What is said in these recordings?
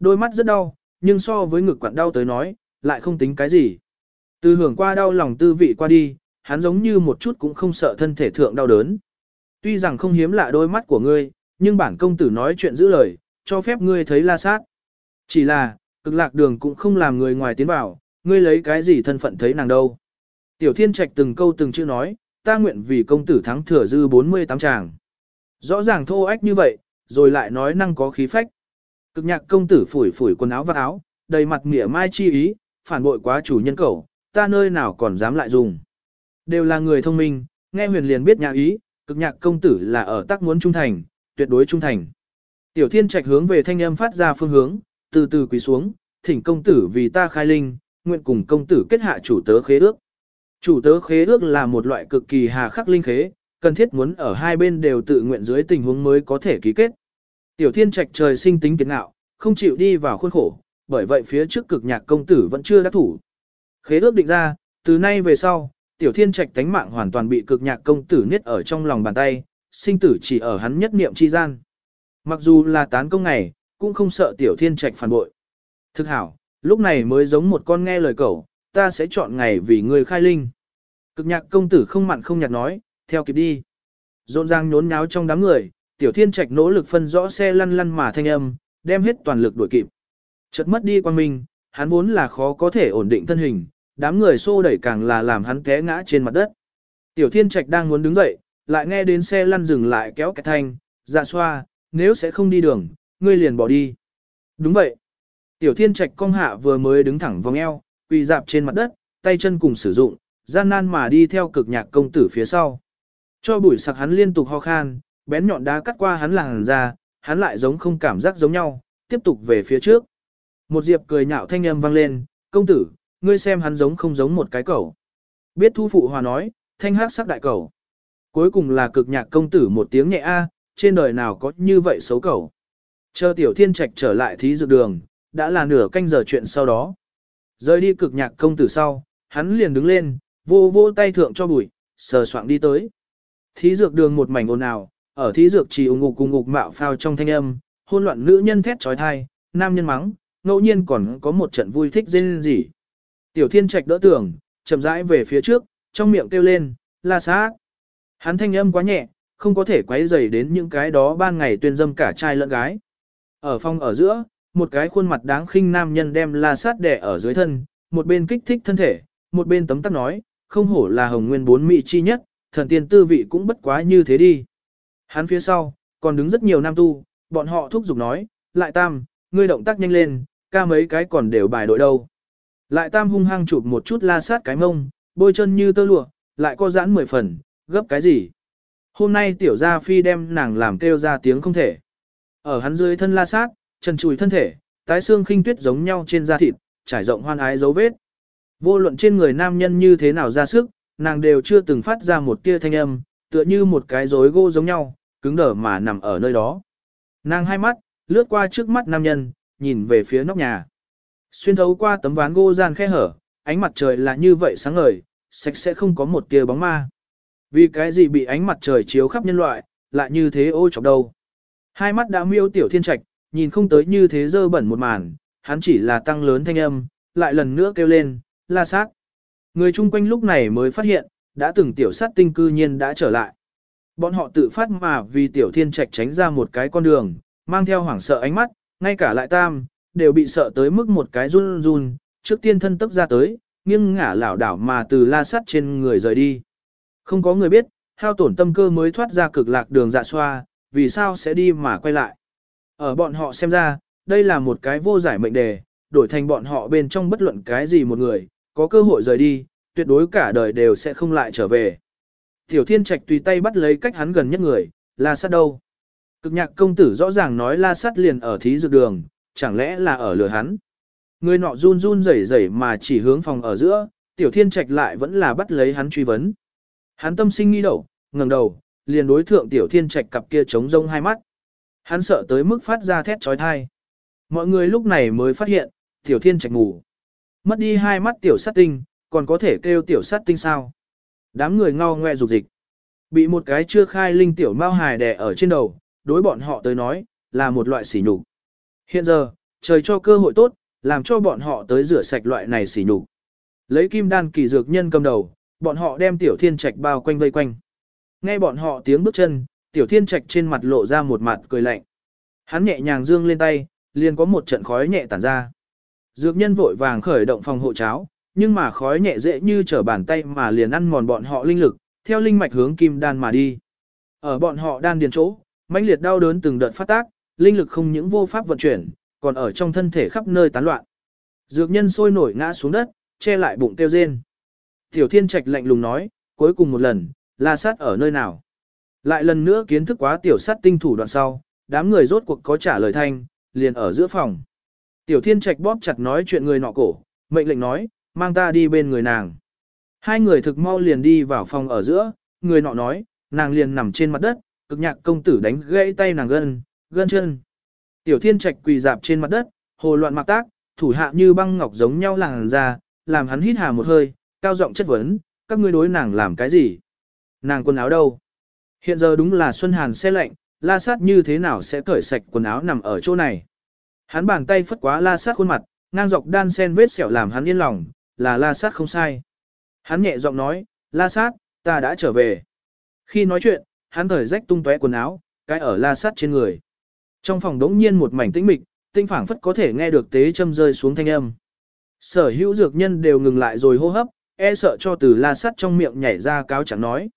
Đôi mắt rất đau, nhưng so với ngực quặn đau tới nói, lại không tính cái gì. Từ hưởng qua đau lòng tư vị qua đi, hắn giống như một chút cũng không sợ thân thể thượng đau đớn. Tuy rằng không hiếm lạ đôi mắt của ngươi, nhưng bản công tử nói chuyện giữ lời, cho phép ngươi thấy la sát. Chỉ là, cực lạc đường cũng không làm người ngoài tiến vào, ngươi lấy cái gì thân phận thấy nàng đâu. Tiểu thiên trạch từng câu từng chữ nói, ta nguyện vì công tử thắng thừa dư 48 tràng. Rõ ràng thô ách như vậy, rồi lại nói năng có khí phách. Cực nhạc công tử phủi phủi quần áo và áo, đầy mặt mỉa mai chi ý, phản bội quá chủ nhân cầu, ta nơi nào còn dám lại dùng. Đều là người thông minh, nghe huyền liền biết nhà ý, cực nhạc công tử là ở tác muốn trung thành, tuyệt đối trung thành. Tiểu thiên trạch hướng về thanh âm phát ra phương hướng, từ từ quỳ xuống, thỉnh công tử vì ta khai linh, nguyện cùng công tử kết hạ chủ tớ khế ước. Chủ tớ khế ước là một loại cực kỳ hà khắc linh khế, cần thiết muốn ở hai bên đều tự nguyện dưới tình huống mới có thể ký kết. Tiểu thiên trạch trời sinh tính kiệt ngạo, không chịu đi vào khuôn khổ, bởi vậy phía trước cực nhạc công tử vẫn chưa đắc thủ. Khế ước định ra, từ nay về sau, tiểu thiên trạch tánh mạng hoàn toàn bị cực nhạc công tử niết ở trong lòng bàn tay, sinh tử chỉ ở hắn nhất niệm chi gian. Mặc dù là tán công này, cũng không sợ tiểu thiên trạch phản bội. Thực hảo, lúc này mới giống một con nghe lời cẩu, ta sẽ chọn ngày vì người khai linh. Cực nhạc công tử không mặn không nhạt nói, theo kịp đi. Rộn ràng nhốn nháo trong đám người, tiểu thiên trạch nỗ lực phân rõ xe lăn lăn mà thanh âm, đem hết toàn lực đuổi kịp. Chợt mất đi quan minh, hắn vốn là khó có thể ổn định thân hình, đám người xô đẩy càng là làm hắn té ngã trên mặt đất. Tiểu thiên trạch đang muốn đứng dậy, lại nghe đến xe lăn dừng lại kéo cái thanh, dạ xoa, nếu sẽ không đi đường, ngươi liền bỏ đi. Đúng vậy. Tiểu thiên trạch cong hạ vừa mới đứng thẳng vòng eo, quỳ dạp trên mặt đất, tay chân cùng sử dụng, gian nan mà đi theo cực nhạc công tử phía sau. Cho bụi sặc hắn liên tục ho khan, bén nhọn đá cắt qua hắn làn ra, hắn lại giống không cảm giác giống nhau, tiếp tục về phía trước. Một diệp cười nhạo thanh âm vang lên, công tử, ngươi xem hắn giống không giống một cái cẩu. Biết thu phụ hòa nói, thanh hát sắc đại cẩu. Cuối cùng là cực nhạc công tử một tiếng nhẹ a, trên đời nào có như vậy xấu cẩu. Chờ tiểu thiên trạch trở lại thí dược đường, đã là nửa canh giờ chuyện sau đó. Rời đi cực nhạc công tử sau, hắn liền đứng lên, vô vô tay thượng cho bụi, sờ soạng đi tới. Thí dược đường một mảnh ồn ào, ở thí dược chỉ ủng ngục cùng ngục mạo phao trong thanh âm, hôn loạn nữ nhân thét trói thai, nam nhân mắng, ngẫu nhiên còn có một trận vui thích dên gì. Tiểu thiên trạch đỡ tưởng, chậm rãi về phía trước, trong miệng kêu lên, la sát. Hắn thanh âm quá nhẹ, không có thể quấy rầy đến những cái đó ban ngày tuyên dâm cả trai lẫn gái. Ở phòng ở giữa, một cái khuôn mặt đáng khinh nam nhân đem la sát đẻ ở dưới thân, một bên kích thích thân thể, một bên tấm tắc nói, không hổ là hồng nguyên bốn mỹ chi nhất, thần tiên tư vị cũng bất quá như thế đi. Hắn phía sau, còn đứng rất nhiều nam tu, bọn họ thúc giục nói, lại tam, ngươi động tác nhanh lên, ca mấy cái còn đều bài đội đâu. Lại tam hung hăng chụp một chút la sát cái mông, bôi chân như tơ lụa, lại có giãn mười phần, gấp cái gì. Hôm nay tiểu gia phi đem nàng làm kêu ra tiếng không thể. Ở hắn dưới thân la sát, chân chùi thân thể, tái xương khinh tuyết giống nhau trên da thịt, trải rộng hoan ái dấu vết. Vô luận trên người nam nhân như thế nào ra sức, nàng đều chưa từng phát ra một tia thanh âm, tựa như một cái rối gỗ giống nhau, cứng đờ mà nằm ở nơi đó. Nàng hai mắt, lướt qua trước mắt nam nhân, nhìn về phía nóc nhà. Xuyên thấu qua tấm ván gỗ gian khe hở, ánh mặt trời là như vậy sáng ngời, sạch sẽ không có một tia bóng ma. Vì cái gì bị ánh mặt trời chiếu khắp nhân loại, lại như thế ô chọc đâu. Hai mắt đã miêu tiểu thiên trạch, nhìn không tới như thế dơ bẩn một màn, hắn chỉ là tăng lớn thanh âm, lại lần nữa kêu lên, la sát. Người chung quanh lúc này mới phát hiện, đã từng tiểu sát tinh cư nhiên đã trở lại. Bọn họ tự phát mà vì tiểu thiên trạch tránh ra một cái con đường, mang theo hoảng sợ ánh mắt, ngay cả lại tam, đều bị sợ tới mức một cái run run, trước tiên thân tức ra tới, nghiêng ngả lảo đảo mà từ la sắt trên người rời đi. Không có người biết, hao tổn tâm cơ mới thoát ra cực lạc đường dạ xoa, vì sao sẽ đi mà quay lại. Ở bọn họ xem ra, đây là một cái vô giải mệnh đề, đổi thành bọn họ bên trong bất luận cái gì một người, có cơ hội rời đi, tuyệt đối cả đời đều sẽ không lại trở về. Tiểu thiên trạch tùy tay bắt lấy cách hắn gần nhất người, la sát đâu. Cực nhạc công tử rõ ràng nói la sát liền ở thí dược đường, chẳng lẽ là ở lừa hắn. Người nọ run run rẩy rẩy mà chỉ hướng phòng ở giữa, tiểu thiên trạch lại vẫn là bắt lấy hắn truy vấn. Hắn tâm sinh nghi đầu, ngẩng đầu, liền đối thượng tiểu thiên trạch cặp kia trống rông hai mắt. Hắn sợ tới mức phát ra thét chói tai. Mọi người lúc này mới phát hiện, tiểu thiên trạch ngủ. Mất đi hai mắt tiểu sát tinh, còn có thể kêu tiểu sát tinh sao. Đám người ngao ngoe rục dịch. Bị một cái chưa khai linh tiểu mao hài đè ở trên đầu, đối bọn họ tới nói, là một loại sỉ nhục. Hiện giờ, trời cho cơ hội tốt, làm cho bọn họ tới rửa sạch loại này xỉ nhục. Lấy kim đan kỳ dược nhân cầm đầu, bọn họ đem tiểu thiên trạch bao quanh vây quanh. Nghe bọn họ tiếng bước chân, tiểu thiên trạch trên mặt lộ ra một mặt cười lạnh. Hắn nhẹ nhàng dương lên tay, liền có một trận khói nhẹ tản ra. Dược nhân vội vàng khởi động phòng hộ cháo, nhưng mà khói nhẹ dễ như trở bàn tay mà liền ăn mòn bọn họ linh lực, theo linh mạch hướng kim đan mà đi. Ở bọn họ đan điền chỗ, mãnh liệt đau đớn từng đợt phát tác, linh lực không những vô pháp vận chuyển, còn ở trong thân thể khắp nơi tán loạn. Dược nhân sôi nổi ngã xuống đất, che lại bụng tiêu rên. Tiểu Thiên Trạch lạnh lùng nói, cuối cùng một lần, La Sát ở nơi nào? Lại lần nữa kiến thức quá tiểu sát tinh thủ đoạn sau, đám người rốt cuộc có trả lời thanh, liền ở giữa phòng. Tiểu Thiên Trạch bóp chặt nói chuyện người nọ cổ, mệnh lệnh nói, mang ta đi bên người nàng. Hai người thực mau liền đi vào phòng ở giữa, người nọ nói, nàng liền nằm trên mặt đất, cực nhạc công tử đánh gãy tay nàng gân, gân chân. Tiểu Thiên Trạch quỳ dạp trên mặt đất, hồ loạn mặc tác, thủ hạ như băng ngọc giống nhau làng ra, làm hắn hít hà một hơi, cao giọng chất vấn, các ngươi đối nàng làm cái gì? Nàng quần áo đâu? Hiện giờ đúng là Xuân Hàn xe lạnh, la sát như thế nào sẽ cởi sạch quần áo nằm ở chỗ này? Hắn bàn tay phất quá la sát khuôn mặt, ngang dọc đan sen vết sẹo làm hắn yên lòng, là la sát không sai. Hắn nhẹ giọng nói, la sát, ta đã trở về. Khi nói chuyện, hắn thời rách tung tóe quần áo, cái ở la sát trên người. Trong phòng đống nhiên một mảnh tĩnh mịch, tinh phảng phất có thể nghe được tế châm rơi xuống thanh âm. Sở hữu dược nhân đều ngừng lại rồi hô hấp, e sợ cho từ la Sát trong miệng nhảy ra cáo chẳng nói.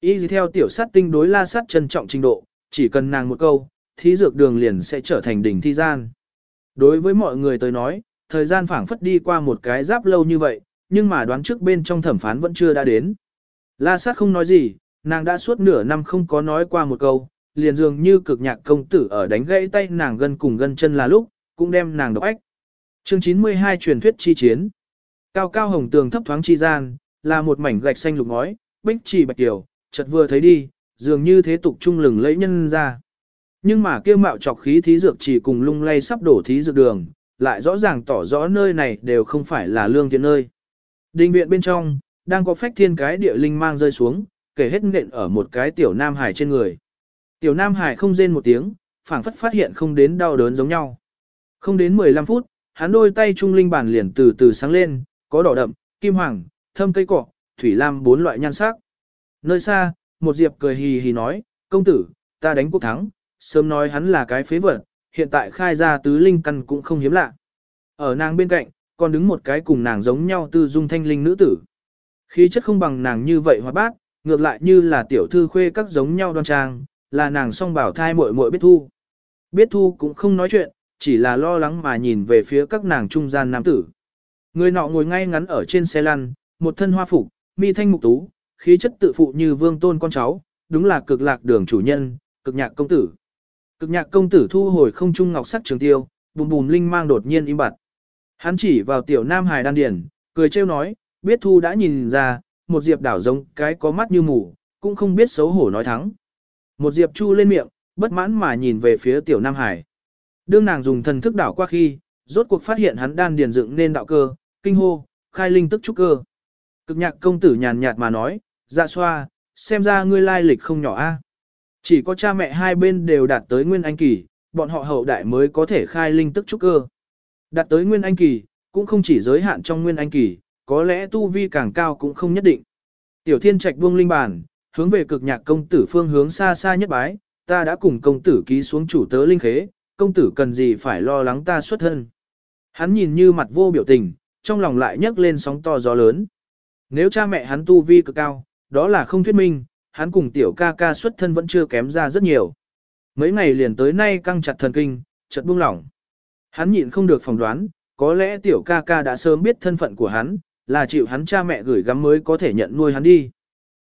Y dì theo tiểu sát tinh đối la Sát trân trọng trình độ, chỉ cần nàng một câu, thí dược đường liền sẽ trở thành đỉnh thi gian. Đối với mọi người tới nói, thời gian phảng phất đi qua một cái giáp lâu như vậy, nhưng mà đoán trước bên trong thẩm phán vẫn chưa đã đến. La sát không nói gì, nàng đã suốt nửa năm không có nói qua một câu, liền dường như cực nhạc công tử ở đánh gãy tay nàng gân cùng gân chân là lúc, cũng đem nàng độc ách. Chương 92 truyền thuyết chi chiến. Cao cao hồng tường thấp thoáng chi gian, là một mảnh gạch xanh lục ngói, bích chỉ bạch tiểu, chợt vừa thấy đi, dường như thế tục trung lừng lẫy nhân ra. Nhưng mà kia mạo trọc khí thí dược chỉ cùng lung lay sắp đổ thí dược đường, lại rõ ràng tỏ rõ nơi này đều không phải là lương thiện nơi. Đình viện bên trong, đang có phách thiên cái địa linh mang rơi xuống, kể hết nện ở một cái tiểu nam hải trên người. Tiểu nam hải không rên một tiếng, phảng phất phát hiện không đến đau đớn giống nhau. Không đến 15 phút, hắn đôi tay trung linh bản liền từ từ sáng lên, có đỏ đậm, kim hoàng, thâm cây cỏ, thủy lam bốn loại nhan sắc. Nơi xa, một diệp cười hì hì nói, công tử, ta đánh quốc thắng, sớm nói hắn là cái phế vật, hiện tại khai ra tứ linh căn cũng không hiếm lạ. Ở nàng bên cạnh, còn đứng một cái cùng nàng giống nhau tư dung thanh linh nữ tử. Khí chất không bằng nàng như vậy hoạt bát, ngược lại như là tiểu thư khuê các giống nhau đoan trang, là nàng song bảo thai muội muội biết thu. Biết thu cũng không nói chuyện, chỉ là lo lắng mà nhìn về phía các nàng trung gian nam tử. Người nọ ngồi ngay ngắn ở trên xe lăn, một thân hoa phục, mi thanh mục tú, khí chất tự phụ như vương tôn con cháu, đúng là cực lạc đường chủ nhân, cực nhạc công tử. Cực nhạc công tử thu hồi không trung ngọc sắc trường tiêu, bùm bùm linh mang đột nhiên im bặt. Hắn chỉ vào tiểu nam hài đan điển, cười trêu nói, biết thu đã nhìn ra, một diệp đảo giống cái có mắt như mù, cũng không biết xấu hổ nói thắng. Một diệp chu lên miệng, bất mãn mà nhìn về phía tiểu nam hải. Đương nàng dùng thần thức đảo qua khi, rốt cuộc phát hiện hắn đan điền dựng nên đạo cơ, kinh hô, khai linh tức trúc cơ. Cực nhạc công tử nhàn nhạt mà nói, dạ xoa, xem ra ngươi lai lịch không nhỏ a. Chỉ có cha mẹ hai bên đều đạt tới nguyên anh kỳ, bọn họ hậu đại mới có thể khai linh tức trúc cơ. Đạt tới nguyên anh kỳ, cũng không chỉ giới hạn trong nguyên anh kỳ, có lẽ tu vi càng cao cũng không nhất định. Tiểu thiên trạch buông linh bản, hướng về cực nhạc công tử phương hướng xa xa nhất bái, ta đã cùng công tử ký xuống chủ tớ linh khế, công tử cần gì phải lo lắng ta xuất thân. Hắn nhìn như mặt vô biểu tình, trong lòng lại nhấc lên sóng to gió lớn. Nếu cha mẹ hắn tu vi cực cao, đó là không thuyết minh, hắn cùng tiểu ca ca xuất thân vẫn chưa kém ra rất nhiều. Mấy ngày liền tới nay căng chặt thần kinh, chợt buông lỏng. Hắn nhịn không được phỏng đoán, có lẽ tiểu ca ca đã sớm biết thân phận của hắn, là chịu hắn cha mẹ gửi gắm mới có thể nhận nuôi hắn đi.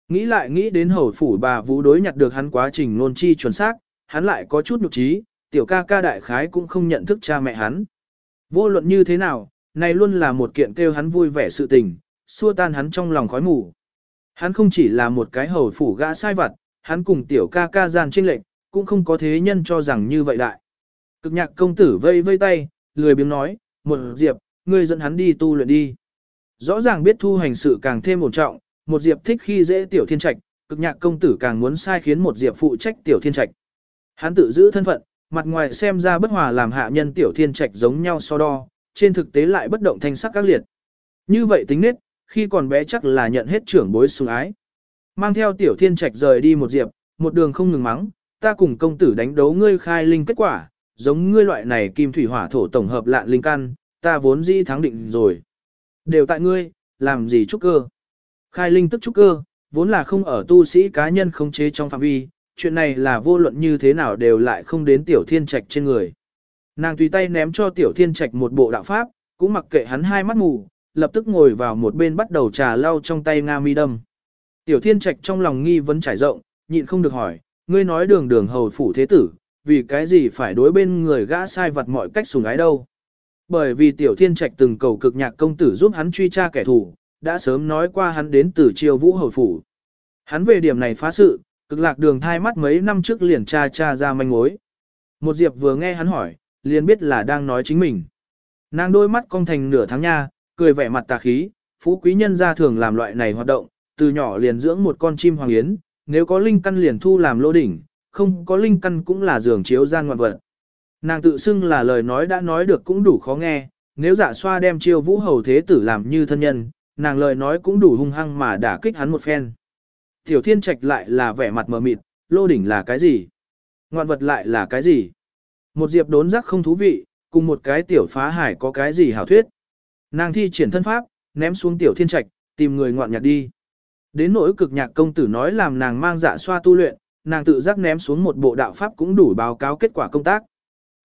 Nghĩ lại nghĩ đến hầu phủ bà vũ đối nhặt được hắn quá trình nôn chi chuẩn xác, hắn lại có chút nhục trí, tiểu ca ca đại khái cũng không nhận thức cha mẹ hắn. Vô luận như thế nào, này luôn là một kiện kêu hắn vui vẻ sự tình, xua tan hắn trong lòng khói mù. Hắn không chỉ là một cái hầu phủ gã sai vặt, hắn cùng tiểu ca ca gian trinh lệnh, cũng không có thế nhân cho rằng như vậy đại. Cực nhạc công tử vây vây tay, lười biếng nói, một diệp, ngươi dẫn hắn đi tu luyện đi. Rõ ràng biết thu hành sự càng thêm ổn trọng, một diệp thích khi dễ tiểu thiên trạch, cực nhạc công tử càng muốn sai khiến một diệp phụ trách tiểu thiên trạch. Hắn tự giữ thân phận, Mặt ngoài xem ra bất hòa làm hạ nhân tiểu thiên trạch giống nhau so đo, trên thực tế lại bất động thanh sắc các liệt. Như vậy tính nết, khi còn bé chắc là nhận hết trưởng bối sủng ái. Mang theo tiểu thiên trạch rời đi một diệp, một đường không ngừng mắng, ta cùng công tử đánh đấu ngươi khai linh kết quả, giống ngươi loại này kim thủy hỏa thổ tổng hợp lạn linh căn, ta vốn dĩ thắng định rồi. Đều tại ngươi, làm gì trúc cơ. Khai linh tức trúc cơ, vốn là không ở tu sĩ cá nhân không chế trong phạm vi, chuyện này là vô luận như thế nào đều lại không đến tiểu thiên trạch trên người. Nàng tùy tay ném cho tiểu thiên trạch một bộ đạo pháp, cũng mặc kệ hắn hai mắt mù, lập tức ngồi vào một bên bắt đầu trà lau trong tay Nga mi đâm. Tiểu thiên trạch trong lòng nghi vấn trải rộng, nhịn không được hỏi, ngươi nói đường đường hầu phủ thế tử, vì cái gì phải đối bên người gã sai vật mọi cách sùng ái đâu. Bởi vì tiểu thiên trạch từng cầu cực nhạc công tử giúp hắn truy tra kẻ thù, đã sớm nói qua hắn đến từ triều vũ hầu phủ. Hắn về điểm này phá sự, cực lạc đường thai mắt mấy năm trước liền tra tra ra manh mối. Một diệp vừa nghe hắn hỏi, liền biết là đang nói chính mình. Nàng đôi mắt cong thành nửa tháng nha, cười vẻ mặt tà khí, phú quý nhân gia thường làm loại này hoạt động, từ nhỏ liền dưỡng một con chim hoàng yến, nếu có linh căn liền thu làm lô đỉnh, không có linh căn cũng là giường chiếu gian ngoạn vật. Nàng tự xưng là lời nói đã nói được cũng đủ khó nghe, nếu dạ xoa đem chiêu vũ hầu thế tử làm như thân nhân, nàng lời nói cũng đủ hung hăng mà đã kích hắn một phen. Tiểu thiên trạch lại là vẻ mặt mờ mịt, lô đỉnh là cái gì? Ngoạn vật lại là cái gì? Một diệp đốn giác không thú vị, cùng một cái tiểu phá hải có cái gì hảo thuyết. Nàng thi triển thân pháp, ném xuống tiểu thiên trạch, tìm người ngoạn nhạc đi. Đến nỗi cực nhạc công tử nói làm nàng mang dạ xoa tu luyện, nàng tự giác ném xuống một bộ đạo pháp cũng đủ báo cáo kết quả công tác.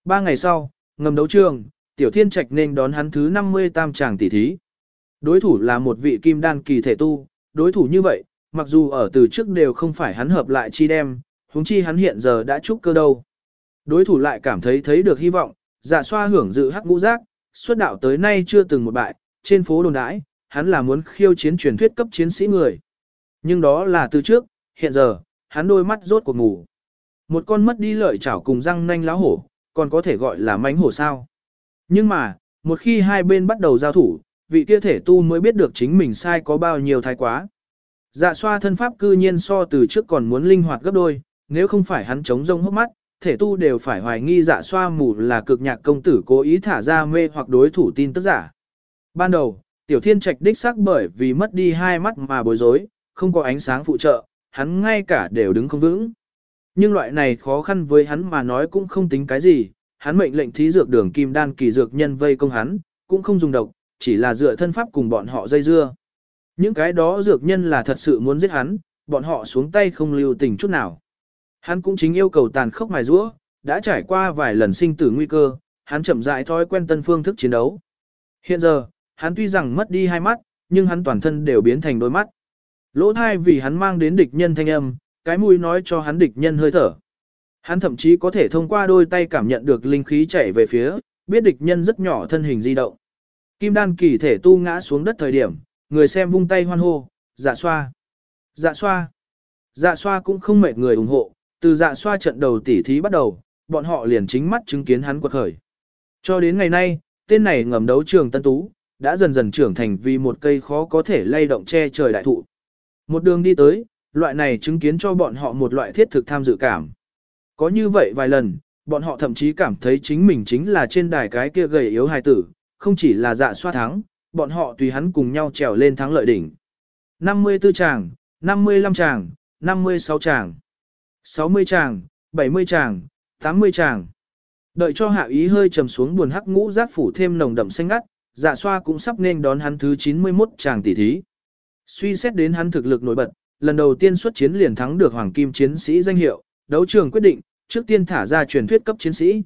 Ba ngày sau, ngầm đấu trường, tiểu thiên trạch nên đón hắn thứ 50 tam tràng tỷ thí. Đối thủ là một vị kim đan kỳ thể tu, đối thủ như vậy, mặc dù ở từ trước đều không phải hắn hợp lại chi đem, huống chi hắn hiện giờ đã trúc cơ đâu. Đối thủ lại cảm thấy thấy được hy vọng, dạ xoa hưởng dự hắc ngũ giác, xuất đạo tới nay chưa từng một bại, trên phố đồn đãi, hắn là muốn khiêu chiến truyền thuyết cấp chiến sĩ người. Nhưng đó là từ trước, hiện giờ, hắn đôi mắt rốt cuộc ngủ. Một con mất đi lợi chảo cùng răng nanh láo hổ, còn có thể gọi là mánh hổ sao. Nhưng mà, một khi hai bên bắt đầu giao thủ, vị kia thể tu mới biết được chính mình sai có bao nhiêu thái quá. Dạ xoa thân pháp cư nhiên so từ trước còn muốn linh hoạt gấp đôi, nếu không phải hắn chống rông hốc mắt, thể tu đều phải hoài nghi dạ xoa mù là cực nhạc công tử cố ý thả ra mê hoặc đối thủ tin tức giả. Ban đầu, tiểu thiên trạch đích xác bởi vì mất đi hai mắt mà bối rối, không có ánh sáng phụ trợ, hắn ngay cả đều đứng không vững. Nhưng loại này khó khăn với hắn mà nói cũng không tính cái gì, hắn mệnh lệnh thí dược đường kim đan kỳ dược nhân vây công hắn, cũng không dùng độc, chỉ là dựa thân pháp cùng bọn họ dây dưa. Những cái đó dược nhân là thật sự muốn giết hắn, bọn họ xuống tay không lưu tình chút nào. Hắn cũng chính yêu cầu tàn khốc mài rũa, đã trải qua vài lần sinh tử nguy cơ, hắn chậm rãi thói quen tân phương thức chiến đấu. Hiện giờ, hắn tuy rằng mất đi hai mắt, nhưng hắn toàn thân đều biến thành đôi mắt. Lỗ thai vì hắn mang đến địch nhân thanh âm, cái mũi nói cho hắn địch nhân hơi thở. Hắn thậm chí có thể thông qua đôi tay cảm nhận được linh khí chảy về phía, biết địch nhân rất nhỏ thân hình di động. Kim đan kỳ thể tu ngã xuống đất thời điểm, người xem vung tay hoan hô, dạ xoa. Dạ xoa. Dạ xoa cũng không mệt người ủng hộ, từ dạ xoa trận đầu tỉ thí bắt đầu, bọn họ liền chính mắt chứng kiến hắn quật khởi. Cho đến ngày nay, tên này ngầm đấu trường Tân Tú, đã dần dần trưởng thành vì một cây khó có thể lay động che trời đại thụ. Một đường đi tới, loại này chứng kiến cho bọn họ một loại thiết thực tham dự cảm. Có như vậy vài lần, bọn họ thậm chí cảm thấy chính mình chính là trên đài cái kia gầy yếu hài tử, không chỉ là dạ xoa thắng, bọn họ tùy hắn cùng nhau trèo lên thắng lợi đỉnh. 54 tràng, 55 tràng, 56 tràng, 60 tràng, 70 tràng, 80 tràng. Đợi cho hạ ý hơi trầm xuống buồn hắc ngũ giác phủ thêm nồng đậm xanh ngắt, dạ xoa cũng sắp nên đón hắn thứ 91 tràng tỷ thí. Suy xét đến hắn thực lực nổi bật, lần đầu tiên xuất chiến liền thắng được hoàng kim chiến sĩ danh hiệu, đấu trường quyết định, trước tiên thả ra truyền thuyết cấp chiến sĩ.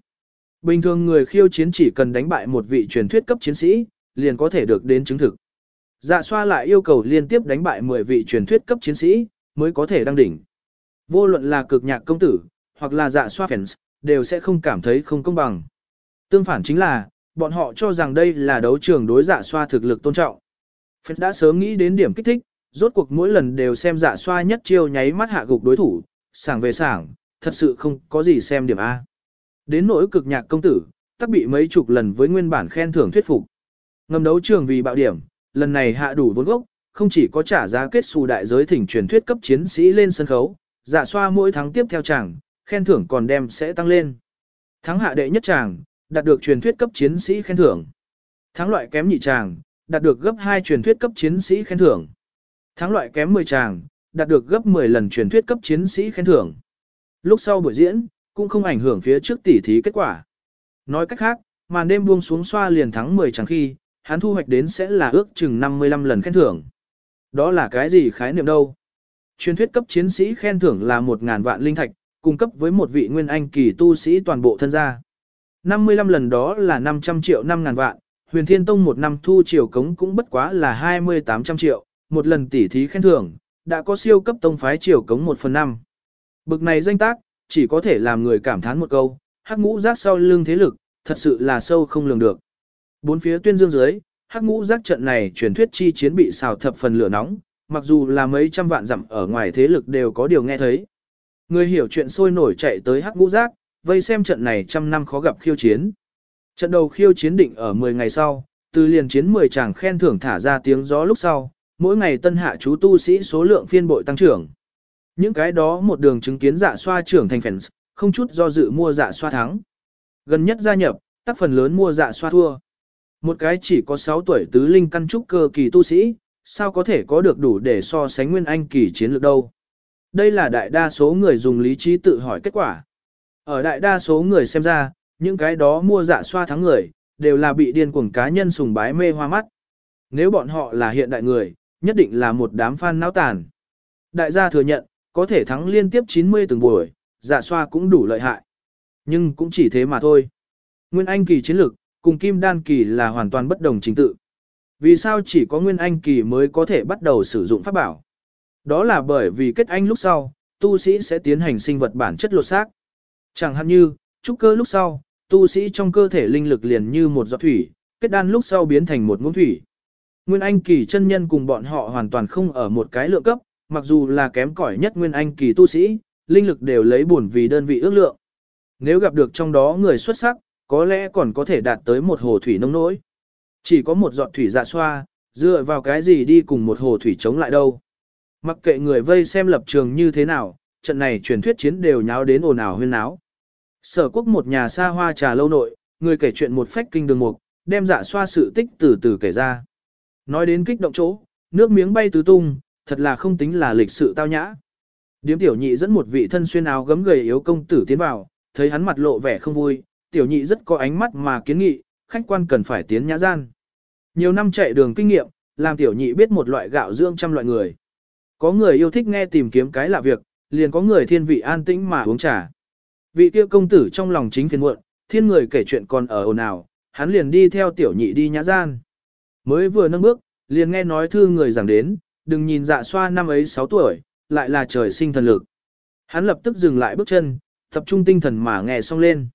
Bình thường người khiêu chiến chỉ cần đánh bại một vị truyền thuyết cấp chiến sĩ, liền có thể được đến chứng thực. Dạ xoa lại yêu cầu liên tiếp đánh bại 10 vị truyền thuyết cấp chiến sĩ, mới có thể đăng đỉnh. Vô luận là cực nhạc công tử, hoặc là dạ xoa fans, đều sẽ không cảm thấy không công bằng. Tương phản chính là, bọn họ cho rằng đây là đấu trường đối dạ xoa thực lực tôn trọng. Fans đã sớm nghĩ đến điểm kích thích, rốt cuộc mỗi lần đều xem dạ xoa nhất chiêu nháy mắt hạ gục đối thủ, sảng về sảng, thật sự không có gì xem điểm A. Đến nỗi cực nhạc công tử, tắc bị mấy chục lần với nguyên bản khen thưởng thuyết phục. Ngầm đấu trường vì bạo điểm, lần này hạ đủ vốn gốc, không chỉ có trả giá kết xù đại giới thỉnh truyền thuyết cấp chiến sĩ lên sân khấu, dạ xoa mỗi tháng tiếp theo chàng khen thưởng còn đem sẽ tăng lên. Thắng hạ đệ nhất chàng đạt được truyền thuyết cấp chiến sĩ khen thưởng. Thắng loại kém nhị chàng đạt được gấp 2 truyền thuyết cấp chiến sĩ khen thưởng. Thắng loại kém 10 chàng đạt được gấp 10 lần truyền thuyết cấp chiến sĩ khen thưởng. Lúc sau buổi diễn, cũng không ảnh hưởng phía trước tỉ thí kết quả. Nói cách khác, màn đêm buông xuống xoa liền thắng 10 chàng khi, hắn thu hoạch đến sẽ là ước chừng 55 lần khen thưởng. Đó là cái gì khái niệm đâu? Truyền thuyết cấp chiến sĩ khen thưởng là 1.000 vạn linh thạch, cung cấp với một vị nguyên anh kỳ tu sĩ toàn bộ thân gia. 55 lần đó là 500 triệu 5.000 vạn, huyền thiên tông một năm thu triều cống cũng bất quá là 2800 triệu, một lần tỉ thí khen thưởng, đã có siêu cấp tông phái triều cống 1 phần 5. Bực này danh tác, chỉ có thể làm người cảm thán một câu, hắc ngũ giác sau lưng thế lực, thật sự là sâu không lường được. Bốn phía tuyên dương dưới, hắc ngũ giác trận này truyền thuyết chi chiến bị xào thập phần lửa nóng, mặc dù là mấy trăm vạn dặm ở ngoài thế lực đều có điều nghe thấy. Người hiểu chuyện sôi nổi chạy tới hắc ngũ giác, vây xem trận này trăm năm khó gặp khiêu chiến. Trận đầu khiêu chiến định ở 10 ngày sau, từ liền chiến 10 chàng khen thưởng thả ra tiếng gió lúc sau, mỗi ngày tân hạ chú tu sĩ số lượng phiên bội tăng trưởng. Những cái đó một đường chứng kiến dạ xoa trưởng thành fans, không chút do dự mua dạ xoa thắng. Gần nhất gia nhập, tác phần lớn mua dạ xoa thua. Một cái chỉ có 6 tuổi tứ linh căn trúc cơ kỳ tu sĩ, sao có thể có được đủ để so sánh nguyên anh kỳ chiến lược đâu. Đây là đại đa số người dùng lý trí tự hỏi kết quả. Ở đại đa số người xem ra, những cái đó mua dạ xoa thắng người, đều là bị điên cuồng cá nhân sùng bái mê hoa mắt. Nếu bọn họ là hiện đại người, nhất định là một đám fan náo tàn. Đại gia thừa nhận, có thể thắng liên tiếp 90 từng buổi, dạ xoa cũng đủ lợi hại. Nhưng cũng chỉ thế mà thôi. Nguyên Anh kỳ chiến lực, cùng Kim Đan kỳ là hoàn toàn bất đồng trình tự. Vì sao chỉ có Nguyên Anh kỳ mới có thể bắt đầu sử dụng pháp bảo? Đó là bởi vì kết anh lúc sau, tu sĩ sẽ tiến hành sinh vật bản chất lột xác. Chẳng hạn như, trúc cơ lúc sau, tu sĩ trong cơ thể linh lực liền như một giọt thủy, kết đan lúc sau biến thành một ngũ thủy. Nguyên Anh kỳ chân nhân cùng bọn họ hoàn toàn không ở một cái lượng cấp, mặc dù là kém cỏi nhất Nguyên Anh kỳ tu sĩ, linh lực đều lấy bổn vì đơn vị ước lượng. Nếu gặp được trong đó người xuất sắc, có lẽ còn có thể đạt tới một hồ thủy nông nỗi. Chỉ có một giọt thủy dạ xoa, dựa vào cái gì đi cùng một hồ thủy chống lại đâu. Mặc kệ người vây xem lập trường như thế nào, trận này truyền thuyết chiến đều nháo đến ồn ào huyên náo. Sở quốc một nhà xa hoa trà lâu nội, người kể chuyện một phách kinh đường mục, đem dạ xoa sự tích từ từ kể ra. Nói đến kích động chỗ, nước miếng bay tứ tung, thật là không tính là lịch sự tao nhã. Điếm tiểu nhị dẫn một vị thân xuyên áo gấm gầy yếu công tử tiến vào, thấy hắn mặt lộ vẻ không vui, tiểu nhị rất có ánh mắt mà kiến nghị, khách quan cần phải tiến nhã gian. Nhiều năm chạy đường kinh nghiệm, làm tiểu nhị biết một loại gạo dưỡng trăm loại người. Có người yêu thích nghe tìm kiếm cái lạ việc, liền có người thiên vị an tĩnh mà uống trà. Vị kia công tử trong lòng chính phiền muộn, thiên người kể chuyện còn ở ồn ào, hắn liền đi theo tiểu nhị đi nhã gian. Mới vừa nâng bước, liền nghe nói thư người giảng đến, đừng nhìn dạ xoa năm ấy 6 tuổi, lại là trời sinh thần lực. Hắn lập tức dừng lại bước chân, tập trung tinh thần mà nghe xong lên.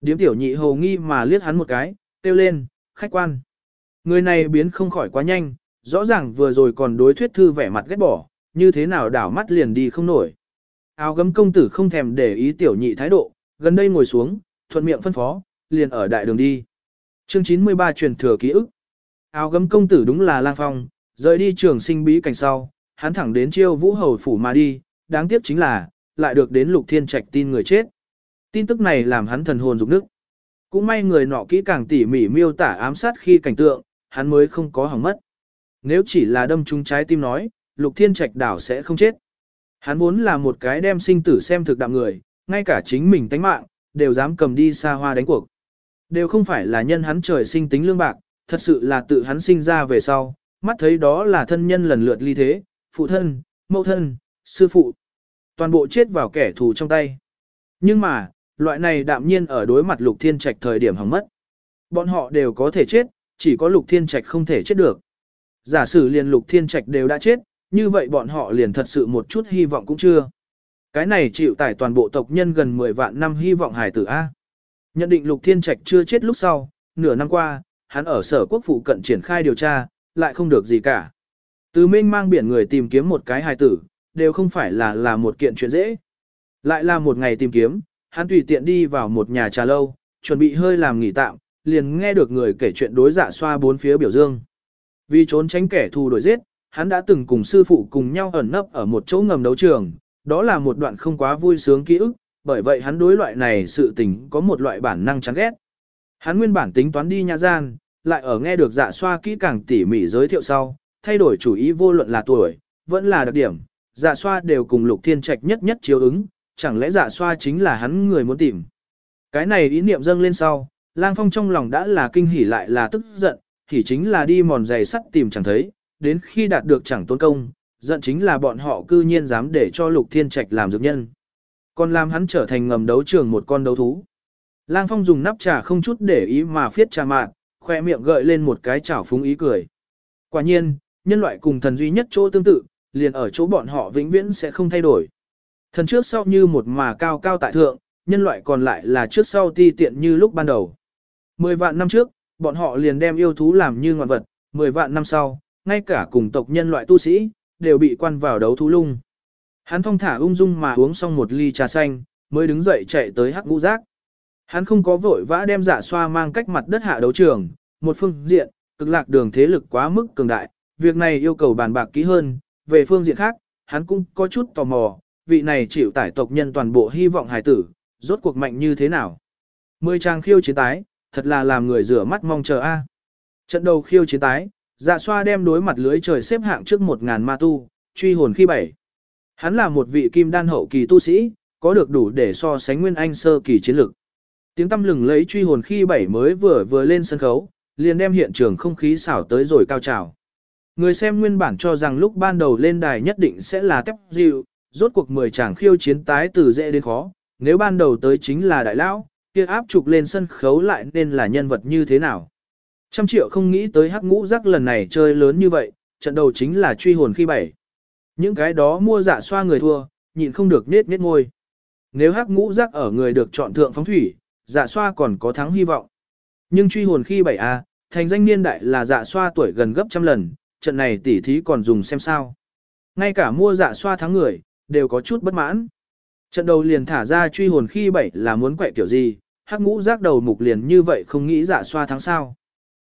Điếm tiểu nhị hồ nghi mà liếc hắn một cái, kêu lên, khách quan. Người này biến không khỏi quá nhanh, rõ ràng vừa rồi còn đối thuyết thư vẻ mặt ghét bỏ, như thế nào đảo mắt liền đi không nổi. Áo gấm công tử không thèm để ý tiểu nhị thái độ, gần đây ngồi xuống, thuận miệng phân phó, liền ở đại đường đi. Chương 93 truyền thừa ký ức. Áo gấm công tử đúng là lang phong, rời đi trường sinh bí cảnh sau, hắn thẳng đến chiêu vũ hầu phủ mà đi, đáng tiếc chính là, lại được đến lục thiên trạch tin người chết. Tin tức này làm hắn thần hồn rục nức. Cũng may người nọ kỹ càng tỉ mỉ miêu tả ám sát khi cảnh tượng, hắn mới không có hỏng mất. Nếu chỉ là đâm trúng trái tim nói, lục thiên trạch đảo sẽ không chết. Hắn vốn là một cái đem sinh tử xem thực đạm người, ngay cả chính mình tánh mạng, đều dám cầm đi xa hoa đánh cuộc. Đều không phải là nhân hắn trời sinh tính lương bạc, thật sự là tự hắn sinh ra về sau, mắt thấy đó là thân nhân lần lượt ly thế, phụ thân, mẫu thân, sư phụ. Toàn bộ chết vào kẻ thù trong tay. Nhưng mà, loại này đạm nhiên ở đối mặt lục thiên trạch thời điểm hỏng mất. Bọn họ đều có thể chết, chỉ có lục thiên trạch không thể chết được. Giả sử liền lục thiên trạch đều đã chết, như vậy bọn họ liền thật sự một chút hy vọng cũng chưa. Cái này chịu tải toàn bộ tộc nhân gần 10 vạn năm hy vọng hài tử A. Nhận định Lục Thiên Trạch chưa chết lúc sau, nửa năm qua, hắn ở sở quốc phụ cận triển khai điều tra, lại không được gì cả. Từ minh mang biển người tìm kiếm một cái hài tử, đều không phải là là một kiện chuyện dễ. Lại là một ngày tìm kiếm, hắn tùy tiện đi vào một nhà trà lâu, chuẩn bị hơi làm nghỉ tạm, liền nghe được người kể chuyện đối dạ xoa bốn phía biểu dương. Vì trốn tránh kẻ thù đuổi giết, hắn đã từng cùng sư phụ cùng nhau ẩn nấp ở một chỗ ngầm đấu trường, đó là một đoạn không quá vui sướng ký ức, bởi vậy hắn đối loại này sự tình có một loại bản năng chán ghét. Hắn nguyên bản tính toán đi nhà gian, lại ở nghe được dạ xoa kỹ càng tỉ mỉ giới thiệu sau, thay đổi chủ ý vô luận là tuổi, vẫn là đặc điểm, dạ xoa đều cùng lục thiên trạch nhất nhất chiếu ứng, chẳng lẽ dạ xoa chính là hắn người muốn tìm. Cái này ý niệm dâng lên sau, lang phong trong lòng đã là kinh hỉ lại là tức giận, thì chính là đi mòn giày sắt tìm chẳng thấy, đến khi đạt được chẳng tốn công, giận chính là bọn họ cư nhiên dám để cho lục thiên trạch làm dược nhân. Còn làm hắn trở thành ngầm đấu trường một con đấu thú. Lang phong dùng nắp trà không chút để ý mà phiết trà mạn, khoe miệng gợi lên một cái chảo phúng ý cười. Quả nhiên, nhân loại cùng thần duy nhất chỗ tương tự, liền ở chỗ bọn họ vĩnh viễn sẽ không thay đổi. Thần trước sau như một mà cao cao tại thượng, nhân loại còn lại là trước sau ti tiện như lúc ban đầu. Mười vạn năm trước, bọn họ liền đem yêu thú làm như ngoạn vật, mười vạn năm sau, ngay cả cùng tộc nhân loại tu sĩ, đều bị quan vào đấu thú lung. Hắn thong thả ung dung mà uống xong một ly trà xanh, mới đứng dậy chạy tới hắc ngũ giác. Hắn không có vội vã đem giả xoa mang cách mặt đất hạ đấu trường, một phương diện, cực lạc đường thế lực quá mức cường đại, việc này yêu cầu bàn bạc kỹ hơn, về phương diện khác, hắn cũng có chút tò mò, vị này chịu tải tộc nhân toàn bộ hy vọng hài tử, rốt cuộc mạnh như thế nào. Mười trang khiêu chiến tái, thật là làm người rửa mắt mong chờ a. À. Trận đầu khiêu chiến tái, dạ xoa đem đối mặt lưới trời xếp hạng trước một ngàn ma tu, truy hồn khi bảy. Hắn là một vị kim đan hậu kỳ tu sĩ, có được đủ để so sánh nguyên anh sơ kỳ chiến lực. Tiếng tâm lừng lấy truy hồn khi bảy mới vừa vừa lên sân khấu, liền đem hiện trường không khí xảo tới rồi cao trào. Người xem nguyên bản cho rằng lúc ban đầu lên đài nhất định sẽ là tép dịu, rốt cuộc 10 chàng khiêu chiến tái từ dễ đến khó, nếu ban đầu tới chính là đại lão, kia áp trục lên sân khấu lại nên là nhân vật như thế nào. Trăm triệu không nghĩ tới hắc ngũ rắc lần này chơi lớn như vậy, trận đầu chính là truy hồn khi bảy. Những cái đó mua giả xoa người thua, nhịn không được nết nết ngôi. Nếu hắc ngũ rắc ở người được chọn thượng phóng thủy, giả xoa còn có thắng hy vọng. Nhưng truy hồn khi bảy a thành danh niên đại là giả xoa tuổi gần gấp trăm lần, trận này tỉ thí còn dùng xem sao. Ngay cả mua giả xoa thắng người, đều có chút bất mãn. Trận đầu liền thả ra truy hồn khi bảy là muốn quậy kiểu gì, hắc ngũ giác đầu mục liền như vậy không nghĩ giả xoa thắng sao.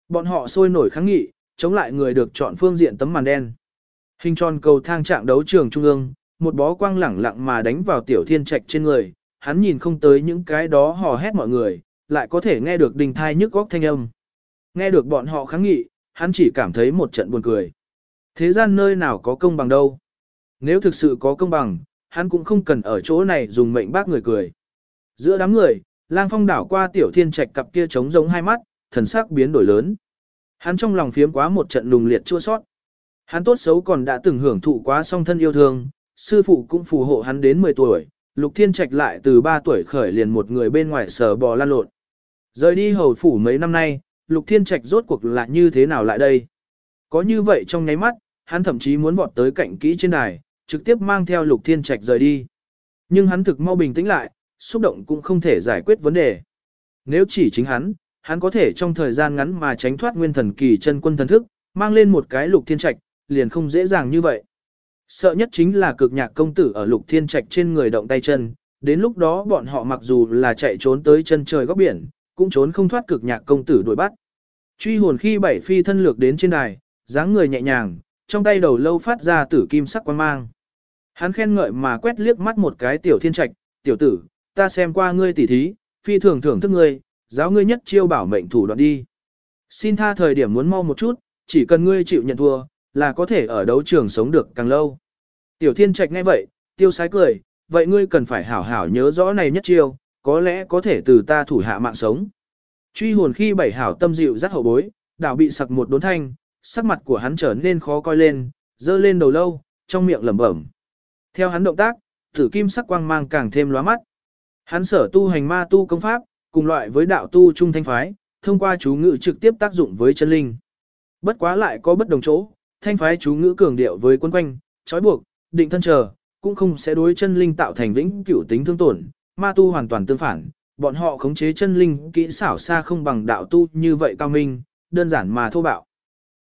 Bọn họ sôi nổi kháng nghị, chống lại người được chọn phương diện tấm màn đen. Hình tròn cầu thang trạng đấu trường trung ương, một bó quang lẳng lặng mà đánh vào tiểu thiên trạch trên người, hắn nhìn không tới những cái đó hò hét mọi người, lại có thể nghe được đình thai nhức góc thanh âm. Nghe được bọn họ kháng nghị, hắn chỉ cảm thấy một trận buồn cười. Thế gian nơi nào có công bằng đâu. Nếu thực sự có công bằng, hắn cũng không cần ở chỗ này dùng mệnh bác người cười. Giữa đám người, lang phong đảo qua tiểu thiên trạch cặp kia trống giống hai mắt, thần sắc biến đổi lớn. Hắn trong lòng phiếm quá một trận lùng liệt chua sót. Hắn tốt xấu còn đã từng hưởng thụ quá song thân yêu thương, sư phụ cũng phù hộ hắn đến 10 tuổi, Lục Thiên Trạch lại từ 3 tuổi khởi liền một người bên ngoài sở bò lan lộn. Rời đi hầu phủ mấy năm nay, Lục Thiên Trạch rốt cuộc là như thế nào lại đây? Có như vậy trong nháy mắt, hắn thậm chí muốn vọt tới cạnh kỹ trên đài, trực tiếp mang theo Lục Thiên Trạch rời đi. Nhưng hắn thực mau bình tĩnh lại, xúc động cũng không thể giải quyết vấn đề. Nếu chỉ chính hắn, hắn có thể trong thời gian ngắn mà tránh thoát nguyên thần kỳ chân quân thần thức, mang lên một cái Lục Thiên Trạch, liền không dễ dàng như vậy. Sợ nhất chính là cực nhạc công tử ở lục thiên trạch trên người động tay chân, đến lúc đó bọn họ mặc dù là chạy trốn tới chân trời góc biển, cũng trốn không thoát cực nhạc công tử đuổi bắt. Truy hồn khi bảy phi thân lược đến trên đài, dáng người nhẹ nhàng, trong tay đầu lâu phát ra tử kim sắc quan mang. Hắn khen ngợi mà quét liếc mắt một cái tiểu thiên trạch, tiểu tử, ta xem qua ngươi tỉ thí, phi thường thưởng thức ngươi, giáo ngươi nhất chiêu bảo mệnh thủ đoạn đi. Xin tha thời điểm muốn mau một chút, chỉ cần ngươi chịu nhận thua, là có thể ở đấu trường sống được càng lâu. Tiểu thiên trạch nghe vậy, tiêu sái cười, vậy ngươi cần phải hảo hảo nhớ rõ này nhất chiêu, có lẽ có thể từ ta thủ hạ mạng sống. Truy hồn khi bảy hảo tâm dịu rất hậu bối, đảo bị sặc một đốn thanh, sắc mặt của hắn trở nên khó coi lên, dơ lên đầu lâu, trong miệng lẩm bẩm. Theo hắn động tác, tử kim sắc quang mang càng thêm lóa mắt. Hắn sở tu hành ma tu công pháp, cùng loại với đạo tu trung thanh phái, thông qua chú ngữ trực tiếp tác dụng với chân linh. Bất quá lại có bất đồng chỗ, thanh phái chú ngữ cường điệu với quân quanh, trói buộc, định thân chờ, cũng không sẽ đối chân linh tạo thành vĩnh cửu tính thương tổn, ma tu hoàn toàn tương phản, bọn họ khống chế chân linh kỹ xảo xa không bằng đạo tu như vậy cao minh, đơn giản mà thô bạo.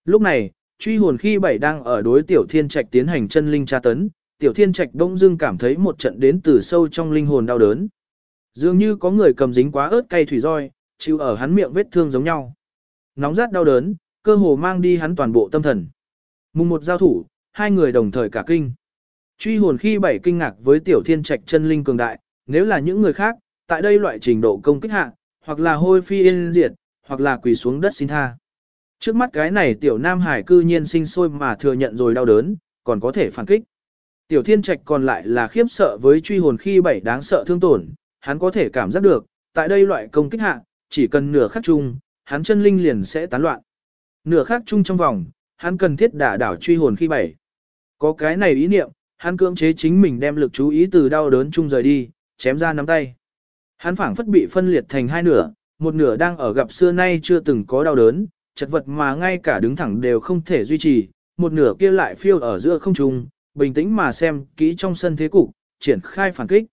Lúc này, truy hồn khi bảy đang ở đối tiểu thiên trạch tiến hành chân linh tra tấn, tiểu thiên trạch đông dưng cảm thấy một trận đến từ sâu trong linh hồn đau đớn. Dường như có người cầm dính quá ớt cay thủy roi, chịu ở hắn miệng vết thương giống nhau. Nóng rát đau đớn, cơ hồ mang đi hắn toàn bộ tâm thần. Mùng một giao thủ, hai người đồng thời cả kinh. Truy hồn khi bảy kinh ngạc với tiểu thiên trạch chân linh cường đại, Nếu là những người khác, tại đây loại trình độ công kích hạ, hoặc là hôi phi yên diệt, hoặc là quỳ xuống đất xin tha. Trước mắt cái này tiểu nam hải cư nhiên sinh sôi mà thừa nhận rồi đau đớn, còn có thể phản kích. Tiểu thiên trạch còn lại là khiếp sợ với truy hồn khi bảy đáng sợ thương tổn, hắn có thể cảm giác được, tại đây loại công kích hạ, chỉ cần nửa khắc chung, hắn chân linh liền sẽ tán loạn. Nửa khắc chung trong vòng, hắn cần thiết đả đảo truy hồn khi bảy. Có cái này ý niệm, hắn cưỡng chế chính mình đem lực chú ý từ đau đớn chung rời đi, chém ra nắm tay. Hắn phảng phất bị phân liệt thành hai nửa, một nửa đang ở gặp xưa nay chưa từng có đau đớn, chật vật mà ngay cả đứng thẳng đều không thể duy trì, một nửa kia lại phiêu ở giữa không trung, bình tĩnh mà xem kỹ trong sân thế cục, triển khai phản kích.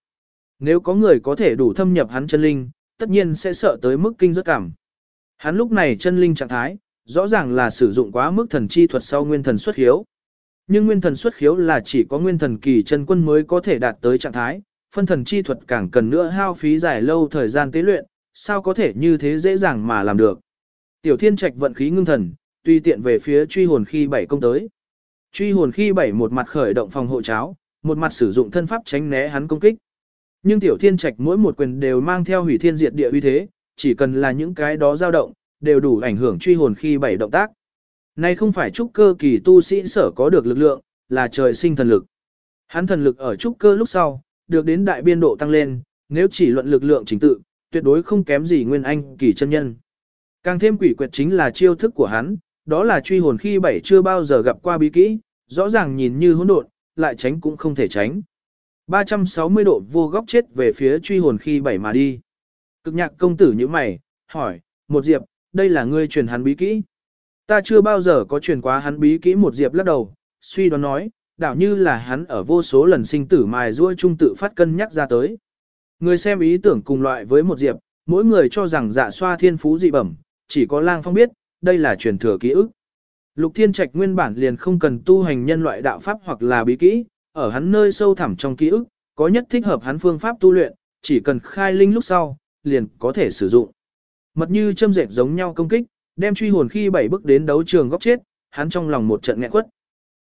Nếu có người có thể đủ thâm nhập hắn chân linh, tất nhiên sẽ sợ tới mức kinh rất cảm. Hắn lúc này chân linh trạng thái, rõ ràng là sử dụng quá mức thần chi thuật sau nguyên thần xuất khiếu. Nhưng nguyên thần xuất khiếu là chỉ có nguyên thần kỳ chân quân mới có thể đạt tới trạng thái, phân thần chi thuật càng cần nữa hao phí dài lâu thời gian tế luyện, sao có thể như thế dễ dàng mà làm được. Tiểu thiên trạch vận khí ngưng thần, tuy tiện về phía truy hồn khi bảy công tới. Truy hồn khi bảy một mặt khởi động phòng hộ cháo, một mặt sử dụng thân pháp tránh né hắn công kích. Nhưng tiểu thiên trạch mỗi một quyền đều mang theo hủy thiên diệt địa uy thế, chỉ cần là những cái đó dao động, đều đủ ảnh hưởng truy hồn khi bảy động tác. Nay không phải trúc cơ kỳ tu sĩ sở có được lực lượng, là trời sinh thần lực. Hắn thần lực ở trúc cơ lúc sau, được đến đại biên độ tăng lên, nếu chỉ luận lực lượng chính tự, tuyệt đối không kém gì nguyên anh kỳ chân nhân. Càng thêm quỷ quyệt chính là chiêu thức của hắn, đó là truy hồn khi bảy chưa bao giờ gặp qua bí kỹ, rõ ràng nhìn như hỗn độn, lại tránh cũng không thể tránh. 360 độ vô góc chết về phía truy hồn khi bảy mà đi. Cực nhạc công tử như mày, hỏi, một diệp, đây là ngươi truyền hắn bí kỹ. Ta chưa bao giờ có truyền quá hắn bí kỹ một diệp lắc đầu, suy đoán nói, đảo như là hắn ở vô số lần sinh tử mài ruôi trung tự phát cân nhắc ra tới. Người xem ý tưởng cùng loại với một diệp, mỗi người cho rằng dạ xoa thiên phú dị bẩm, chỉ có lang phong biết, đây là truyền thừa ký ức. Lục Thiên Trạch nguyên bản liền không cần tu hành nhân loại đạo pháp hoặc là bí kỹ, ở hắn nơi sâu thẳm trong ký ức, có nhất thích hợp hắn phương pháp tu luyện, chỉ cần khai linh lúc sau, liền có thể sử dụng. Mật như châm dệt giống nhau công kích, đem truy hồn khi bảy bước đến đấu trường góc chết, hắn trong lòng một trận nghẹn quất.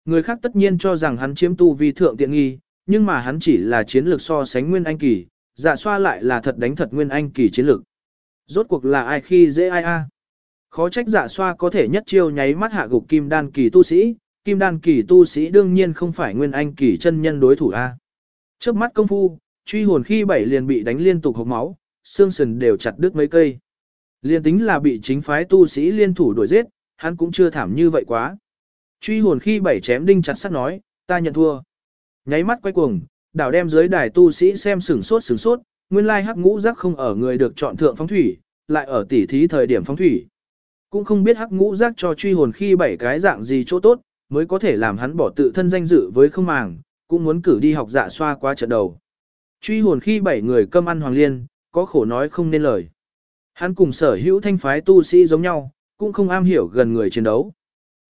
Người khác tất nhiên cho rằng hắn chiếm tu vi thượng tiện nghi, nhưng mà hắn chỉ là chiến lược so sánh nguyên anh kỳ, dạ xoa lại là thật đánh thật nguyên anh kỳ chiến lược. Rốt cuộc là ai khi dễ ai a? Khó trách dạ xoa có thể nhất chiêu nháy mắt hạ gục kim đan kỳ tu sĩ, kim đan kỳ tu sĩ đương nhiên không phải nguyên anh kỳ chân nhân đối thủ a. Trước mắt công phu, truy hồn khi bảy liền bị đánh liên tục hộc máu, xương sườn đều chặt đứt mấy cây. Liên tính là bị chính phái tu sĩ liên thủ đuổi giết, hắn cũng chưa thảm như vậy quá. Truy hồn khi bảy chém đinh chặt sắt nói, ta nhận thua. Nháy mắt quay cuồng, đảo đem dưới đài tu sĩ xem sửng sốt sửng sốt, nguyên lai hắc ngũ giác không ở người được chọn thượng phóng thủy, lại ở tỉ thí thời điểm phóng thủy. Cũng không biết hắc ngũ giác cho truy hồn khi bảy cái dạng gì chỗ tốt, mới có thể làm hắn bỏ tự thân danh dự với không màng, cũng muốn cử đi học dạ xoa qua trận đầu. Truy hồn khi bảy người cơm ăn hoàng liên, có khổ nói không nên lời. Hắn cùng sở hữu thanh phái tu sĩ giống nhau, cũng không am hiểu gần người chiến đấu.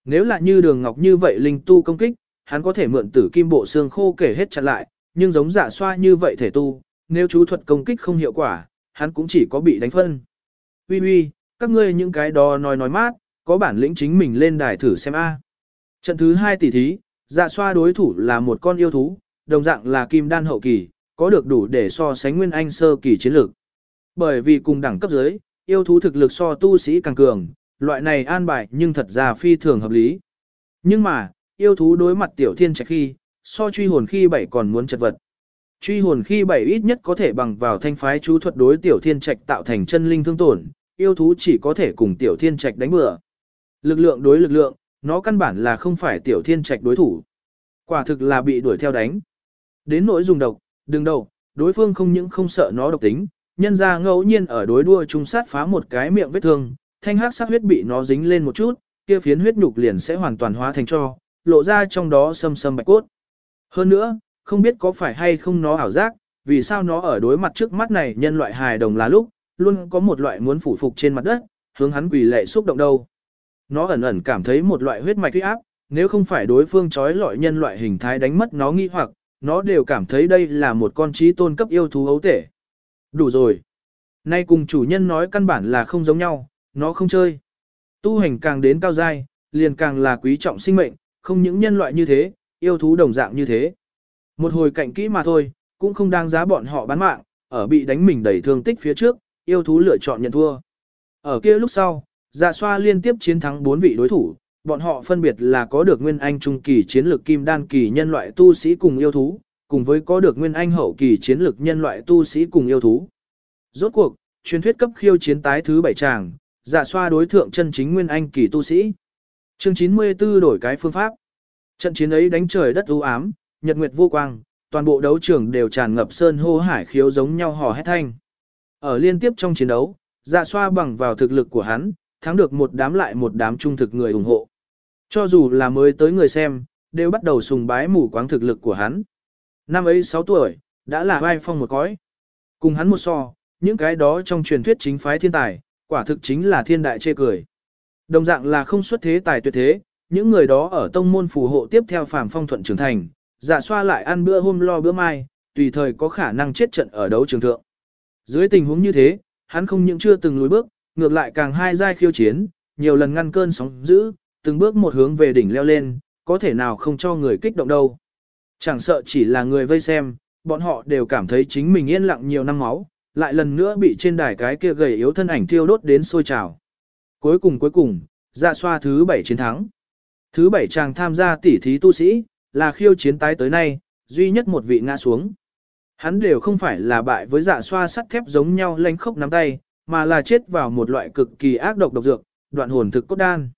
Nếu là như đường ngọc như vậy linh tu công kích, hắn có thể mượn tử kim bộ xương khô kể hết chặn lại, nhưng giống dạ xoa như vậy thể tu, nếu chú thuật công kích không hiệu quả, hắn cũng chỉ có bị đánh phân. Ui ui, các ngươi những cái đó nói nói mát, có bản lĩnh chính mình lên đài thử xem a. Trận thứ hai tỷ thí, dạ xoa đối thủ là một con yêu thú, đồng dạng là kim đan hậu kỳ, có được đủ để so sánh nguyên anh sơ kỳ chiến lược. Bởi vì cùng đẳng cấp dưới, yêu thú thực lực so tu sĩ càng cường, loại này an bài nhưng thật ra phi thường hợp lý. Nhưng mà, yêu thú đối mặt tiểu thiên trạch khi, so truy hồn khi bảy còn muốn chật vật. Truy hồn khi bảy ít nhất có thể bằng vào thanh phái chú thuật đối tiểu thiên trạch tạo thành chân linh thương tổn, yêu thú chỉ có thể cùng tiểu thiên trạch đánh bừa. Lực lượng đối lực lượng, nó căn bản là không phải tiểu thiên trạch đối thủ. Quả thực là bị đuổi theo đánh. Đến nỗi dùng độc, đừng đầu, đối phương không những không sợ nó độc tính, nhân ra ngẫu nhiên ở đối đua trung sát phá một cái miệng vết thương, thanh hắc sắc huyết bị nó dính lên một chút, kia phiến huyết nhục liền sẽ hoàn toàn hóa thành cho, lộ ra trong đó sâm sâm bạch cốt. Hơn nữa, không biết có phải hay không nó ảo giác, vì sao nó ở đối mặt trước mắt này nhân loại hài đồng là lúc, luôn có một loại muốn phủ phục trên mặt đất, hướng hắn quỳ lệ xúc động đâu. Nó ẩn ẩn cảm thấy một loại huyết mạch huy áp, nếu không phải đối phương trói lọi nhân loại hình thái đánh mất nó nghi hoặc, nó đều cảm thấy đây là một con trí tôn cấp yêu thú ấu tể. Đủ rồi. Nay cùng chủ nhân nói căn bản là không giống nhau, nó không chơi. Tu hành càng đến cao giai, liền càng là quý trọng sinh mệnh, không những nhân loại như thế, yêu thú đồng dạng như thế. Một hồi cạnh kỹ mà thôi, cũng không đáng giá bọn họ bán mạng, ở bị đánh mình đầy thương tích phía trước, yêu thú lựa chọn nhận thua. Ở kia lúc sau, dạ xoa liên tiếp chiến thắng 4 vị đối thủ, bọn họ phân biệt là có được nguyên anh trung kỳ chiến lược kim đan kỳ nhân loại tu sĩ cùng yêu thú, cùng với có được nguyên anh hậu kỳ chiến lược nhân loại tu sĩ cùng yêu thú. Rốt cuộc, truyền thuyết cấp khiêu chiến tái thứ bảy tràng, dạ xoa đối thượng chân chính nguyên anh kỳ tu sĩ. Chương 94 đổi cái phương pháp. Trận chiến ấy đánh trời đất u ám, nhật nguyệt vô quang, toàn bộ đấu trường đều tràn ngập sơn hô hải khiếu giống nhau hò hét thanh. Ở liên tiếp trong chiến đấu, dạ xoa bằng vào thực lực của hắn, thắng được một đám lại một đám trung thực người ủng hộ. Cho dù là mới tới người xem, đều bắt đầu sùng bái mù quáng thực lực của hắn. Năm ấy 6 tuổi, đã là vai phong một cõi. Cùng hắn một so, những cái đó trong truyền thuyết chính phái thiên tài, quả thực chính là thiên đại chê cười. Đồng dạng là không xuất thế tài tuyệt thế, những người đó ở tông môn phù hộ tiếp theo phàm phong thuận trưởng thành, dạ xoa lại ăn bữa hôm lo bữa mai, tùy thời có khả năng chết trận ở đấu trường thượng. Dưới tình huống như thế, hắn không những chưa từng lùi bước, ngược lại càng hai giai khiêu chiến, nhiều lần ngăn cơn sóng dữ, từng bước một hướng về đỉnh leo lên, có thể nào không cho người kích động đâu. Chẳng sợ chỉ là người vây xem, bọn họ đều cảm thấy chính mình yên lặng nhiều năm máu, lại lần nữa bị trên đài cái kia gầy yếu thân ảnh thiêu đốt đến sôi trào. Cuối cùng cuối cùng, Ra xoa thứ bảy chiến thắng. Thứ bảy chàng tham gia tỉ thí tu sĩ, là khiêu chiến tái tới nay, duy nhất một vị ngã xuống. Hắn đều không phải là bại với dạ xoa sắt thép giống nhau lanh khốc nắm tay, mà là chết vào một loại cực kỳ ác độc độc dược, đoạn hồn thực cốt đan.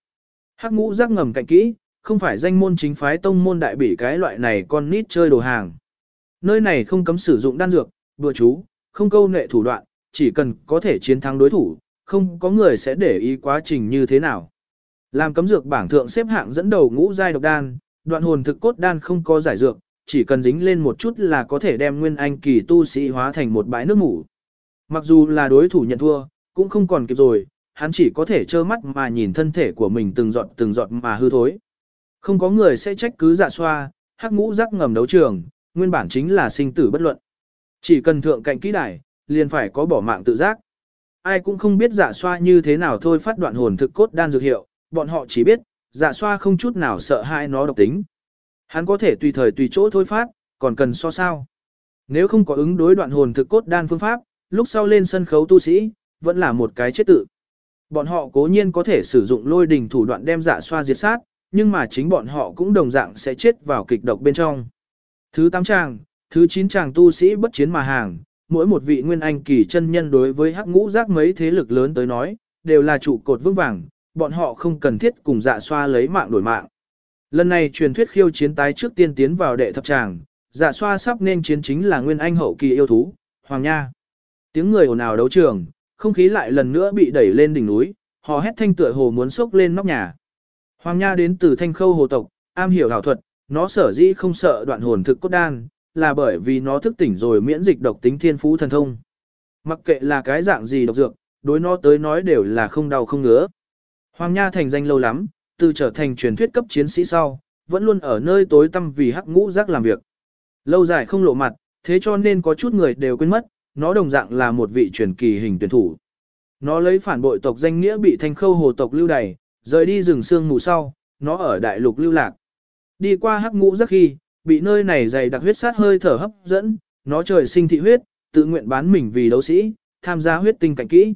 Hắc ngũ giác ngầm cạnh kỹ, không phải danh môn chính phái tông môn đại bỉ cái loại này con nít chơi đồ hàng. Nơi này không cấm sử dụng đan dược, đùa chú, không câu nệ thủ đoạn, chỉ cần có thể chiến thắng đối thủ, không có người sẽ để ý quá trình như thế nào. Làm cấm dược bảng thượng xếp hạng dẫn đầu ngũ giai độc đan, đoạn hồn thực cốt đan không có giải dược, chỉ cần dính lên một chút là có thể đem nguyên anh kỳ tu sĩ hóa thành một bãi nước mủ. Mặc dù là đối thủ nhận thua, cũng không còn kịp rồi, hắn chỉ có thể trơ mắt mà nhìn thân thể của mình từng giọt từng giọt mà hư thối. Không có người sẽ trách cứ dạ xoa, hắc ngũ rắc ngầm đấu trường, nguyên bản chính là sinh tử bất luận. Chỉ cần thượng cạnh kỹ đài, liền phải có bỏ mạng tự giác. Ai cũng không biết dạ xoa như thế nào thôi phát đoạn hồn thực cốt đan dược hiệu, bọn họ chỉ biết, dạ xoa không chút nào sợ hai nó độc tính. Hắn có thể tùy thời tùy chỗ thôi phát, còn cần so sao. Nếu không có ứng đối đoạn hồn thực cốt đan phương pháp, lúc sau lên sân khấu tu sĩ, vẫn là một cái chết tự. Bọn họ cố nhiên có thể sử dụng lôi đình thủ đoạn đem dạ xoa diệt sát, nhưng mà chính bọn họ cũng đồng dạng sẽ chết vào kịch độc bên trong. Thứ 8 chàng, thứ 9 chàng tu sĩ bất chiến mà hàng, mỗi một vị nguyên anh kỳ chân nhân đối với hắc ngũ giác mấy thế lực lớn tới nói, đều là trụ cột vững vàng, bọn họ không cần thiết cùng dạ xoa lấy mạng đổi mạng. Lần này truyền thuyết khiêu chiến tái trước tiên tiến vào đệ thập tràng, dạ xoa sắp nên chiến chính là nguyên anh hậu kỳ yêu thú, Hoàng Nha. Tiếng người ồn ào đấu trường, không khí lại lần nữa bị đẩy lên đỉnh núi, họ hét thanh tựa hồ muốn sốc lên nóc nhà. Hoàng Nha đến từ thanh khâu hồ tộc, am hiểu hảo thuật, nó sở dĩ không sợ đoạn hồn thực cốt đan, là bởi vì nó thức tỉnh rồi miễn dịch độc tính thiên phú thần thông. Mặc kệ là cái dạng gì độc dược, đối nó tới nói đều là không đau không ngứa. Hoàng Nha thành danh lâu lắm, từ trở thành truyền thuyết cấp chiến sĩ sau, vẫn luôn ở nơi tối tăm vì hắc ngũ giác làm việc. Lâu dài không lộ mặt, thế cho nên có chút người đều quên mất, nó đồng dạng là một vị truyền kỳ hình tuyển thủ. Nó lấy phản bội tộc danh nghĩa bị thanh khâu hồ tộc lưu đày, rời đi rừng sương mù sau, nó ở đại lục lưu lạc. Đi qua hắc ngũ giác khi, bị nơi này dày đặc huyết sát hơi thở hấp dẫn, nó trời sinh thị huyết, tự nguyện bán mình vì đấu sĩ, tham gia huyết tinh cảnh kỹ.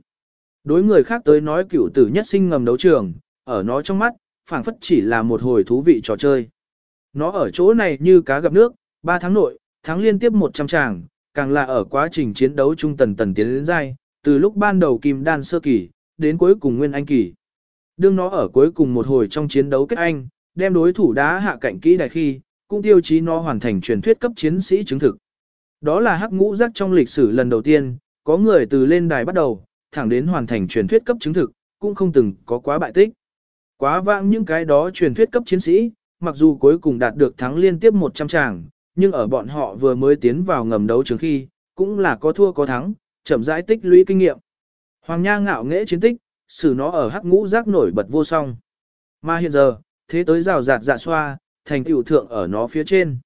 Đối người khác tới nói cửu tử nhất sinh ngầm đấu trường, ở nó trong mắt, phảng phất chỉ là một hồi thú vị trò chơi. Nó ở chỗ này như cá gặp nước, 3 tháng nội, tháng liên tiếp 100 tràng, càng là ở quá trình chiến đấu trung tần tần tiến đến dai, từ lúc ban đầu kim đan sơ kỳ, đến cuối cùng nguyên anh kỳ. Đương nó ở cuối cùng một hồi trong chiến đấu kết anh, đem đối thủ đá hạ cạnh kỹ đại khi, cũng tiêu chí nó hoàn thành truyền thuyết cấp chiến sĩ chứng thực. Đó là hắc ngũ giác trong lịch sử lần đầu tiên, có người từ lên đài bắt đầu, thẳng đến hoàn thành truyền thuyết cấp chứng thực, cũng không từng có quá bại tích. Quá vãng những cái đó truyền thuyết cấp chiến sĩ, mặc dù cuối cùng đạt được thắng liên tiếp 100 tràng, nhưng ở bọn họ vừa mới tiến vào ngầm đấu trường khi, cũng là có thua có thắng, chậm rãi tích lũy kinh nghiệm. Hoàng Nha ngạo nghễ chiến tích, xử nó ở hắc ngũ giác nổi bật vô song. Mà hiện giờ, thế tới rào rạt dạ xoa, thành tựu thượng ở nó phía trên.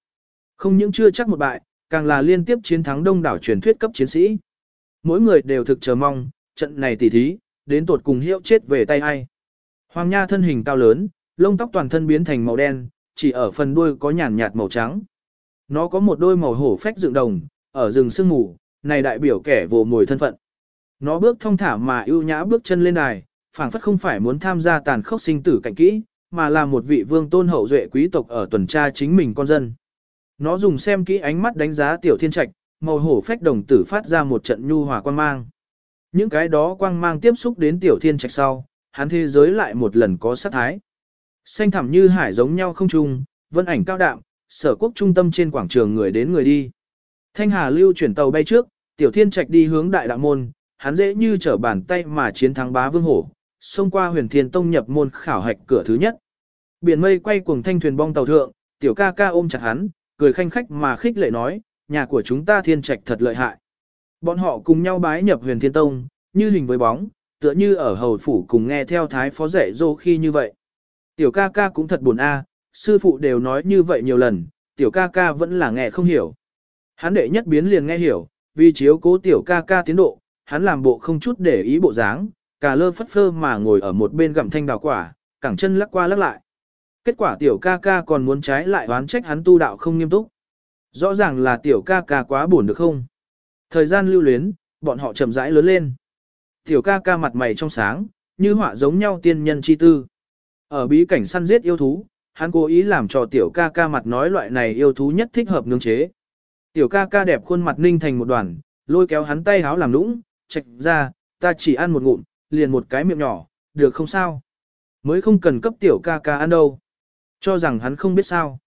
Không những chưa chắc một bại, càng là liên tiếp chiến thắng đông đảo truyền thuyết cấp chiến sĩ. Mỗi người đều thực chờ mong, trận này tỉ thí, đến tột cùng hiệu chết về tay ai. Hoàng Nha thân hình cao lớn, lông tóc toàn thân biến thành màu đen, chỉ ở phần đuôi có nhàn nhạt màu trắng. Nó có một đôi màu hổ phách dựng đồng, ở rừng sương mù, này đại biểu kẻ vồ mồi thân phận. Nó bước thong thả mà ưu nhã bước chân lên đài, phảng phất không phải muốn tham gia tàn khốc sinh tử cảnh kỹ, mà là một vị vương tôn hậu duệ quý tộc ở tuần tra chính mình con dân. Nó dùng xem kỹ ánh mắt đánh giá tiểu thiên trạch, màu hổ phách đồng tử phát ra một trận nhu hòa quang mang. Những cái đó quang mang tiếp xúc đến tiểu thiên trạch sau, hắn thế giới lại một lần có sát thái. Xanh thẳm như hải giống nhau không chung, vân ảnh cao đạm, sở quốc trung tâm trên quảng trường người đến người đi. Thanh Hà lưu chuyển tàu bay trước, tiểu thiên trạch đi hướng đại đạo môn, hắn dễ như trở bàn tay mà chiến thắng bá vương hổ, xông qua huyền thiên tông nhập môn khảo hạch cửa thứ nhất. Biển mây quay cuồng thanh thuyền bong tàu thượng, tiểu ca ca ôm chặt hắn, cười khanh khách mà khích lệ nói, nhà của chúng ta thiên trạch thật lợi hại. Bọn họ cùng nhau bái nhập huyền thiên tông, như hình với bóng, tựa như ở hầu phủ cùng nghe theo thái phó dạy dô khi như vậy. Tiểu ca ca cũng thật buồn a, sư phụ đều nói như vậy nhiều lần, tiểu ca ca vẫn là nghe không hiểu. Hắn đệ nhất biến liền nghe hiểu, vì chiếu cố tiểu ca ca tiến độ, hắn làm bộ không chút để ý bộ dáng, cà lơ phất phơ mà ngồi ở một bên gặm thanh đào quả, cẳng chân lắc qua lắc lại. Kết quả tiểu ca ca còn muốn trái lại oán trách hắn tu đạo không nghiêm túc. Rõ ràng là tiểu ca ca quá buồn được không? Thời gian lưu luyến, bọn họ chậm rãi lớn lên. Tiểu ca ca mặt mày trong sáng, như họa giống nhau tiên nhân chi tư. Ở bí cảnh săn giết yêu thú, hắn cố ý làm cho tiểu ca ca mặt nói loại này yêu thú nhất thích hợp nương chế. Tiểu ca ca đẹp khuôn mặt ninh thành một đoàn, lôi kéo hắn tay háo làm lũng, chạch ra, ta chỉ ăn một ngụm, liền một cái miệng nhỏ, được không sao? Mới không cần cấp tiểu ca ca ăn đâu. Cho rằng hắn không biết sao.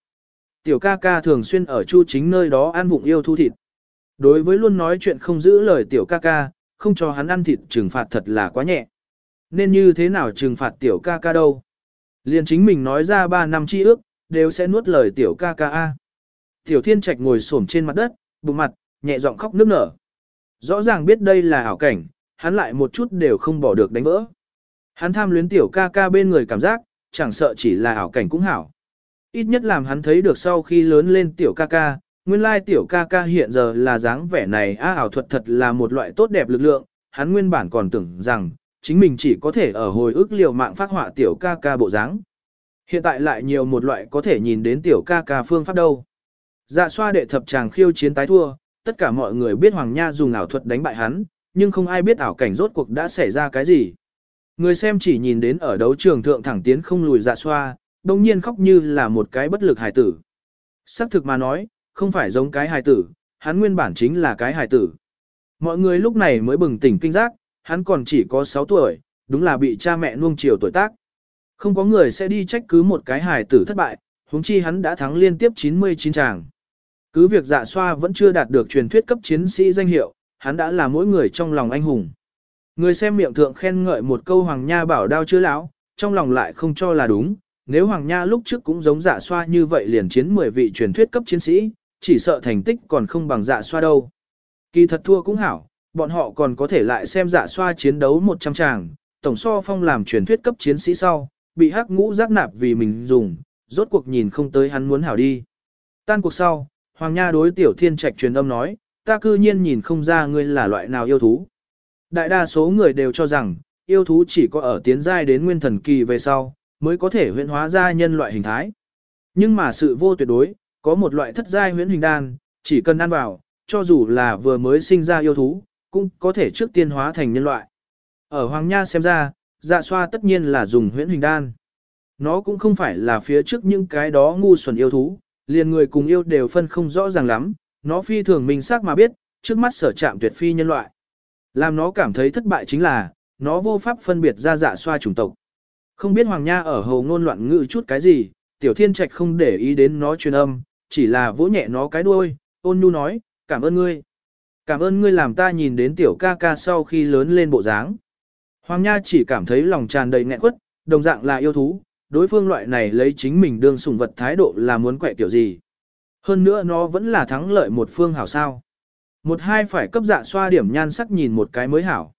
Tiểu ca ca thường xuyên ở chu chính nơi đó ăn vụng yêu thu thịt. Đối với luôn nói chuyện không giữ lời tiểu ca ca, không cho hắn ăn thịt trừng phạt thật là quá nhẹ. Nên như thế nào trừng phạt tiểu ca ca đâu? Liền chính mình nói ra 3 năm chi ước, đều sẽ nuốt lời tiểu ca ca a. Tiểu thiên trạch ngồi xổm trên mặt đất, bụng mặt, nhẹ giọng khóc nức nở. Rõ ràng biết đây là ảo cảnh, hắn lại một chút đều không bỏ được đánh vỡ. Hắn tham luyến tiểu ca ca bên người cảm giác, chẳng sợ chỉ là ảo cảnh cũng hảo. Ít nhất làm hắn thấy được sau khi lớn lên tiểu ca ca, nguyên lai tiểu ca ca hiện giờ là dáng vẻ này a ảo thuật thật là một loại tốt đẹp lực lượng, hắn nguyên bản còn tưởng rằng, chính mình chỉ có thể ở hồi ức liều mạng phát họa tiểu ca ca bộ dáng. Hiện tại lại nhiều một loại có thể nhìn đến tiểu ca ca phương pháp đâu. Dạ xoa đệ thập chàng khiêu chiến tái thua, tất cả mọi người biết Hoàng Nha dùng ảo thuật đánh bại hắn, nhưng không ai biết ảo cảnh rốt cuộc đã xảy ra cái gì. Người xem chỉ nhìn đến ở đấu trường thượng thẳng tiến không lùi dạ xoa, đồng nhiên khóc như là một cái bất lực hài tử. Sắc thực mà nói, không phải giống cái hài tử, hắn nguyên bản chính là cái hài tử. Mọi người lúc này mới bừng tỉnh kinh giác, hắn còn chỉ có 6 tuổi, đúng là bị cha mẹ nuông chiều tuổi tác. Không có người sẽ đi trách cứ một cái hài tử thất bại, huống chi hắn đã thắng liên tiếp 99 tràng. Cứ việc dạ xoa vẫn chưa đạt được truyền thuyết cấp chiến sĩ danh hiệu, hắn đã là mỗi người trong lòng anh hùng. Người xem miệng thượng khen ngợi một câu Hoàng Nha bảo đao chưa lão, trong lòng lại không cho là đúng. Nếu Hoàng Nha lúc trước cũng giống dạ xoa như vậy liền chiến 10 vị truyền thuyết cấp chiến sĩ, chỉ sợ thành tích còn không bằng dạ xoa đâu. Kỳ thật thua cũng hảo, bọn họ còn có thể lại xem dạ xoa chiến đấu 100 tràng, tổng so phong làm truyền thuyết cấp chiến sĩ sau, bị hắc ngũ giác nạp vì mình dùng, rốt cuộc nhìn không tới hắn muốn hảo đi. Tan cuộc sau, Hoàng Nha đối tiểu thiên trạch truyền âm nói, ta cư nhiên nhìn không ra ngươi là loại nào yêu thú. Đại đa số người đều cho rằng, yêu thú chỉ có ở tiến giai đến nguyên thần kỳ về sau, mới có thể huyễn hóa ra nhân loại hình thái. Nhưng mà sự vô tuyệt đối, có một loại thất giai huyễn hình đan, chỉ cần ăn vào, cho dù là vừa mới sinh ra yêu thú, cũng có thể trước tiên hóa thành nhân loại. Ở Hoàng Nha xem ra, dạ xoa tất nhiên là dùng huyễn hình đan. Nó cũng không phải là phía trước những cái đó ngu xuẩn yêu thú, liền người cùng yêu đều phân không rõ ràng lắm, nó phi thường mình xác mà biết, trước mắt sở chạm tuyệt phi nhân loại. Làm nó cảm thấy thất bại chính là, nó vô pháp phân biệt ra dạ xoa chủng tộc. Không biết Hoàng Nha ở hầu ngôn loạn ngữ chút cái gì, Tiểu Thiên Trạch không để ý đến nó truyền âm, chỉ là vỗ nhẹ nó cái đuôi, ôn nhu nói, cảm ơn ngươi. Cảm ơn ngươi làm ta nhìn đến Tiểu ca ca sau khi lớn lên bộ dáng. Hoàng Nha chỉ cảm thấy lòng tràn đầy nghẹn quất, đồng dạng là yêu thú, đối phương loại này lấy chính mình đương sủng vật thái độ là muốn quậy tiểu gì. Hơn nữa nó vẫn là thắng lợi một phương hảo sao. Một hai phải cấp dạ xoa điểm nhan sắc nhìn một cái mới hảo.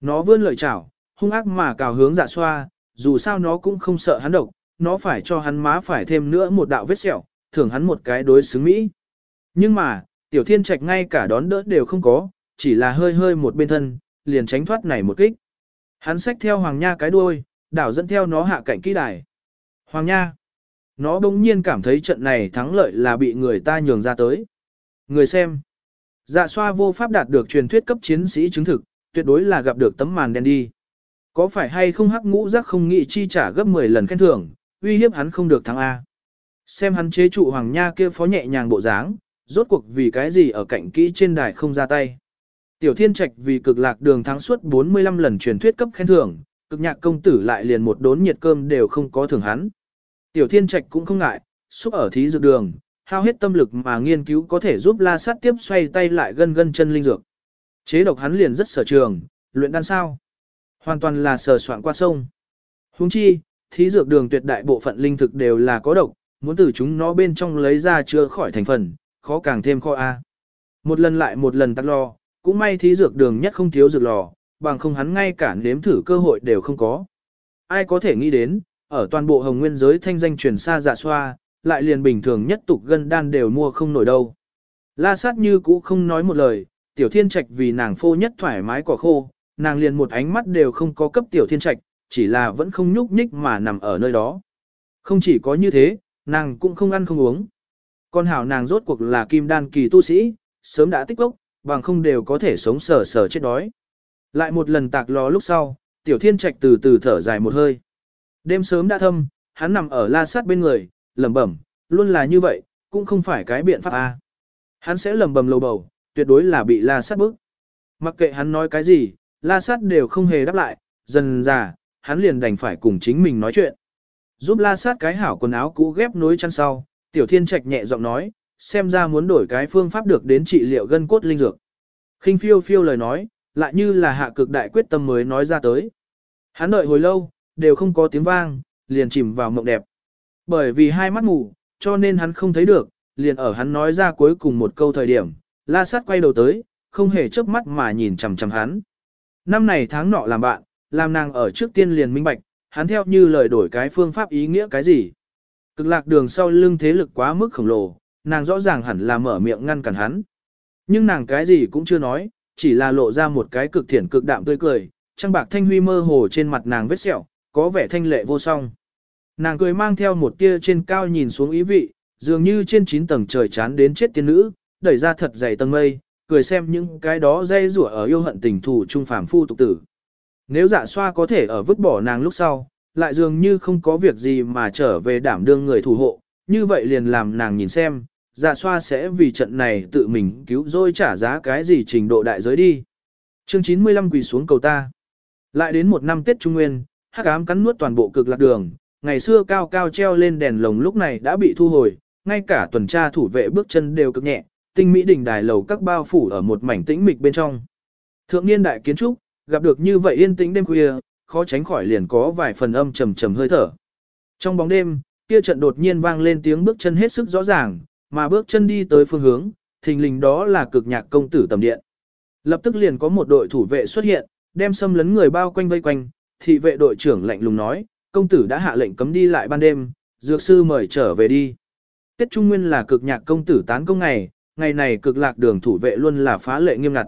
Nó vươn lợi chảo, hung ác mà cào hướng dạ xoa, dù sao nó cũng không sợ hắn độc, nó phải cho hắn má phải thêm nữa một đạo vết sẹo, thưởng hắn một cái đối xứng Mỹ. Nhưng mà, tiểu thiên trạch ngay cả đón đỡ đều không có, chỉ là hơi hơi một bên thân, liền tránh thoát này một kích. Hắn xách theo hoàng nha cái đuôi, đảo dẫn theo nó hạ cạnh kỹ đài. Hoàng nha! Nó bỗng nhiên cảm thấy trận này thắng lợi là bị người ta nhường ra tới. Người xem! Dạ xoa vô pháp đạt được truyền thuyết cấp chiến sĩ chứng thực, tuyệt đối là gặp được tấm màn đen đi. Có phải hay không hắc ngũ giác không nghĩ chi trả gấp 10 lần khen thưởng, uy hiếp hắn không được thắng A. Xem hắn chế trụ hoàng nha kia phó nhẹ nhàng bộ dáng, rốt cuộc vì cái gì ở cạnh kỹ trên đài không ra tay. Tiểu thiên trạch vì cực lạc đường thắng suốt 45 lần truyền thuyết cấp khen thưởng, cực nhạc công tử lại liền một đốn nhiệt cơm đều không có thưởng hắn. Tiểu thiên trạch cũng không ngại, xúc ở thí dược đường, hao hết tâm lực mà nghiên cứu có thể giúp la sát tiếp xoay tay lại gân gân chân linh dược. Chế độc hắn liền rất sở trường, luyện đan sao. Hoàn toàn là sờ soạn qua sông. Huống chi, thí dược đường tuyệt đại bộ phận linh thực đều là có độc, muốn từ chúng nó bên trong lấy ra chữa khỏi thành phần, khó càng thêm khó A. Một lần lại một lần tắt lo, cũng may thí dược đường nhất không thiếu dược lò, bằng không hắn ngay cả nếm thử cơ hội đều không có. Ai có thể nghĩ đến, ở toàn bộ hồng nguyên giới thanh danh truyền xa dạ xoa, lại liền bình thường nhất tục gân đan đều mua không nổi đâu. La sát như cũ không nói một lời, tiểu thiên trạch vì nàng phô nhất thoải mái quả khô, nàng liền một ánh mắt đều không có cấp tiểu thiên trạch, chỉ là vẫn không nhúc nhích mà nằm ở nơi đó. Không chỉ có như thế, nàng cũng không ăn không uống. Con hảo nàng rốt cuộc là kim đan kỳ tu sĩ, sớm đã tích lốc, bằng không đều có thể sống sờ sờ chết đói. Lại một lần tạc lò lúc sau, tiểu thiên trạch từ từ thở dài một hơi. Đêm sớm đã thâm, hắn nằm ở la sát bên người, lẩm bẩm, luôn là như vậy, cũng không phải cái biện pháp a. Hắn sẽ lẩm bẩm lầu bầu, tuyệt đối là bị la sát bức. Mặc kệ hắn nói cái gì, la sát đều không hề đáp lại, dần già, hắn liền đành phải cùng chính mình nói chuyện. Giúp la sát cái hảo quần áo cũ ghép nối chăn sau, tiểu thiên trạch nhẹ giọng nói, xem ra muốn đổi cái phương pháp được đến trị liệu gân cốt linh dược. khinh phiêu phiêu lời nói, lại như là hạ cực đại quyết tâm mới nói ra tới. Hắn đợi hồi lâu, đều không có tiếng vang, liền chìm vào mộng đẹp. Bởi vì hai mắt mù, cho nên hắn không thấy được, liền ở hắn nói ra cuối cùng một câu thời điểm, la sát quay đầu tới, không hề chớp mắt mà nhìn chằm chằm hắn. Năm này tháng nọ làm bạn, làm nàng ở trước tiên liền minh bạch, hắn theo như lời đổi cái phương pháp ý nghĩa cái gì. Cực lạc đường sau lưng thế lực quá mức khổng lồ, nàng rõ ràng hẳn là mở miệng ngăn cản hắn. Nhưng nàng cái gì cũng chưa nói, chỉ là lộ ra một cái cực thiển cực đạm tươi cười, trăng bạc thanh huy mơ hồ trên mặt nàng vết sẹo, có vẻ thanh lệ vô song. Nàng cười mang theo một tia trên cao nhìn xuống ý vị, dường như trên chín tầng trời chán đến chết tiên nữ, đẩy ra thật dày tầng mây, cười xem những cái đó dây rủa ở yêu hận tình thù trung phàm phu tục tử. Nếu dạ xoa có thể ở vứt bỏ nàng lúc sau, lại dường như không có việc gì mà trở về đảm đương người thủ hộ, như vậy liền làm nàng nhìn xem, dạ xoa sẽ vì trận này tự mình cứu rồi trả giá cái gì trình độ đại giới đi. Chương 95 quỳ xuống cầu ta. Lại đến một năm Tết Trung Nguyên, hắc ám cắn nuốt toàn bộ cực lạc đường, ngày xưa cao cao treo lên đèn lồng lúc này đã bị thu hồi, ngay cả tuần tra thủ vệ bước chân đều cực nhẹ, tinh mỹ đỉnh đài lầu các bao phủ ở một mảnh tĩnh mịch bên trong. Thượng niên đại kiến trúc, gặp được như vậy yên tĩnh đêm khuya, khó tránh khỏi liền có vài phần âm trầm trầm hơi thở. Trong bóng đêm, kia trận đột nhiên vang lên tiếng bước chân hết sức rõ ràng, mà bước chân đi tới phương hướng, thình lình đó là cực nhạc công tử tầm điện. Lập tức liền có một đội thủ vệ xuất hiện, đem xâm lấn người bao quanh vây quanh, thị vệ đội trưởng lạnh lùng nói, công tử đã hạ lệnh cấm đi lại ban đêm, dược sư mời trở về đi. Tết Trung Nguyên là cực nhạc công tử tán công ngày, ngày này cực lạc đường thủ vệ luôn là phá lệ nghiêm ngặt.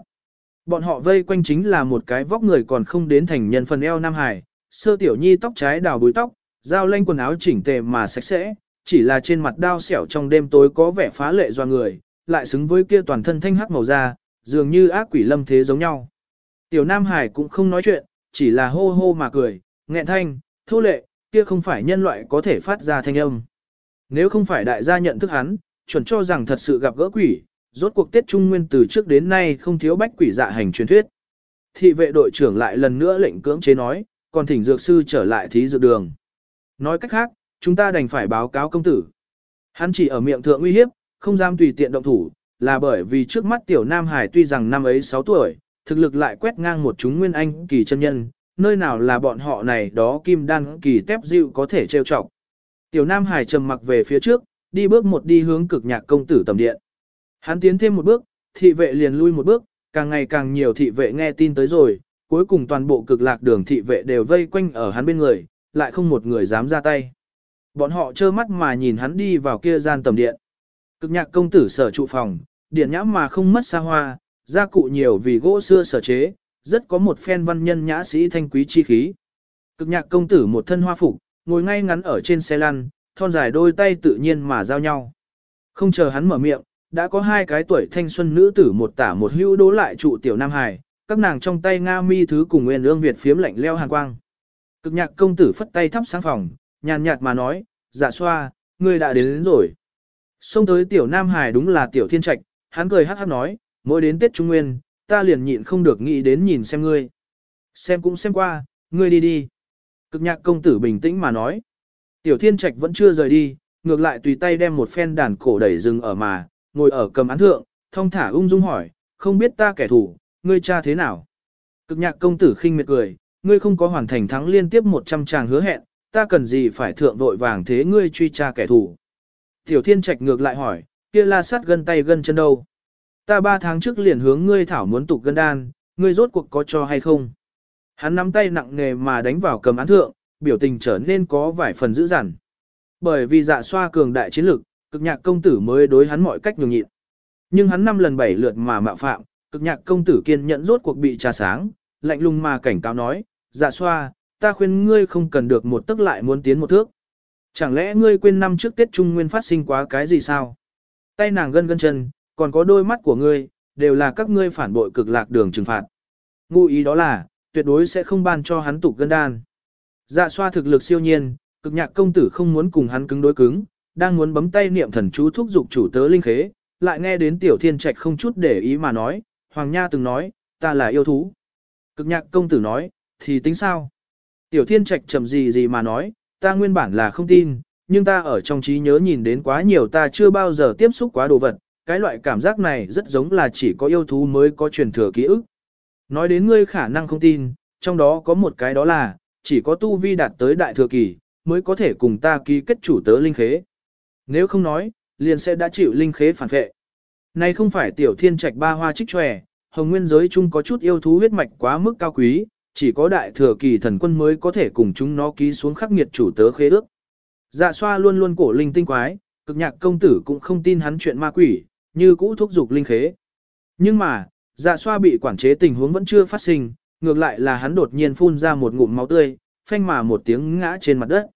Bọn họ vây quanh chính là một cái vóc người còn không đến thành nhân phần eo Nam Hải, sơ tiểu nhi tóc trái đào búi tóc, dao lanh quần áo chỉnh tề mà sạch sẽ, chỉ là trên mặt đao xẻo trong đêm tối có vẻ phá lệ do người, lại xứng với kia toàn thân thanh hắc màu da, dường như ác quỷ lâm thế giống nhau. Tiểu Nam Hải cũng không nói chuyện, chỉ là hô hô mà cười, nghẹn thanh, thô lệ, kia không phải nhân loại có thể phát ra thanh âm. Nếu không phải đại gia nhận thức hắn, chuẩn cho rằng thật sự gặp gỡ quỷ, rốt cuộc Tết Trung Nguyên từ trước đến nay không thiếu bách quỷ dạ hành truyền thuyết. Thị vệ đội trưởng lại lần nữa lệnh cưỡng chế nói, còn thỉnh dược sư trở lại thí dược đường. Nói cách khác, chúng ta đành phải báo cáo công tử. Hắn chỉ ở miệng thượng uy hiếp, không dám tùy tiện động thủ, là bởi vì trước mắt tiểu Nam Hải tuy rằng năm ấy 6 tuổi, thực lực lại quét ngang một chúng nguyên anh kỳ chân nhân, nơi nào là bọn họ này đó kim đan kỳ tép dịu có thể trêu chọc. Tiểu Nam Hải trầm mặc về phía trước, đi bước một đi hướng cực nhạc công tử tầm điện. Hắn tiến thêm một bước, thị vệ liền lui một bước, càng ngày càng nhiều thị vệ nghe tin tới rồi, cuối cùng toàn bộ cực lạc đường thị vệ đều vây quanh ở hắn bên người, lại không một người dám ra tay. Bọn họ trơ mắt mà nhìn hắn đi vào kia gian tầm điện. Cực nhạc công tử sở trụ phòng, điện nhã mà không mất xa hoa, gia cụ nhiều vì gỗ xưa sở chế, rất có một phen văn nhân nhã sĩ thanh quý chi khí. Cực nhạc công tử một thân hoa phục, ngồi ngay ngắn ở trên xe lăn, thon dài đôi tay tự nhiên mà giao nhau. Không chờ hắn mở miệng, đã có hai cái tuổi thanh xuân nữ tử một tả một hữu đố lại trụ tiểu Nam Hải, các nàng trong tay Nga mi thứ cùng nguyên ương Việt phiếm lạnh leo hàng quang. Cực nhạc công tử phất tay thắp sáng phòng, nhàn nhạt mà nói, dạ xoa, ngươi đã đến, đến rồi. Xông tới tiểu Nam Hải đúng là tiểu thiên trạch, hắn cười hát hát nói, mỗi đến Tết Trung Nguyên, ta liền nhịn không được nghĩ đến nhìn xem ngươi. Xem cũng xem qua, ngươi đi đi. Cực nhạc công tử bình tĩnh mà nói. Tiểu thiên trạch vẫn chưa rời đi, ngược lại tùy tay đem một phen đàn cổ đẩy rừng ở mà, ngồi ở cầm án thượng, thông thả ung dung hỏi, không biết ta kẻ thù, ngươi cha thế nào? Cực nhạc công tử khinh miệt cười, ngươi không có hoàn thành thắng liên tiếp 100 tràng hứa hẹn, ta cần gì phải thượng vội vàng thế ngươi truy tra kẻ thù. Tiểu thiên trạch ngược lại hỏi, kia la sát gân tay gân chân đâu? Ta ba tháng trước liền hướng ngươi thảo muốn tục gân đan, ngươi rốt cuộc có cho hay không? Hắn nắm tay nặng nề mà đánh vào cầm án thượng, biểu tình trở nên có vài phần dữ dằn. Bởi vì dạ xoa cường đại chiến lực, cực nhạc công tử mới đối hắn mọi cách nhường nhịn. Nhưng hắn năm lần bảy lượt mà mạo phạm, cực nhạc công tử kiên nhẫn rốt cuộc bị trà sáng, lạnh lùng mà cảnh cáo nói, dạ xoa, ta khuyên ngươi không cần được một tức lại muốn tiến một thước. Chẳng lẽ ngươi quên năm trước Tết Trung Nguyên phát sinh quá cái gì sao? Tay nàng gân gân chân, còn có đôi mắt của ngươi, đều là các ngươi phản bội cực lạc đường trừng phạt. Ngụ ý đó là, tuyệt đối sẽ không ban cho hắn tục gân đan. Dạ xoa thực lực siêu nhiên, cực nhạc công tử không muốn cùng hắn cứng đối cứng, đang muốn bấm tay niệm thần chú thúc dục chủ tớ linh khế, lại nghe đến tiểu thiên trạch không chút để ý mà nói, Hoàng Nha từng nói, ta là yêu thú. Cực nhạc công tử nói, thì tính sao? Tiểu thiên trạch chậm gì gì mà nói, ta nguyên bản là không tin, nhưng ta ở trong trí nhớ nhìn đến quá nhiều ta chưa bao giờ tiếp xúc quá đồ vật, cái loại cảm giác này rất giống là chỉ có yêu thú mới có truyền thừa ký ức. Nói đến ngươi khả năng không tin, trong đó có một cái đó là, chỉ có tu vi đạt tới đại thừa kỳ, mới có thể cùng ta ký kết chủ tớ linh khế. Nếu không nói, liền sẽ đã chịu linh khế phản vệ. Này không phải tiểu thiên trạch ba hoa trích tròe, hồng nguyên giới chung có chút yêu thú huyết mạch quá mức cao quý, chỉ có đại thừa kỳ thần quân mới có thể cùng chúng nó ký xuống khắc nghiệt chủ tớ khế ước. Dạ xoa luôn luôn cổ linh tinh quái, cực nhạc công tử cũng không tin hắn chuyện ma quỷ, như cũ thúc giục linh khế. Nhưng mà, dạ xoa bị quản chế tình huống vẫn chưa phát sinh, ngược lại là hắn đột nhiên phun ra một ngụm máu tươi, phanh mà một tiếng ngã trên mặt đất.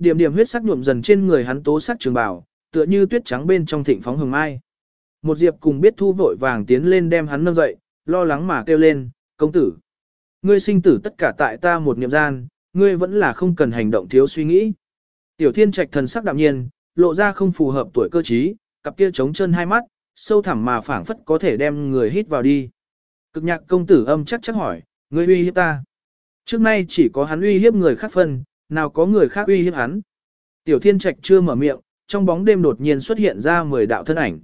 Điểm điểm huyết sắc nhuộm dần trên người hắn tố sắc trường bào, tựa như tuyết trắng bên trong thịnh phóng hồng mai. Một diệp cùng biết thu vội vàng tiến lên đem hắn nâng dậy, lo lắng mà kêu lên, công tử. Ngươi sinh tử tất cả tại ta một niệm gian, ngươi vẫn là không cần hành động thiếu suy nghĩ. Tiểu thiên trạch thần sắc đạm nhiên, lộ ra không phù hợp tuổi cơ trí, cặp kia trống chân hai mắt, sâu thẳm mà phảng phất có thể đem người hít vào đi. Cực nhạc công tử âm chắc chắc hỏi, ngươi uy hiếp ta. Trước nay chỉ có hắn uy hiếp người khác phân, nào có người khác uy hiếp hắn. Tiểu thiên trạch chưa mở miệng, trong bóng đêm đột nhiên xuất hiện ra 10 đạo thân ảnh.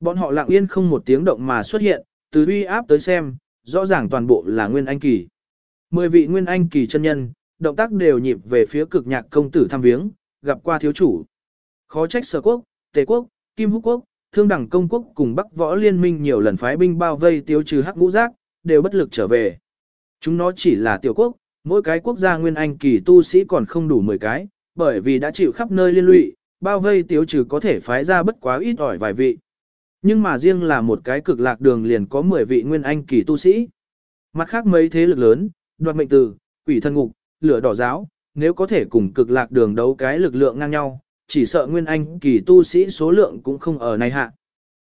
Bọn họ lặng yên không một tiếng động mà xuất hiện, từ uy áp tới xem, rõ ràng toàn bộ là Nguyên Anh Kỳ. Mười vị Nguyên Anh Kỳ chân nhân, động tác đều nhịp về phía cực nhạc công tử thăm viếng, gặp qua thiếu chủ. Khó trách sở quốc, tề quốc, kim húc quốc, thương đẳng công quốc cùng bắc võ liên minh nhiều lần phái binh bao vây tiêu trừ hắc ngũ giác, đều bất lực trở về. Chúng nó chỉ là tiểu quốc, mỗi cái quốc gia nguyên anh kỳ tu sĩ còn không đủ 10 cái, bởi vì đã chịu khắp nơi liên lụy, bao vây tiêu trừ có thể phái ra bất quá ít ỏi vài vị. Nhưng mà riêng là một cái cực lạc đường liền có 10 vị nguyên anh kỳ tu sĩ. Mặt khác mấy thế lực lớn, đoạt mệnh tử, quỷ thân ngục, lửa đỏ giáo, nếu có thể cùng cực lạc đường đấu cái lực lượng ngang nhau, chỉ sợ nguyên anh kỳ tu sĩ số lượng cũng không ở này hạ.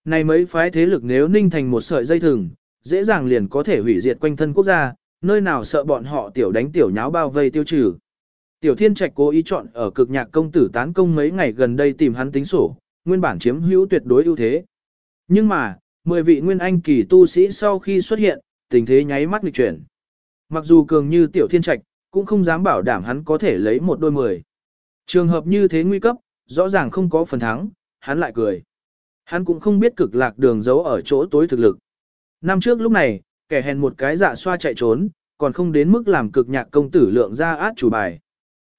Này mấy phái thế lực nếu ninh thành một sợi dây thừng, dễ dàng liền có thể hủy diệt quanh thân quốc gia, nơi nào sợ bọn họ tiểu đánh tiểu nháo bao vây tiêu trừ. Tiểu Thiên Trạch cố ý chọn ở cực nhạc công tử tán công mấy ngày gần đây tìm hắn tính sổ, nguyên bản chiếm hữu tuyệt đối ưu thế. Nhưng mà, 10 vị nguyên anh kỳ tu sĩ sau khi xuất hiện, tình thế nháy mắt nghịch chuyển. Mặc dù cường như Tiểu Thiên Trạch, cũng không dám bảo đảm hắn có thể lấy một đôi mười. Trường hợp như thế nguy cấp, rõ ràng không có phần thắng, hắn lại cười. Hắn cũng không biết cực lạc đường giấu ở chỗ tối thực lực. Năm trước lúc này, kẻ hèn một cái dạ xoa chạy trốn, còn không đến mức làm cực nhạc công tử lượng ra át chủ bài.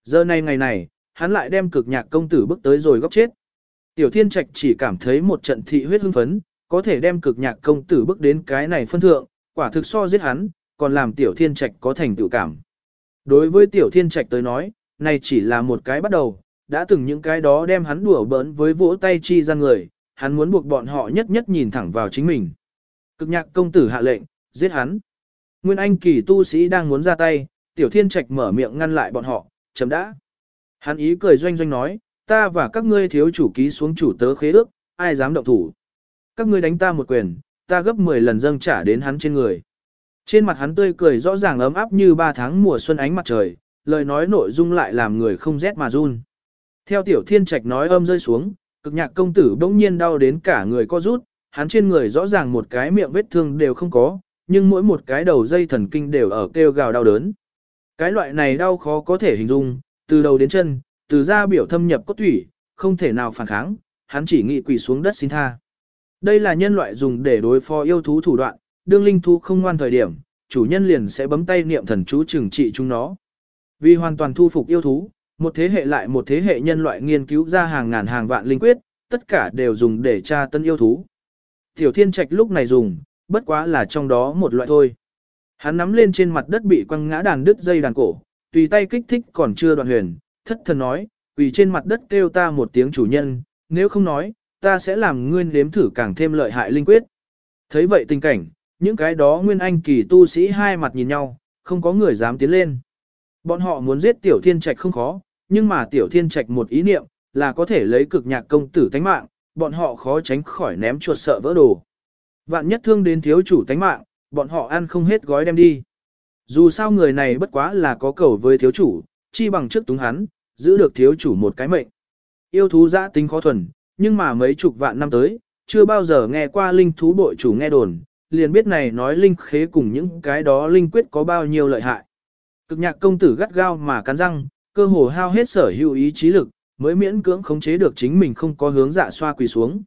Giờ này ngày này, hắn lại đem cực nhạc công tử bước tới rồi góc chết. Tiểu thiên trạch chỉ cảm thấy một trận thị huyết hưng phấn, có thể đem cực nhạc công tử bước đến cái này phân thượng, quả thực so giết hắn, còn làm tiểu thiên trạch có thành tựu cảm. Đối với tiểu thiên trạch tới nói, này chỉ là một cái bắt đầu, đã từng những cái đó đem hắn đùa bỡn với vỗ tay chi ra người, hắn muốn buộc bọn họ nhất nhất nhìn thẳng vào chính mình. Cực nhạc công tử hạ lệnh, giết hắn. Nguyên Anh kỳ tu sĩ đang muốn ra tay, tiểu thiên trạch mở miệng ngăn lại bọn họ, chấm đã. Hắn ý cười doanh doanh nói, ta và các ngươi thiếu chủ ký xuống chủ tớ khế ước, ai dám động thủ. các ngươi đánh ta một quyền, ta gấp 10 lần dâng trả đến hắn trên người. Trên mặt hắn tươi cười rõ ràng ấm áp như ba tháng mùa xuân ánh mặt trời, lời nói nội dung lại làm người không rét mà run. Theo tiểu thiên trạch nói âm rơi xuống, cực nhạc công tử bỗng nhiên đau đến cả người co rút, hắn trên người rõ ràng một cái miệng vết thương đều không có, nhưng mỗi một cái đầu dây thần kinh đều ở kêu gào đau đớn. Cái loại này đau khó có thể hình dung, từ đầu đến chân, từ da biểu thâm nhập cốt thủy, không thể nào phản kháng, hắn chỉ nghĩ quỳ xuống đất xin tha. Đây là nhân loại dùng để đối phó yêu thú thủ đoạn, đương linh thú không ngoan thời điểm, chủ nhân liền sẽ bấm tay niệm thần chú trừng trị chúng nó. Vì hoàn toàn thu phục yêu thú, một thế hệ lại một thế hệ nhân loại nghiên cứu ra hàng ngàn hàng vạn linh quyết, tất cả đều dùng để tra tân yêu thú. Tiểu thiên trạch lúc này dùng, bất quá là trong đó một loại thôi. Hắn nắm lên trên mặt đất bị quăng ngã đàn đứt dây đàn cổ, tùy tay kích thích còn chưa đoạn huyền, thất thần nói, vì trên mặt đất kêu ta một tiếng chủ nhân, nếu không nói, ta sẽ làm ngươi nếm thử càng thêm lợi hại linh quyết. Thấy vậy tình cảnh, những cái đó nguyên anh kỳ tu sĩ hai mặt nhìn nhau, không có người dám tiến lên. Bọn họ muốn giết tiểu thiên trạch không khó, nhưng mà tiểu thiên trạch một ý niệm, là có thể lấy cực nhạc công tử tánh mạng, bọn họ khó tránh khỏi ném chuột sợ vỡ đồ. Vạn nhất thương đến thiếu chủ tánh mạng, bọn họ ăn không hết gói đem đi. Dù sao người này bất quá là có cầu với thiếu chủ, chi bằng trước túng hắn, giữ được thiếu chủ một cái mệnh. Yêu thú giã tính khó thuần, nhưng mà mấy chục vạn năm tới, chưa bao giờ nghe qua linh thú bội chủ nghe đồn, liền biết này nói linh khế cùng những cái đó linh quyết có bao nhiêu lợi hại. Cực nhạc công tử gắt gao mà cắn răng, cơ hồ hao hết sở hữu ý chí lực, mới miễn cưỡng khống chế được chính mình không có hướng dạ xoa quỳ xuống.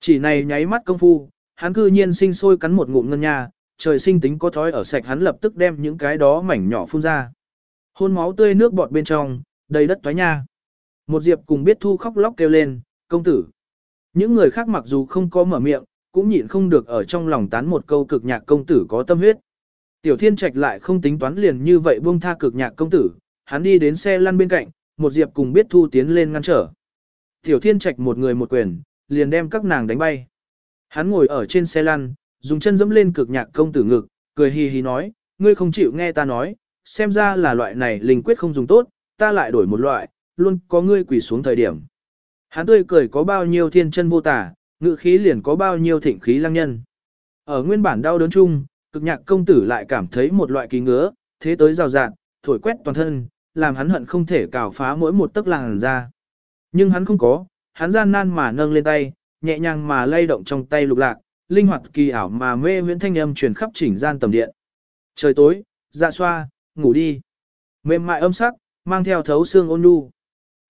Chỉ này nháy mắt công phu, hắn cư nhiên sinh sôi cắn một ngụm ngân nha, trời sinh tính có thói ở sạch hắn lập tức đem những cái đó mảnh nhỏ phun ra. Hôn máu tươi nước bọt bên trong, đầy đất toái nha. Một diệp cùng biết thu khóc lóc kêu lên, công tử. Những người khác mặc dù không có mở miệng, cũng nhịn không được ở trong lòng tán một câu cực nhạc công tử có tâm huyết. Tiểu thiên trạch lại không tính toán liền như vậy buông tha cực nhạc công tử, hắn đi đến xe lăn bên cạnh, một diệp cùng biết thu tiến lên ngăn trở. Tiểu thiên trạch một người một quyền, liền đem các nàng đánh bay. Hắn ngồi ở trên xe lăn, dùng chân dẫm lên cực nhạc công tử ngực, cười hì hì nói, ngươi không chịu nghe ta nói, xem ra là loại này linh quyết không dùng tốt, ta lại đổi một loại, luôn có ngươi quỳ xuống thời điểm. Hắn tươi cười có bao nhiêu thiên chân vô tả, ngự khí liền có bao nhiêu thịnh khí lăng nhân. Ở nguyên bản đau đớn chung, cực nhạc công tử lại cảm thấy một loại kỳ ngứa, thế tới rào rạt, thổi quét toàn thân, làm hắn hận không thể cào phá mỗi một tấc làng ra. Nhưng hắn không có, hắn gian nan mà nâng lên tay, nhẹ nhàng mà lay động trong tay lục lạc, linh hoạt kỳ ảo mà mê huyễn thanh âm truyền khắp chỉnh gian tầm điện. Trời tối, dạ xoa, ngủ đi. Mềm mại âm sắc, mang theo thấu xương ôn nhu.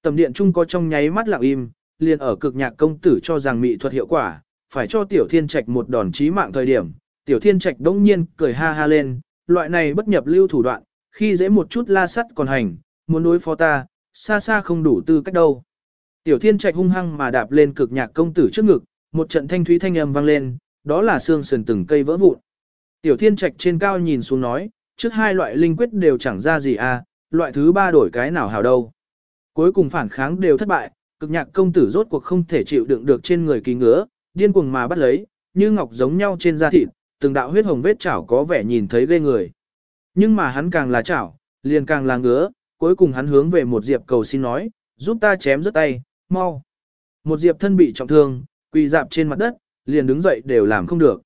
Tầm điện chung có trong nháy mắt lặng im, liền ở cực nhạc công tử cho rằng mỹ thuật hiệu quả, phải cho tiểu thiên trạch một đòn chí mạng thời điểm. Tiểu thiên trạch đống nhiên cười ha ha lên, loại này bất nhập lưu thủ đoạn, khi dễ một chút la sắt còn hành, muốn đối phó ta, xa xa không đủ tư cách đâu. Tiểu thiên trạch hung hăng mà đạp lên cực nhạc công tử trước ngực, một trận thanh thúy thanh âm vang lên, đó là xương sườn từng cây vỡ vụn. Tiểu thiên trạch trên cao nhìn xuống nói, trước hai loại linh quyết đều chẳng ra gì à, loại thứ ba đổi cái nào hào đâu. Cuối cùng phản kháng đều thất bại, cực nhạc công tử rốt cuộc không thể chịu đựng được trên người kỳ ngứa, điên cuồng mà bắt lấy, như ngọc giống nhau trên da thịt, từng đạo huyết hồng vết chảo có vẻ nhìn thấy ghê người. Nhưng mà hắn càng là chảo, liền càng là ngứa, cuối cùng hắn hướng về một diệp cầu xin nói, giúp ta chém rớt tay, mau. Một diệp thân bị trọng thương, quỳ dạp trên mặt đất, liền đứng dậy đều làm không được.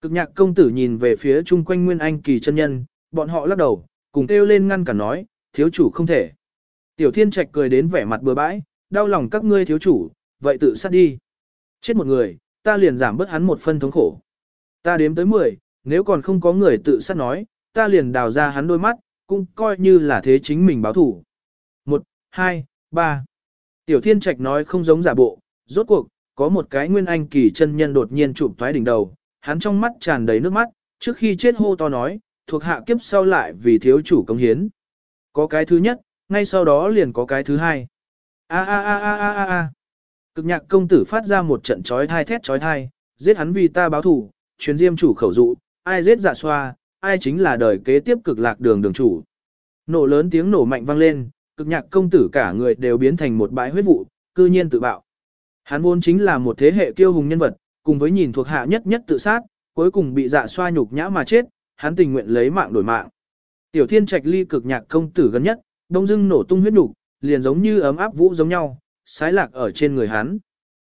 Cực nhạc công tử nhìn về phía chung quanh Nguyên Anh kỳ chân nhân, bọn họ lắc đầu, cùng kêu lên ngăn cả nói, thiếu chủ không thể. Tiểu thiên trạch cười đến vẻ mặt bừa bãi, đau lòng các ngươi thiếu chủ, vậy tự sát đi. Chết một người, ta liền giảm bớt hắn một phân thống khổ. Ta đếm tới 10, nếu còn không có người tự sát nói, ta liền đào ra hắn đôi mắt, cũng coi như là thế chính mình báo thủ. 1, 2, 3. Tiểu thiên trạch nói không giống giả bộ, rốt cuộc, có một cái nguyên anh kỳ chân nhân đột nhiên chụp thoái đỉnh đầu, hắn trong mắt tràn đầy nước mắt, trước khi chết hô to nói, thuộc hạ kiếp sau lại vì thiếu chủ công hiến. Có cái thứ nhất, ngay sau đó liền có cái thứ hai. A a a a a a a. Cực nhạc công tử phát ra một trận chói thai thét chói thai, giết hắn vì ta báo thủ, chuyến diêm chủ khẩu dụ, ai giết dạ xoa, ai chính là đời kế tiếp cực lạc đường đường chủ. Nổ lớn tiếng nổ mạnh vang lên, cực nhạc công tử cả người đều biến thành một bãi huyết vụ, cư nhiên tự bạo. Hắn vốn chính là một thế hệ kiêu hùng nhân vật, cùng với nhìn thuộc hạ nhất nhất tự sát, cuối cùng bị dạ xoa nhục nhã mà chết, hắn tình nguyện lấy mạng đổi mạng. Tiểu thiên trạch ly cực nhạc công tử gần nhất, đông dưng nổ tung huyết nhục, liền giống như ấm áp vũ giống nhau, sái lạc ở trên người hắn.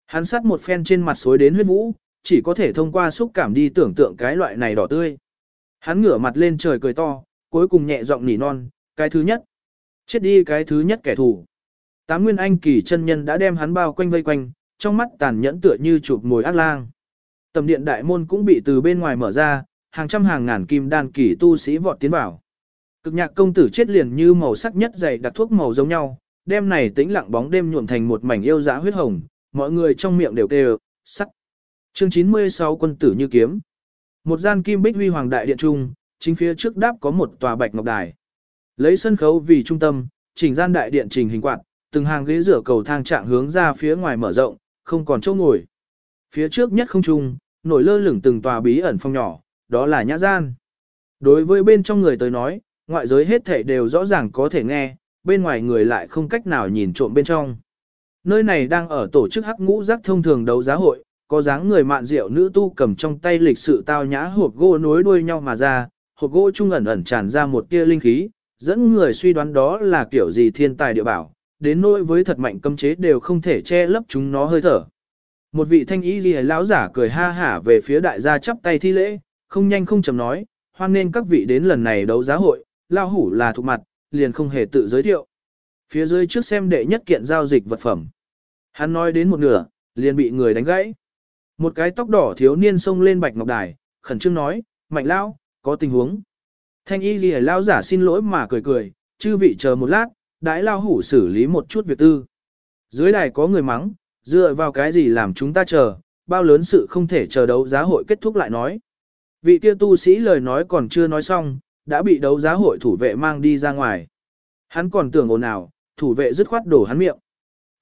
Hắn sát một phen trên mặt xối đến huyết vũ, chỉ có thể thông qua xúc cảm đi tưởng tượng cái loại này đỏ tươi. Hắn ngửa mặt lên trời cười to, cuối cùng nhẹ giọng nỉ non, cái thứ nhất. Chết đi cái thứ nhất kẻ thù. Tám nguyên anh kỳ chân nhân đã đem hắn bao quanh vây quanh, trong mắt tàn nhẫn tựa như chụp mồi ác lang. Tầm điện đại môn cũng bị từ bên ngoài mở ra, hàng trăm hàng ngàn kim đan kỳ tu sĩ vọt tiến vào. Cực nhạc công tử chết liền như màu sắc nhất dày đặc thuốc màu giống nhau, đêm này tĩnh lặng bóng đêm nhuộm thành một mảnh yêu dã huyết hồng, mọi người trong miệng đều kêu, sắc. Chương 96 quân tử như kiếm. Một gian kim bích huy hoàng đại điện trung, chính phía trước đáp có một tòa bạch ngọc đài. Lấy sân khấu vì trung tâm, chỉnh gian đại điện trình hình quạt, từng hàng ghế rửa cầu thang trạng hướng ra phía ngoài mở rộng, không còn chỗ ngồi. Phía trước nhất không trung, nổi lơ lửng từng tòa bí ẩn phong nhỏ, đó là nhã gian. Đối với bên trong người tới nói, ngoại giới hết thể đều rõ ràng có thể nghe, bên ngoài người lại không cách nào nhìn trộm bên trong. Nơi này đang ở tổ chức hắc ngũ giác thông thường đấu giá hội, có dáng người mạn rượu nữ tu cầm trong tay lịch sự tao nhã hộp gỗ nối đuôi nhau mà ra, hộp gỗ trung ẩn ẩn tràn ra một tia linh khí, dẫn người suy đoán đó là kiểu gì thiên tài địa bảo, đến nỗi với thật mạnh cấm chế đều không thể che lấp chúng nó hơi thở. Một vị thanh y lìa lão giả cười ha hả về phía đại gia chắp tay thi lễ, không nhanh không chậm nói, hoan nên các vị đến lần này đấu giá hội, lao hủ là thuộc mặt, liền không hề tự giới thiệu. Phía dưới trước xem đệ nhất kiện giao dịch vật phẩm. Hắn nói đến một nửa, liền bị người đánh gãy. Một cái tóc đỏ thiếu niên xông lên bạch ngọc đài, khẩn trương nói, mạnh lao, có tình huống. Thanh y ghi lao giả xin lỗi mà cười cười, chư vị chờ một lát, đãi lao hủ xử lý một chút việc tư. Dưới đài có người mắng, dựa vào cái gì làm chúng ta chờ, bao lớn sự không thể chờ đấu giá hội kết thúc lại nói. Vị kia tu sĩ lời nói còn chưa nói xong, đã bị đấu giá hội thủ vệ mang đi ra ngoài. Hắn còn tưởng ồn ào, thủ vệ dứt khoát đổ hắn miệng.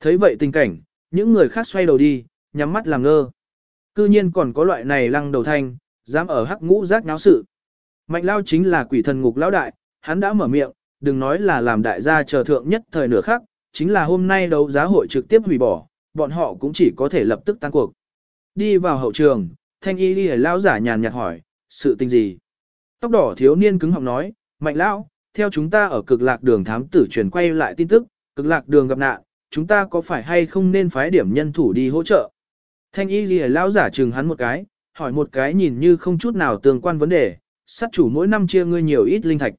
Thấy vậy tình cảnh, những người khác xoay đầu đi, nhắm mắt làm ngơ. Cư nhiên còn có loại này lăng đầu thanh, dám ở hắc ngũ giác náo sự. Mạnh lao chính là quỷ thần ngục lão đại, hắn đã mở miệng, đừng nói là làm đại gia chờ thượng nhất thời nửa khác, chính là hôm nay đấu giá hội trực tiếp hủy bỏ, bọn họ cũng chỉ có thể lập tức tan cuộc. Đi vào hậu trường, thanh y đi lão giả nhàn nhạt hỏi, sự tình gì? Tóc đỏ thiếu niên cứng họng nói, mạnh lão, theo chúng ta ở cực lạc đường thám tử truyền quay lại tin tức, cực lạc đường gặp nạn, chúng ta có phải hay không nên phái điểm nhân thủ đi hỗ trợ? Thanh y đi lão giả chừng hắn một cái, hỏi một cái nhìn như không chút nào tương quan vấn đề, sát chủ mỗi năm chia ngươi nhiều ít linh thạch.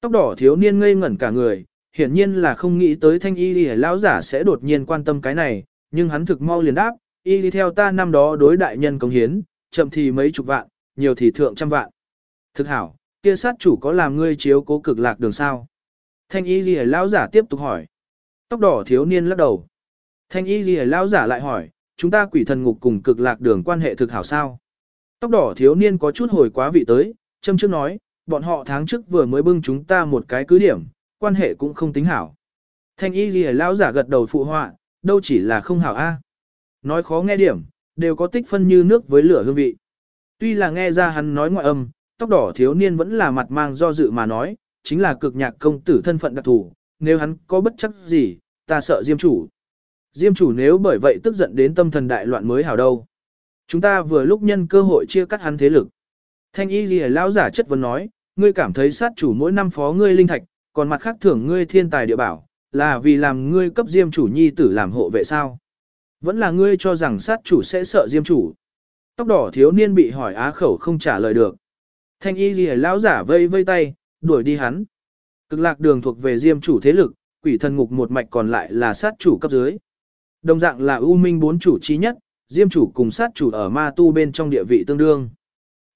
Tóc đỏ thiếu niên ngây ngẩn cả người, hiển nhiên là không nghĩ tới thanh y lìa lão giả sẽ đột nhiên quan tâm cái này, nhưng hắn thực mau liền đáp, y đi theo ta năm đó đối đại nhân công hiến, chậm thì mấy chục vạn, nhiều thì thượng trăm vạn. Thực hảo, kia sát chủ có làm ngươi chiếu cố cực lạc đường sao? Thanh y lìa lão giả tiếp tục hỏi. Tóc đỏ thiếu niên lắc đầu. Thanh y lìa lão giả lại hỏi, chúng ta quỷ thần ngục cùng cực lạc đường quan hệ thực hảo sao? Tóc đỏ thiếu niên có chút hồi quá vị tới, châm trước nói, bọn họ tháng trước vừa mới bưng chúng ta một cái cứ điểm, quan hệ cũng không tính hảo. Thanh y ghi lão giả gật đầu phụ họa, đâu chỉ là không hảo a. Nói khó nghe điểm, đều có tích phân như nước với lửa hương vị. Tuy là nghe ra hắn nói ngoại âm, tóc đỏ thiếu niên vẫn là mặt mang do dự mà nói, chính là cực nhạc công tử thân phận đặc thù, nếu hắn có bất chấp gì, ta sợ diêm chủ. Diêm chủ nếu bởi vậy tức giận đến tâm thần đại loạn mới hảo đâu. Chúng ta vừa lúc nhân cơ hội chia cắt hắn thế lực. Thanh y ghi lão giả chất vấn nói, ngươi cảm thấy sát chủ mỗi năm phó ngươi linh thạch, còn mặt khác thưởng ngươi thiên tài địa bảo, là vì làm ngươi cấp diêm chủ nhi tử làm hộ vệ sao. Vẫn là ngươi cho rằng sát chủ sẽ sợ diêm chủ. Tóc đỏ thiếu niên bị hỏi á khẩu không trả lời được. Thanh y ghi lão giả vây vây tay, đuổi đi hắn. Cực lạc đường thuộc về diêm chủ thế lực, quỷ thần ngục một mạch còn lại là sát chủ cấp dưới. Đồng dạng là ưu minh bốn chủ chi nhất, diêm chủ cùng sát chủ ở ma tu bên trong địa vị tương đương.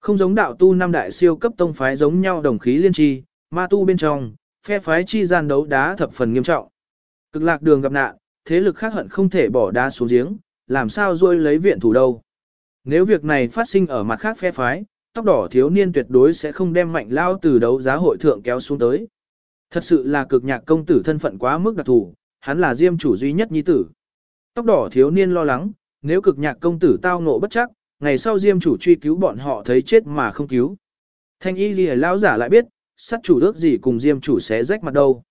Không giống đạo tu năm đại siêu cấp tông phái giống nhau đồng khí liên tri, ma tu bên trong, phe phái chi gian đấu đá thập phần nghiêm trọng. Cực lạc đường gặp nạn, thế lực khác hận không thể bỏ đá xuống giếng, làm sao rồi lấy viện thủ đâu. Nếu việc này phát sinh ở mặt khác phe phái, tóc đỏ thiếu niên tuyệt đối sẽ không đem mạnh lao từ đấu giá hội thượng kéo xuống tới. Thật sự là cực nhạc công tử thân phận quá mức đặc thù, hắn là diêm chủ duy nhất nhi tử. Tóc đỏ thiếu niên lo lắng, nếu cực nhạc công tử tao ngộ bất chắc, ngày sau diêm chủ truy cứu bọn họ thấy chết mà không cứu. Thanh y ghi lão giả lại biết, sát chủ ước gì cùng diêm chủ sẽ rách mặt đâu.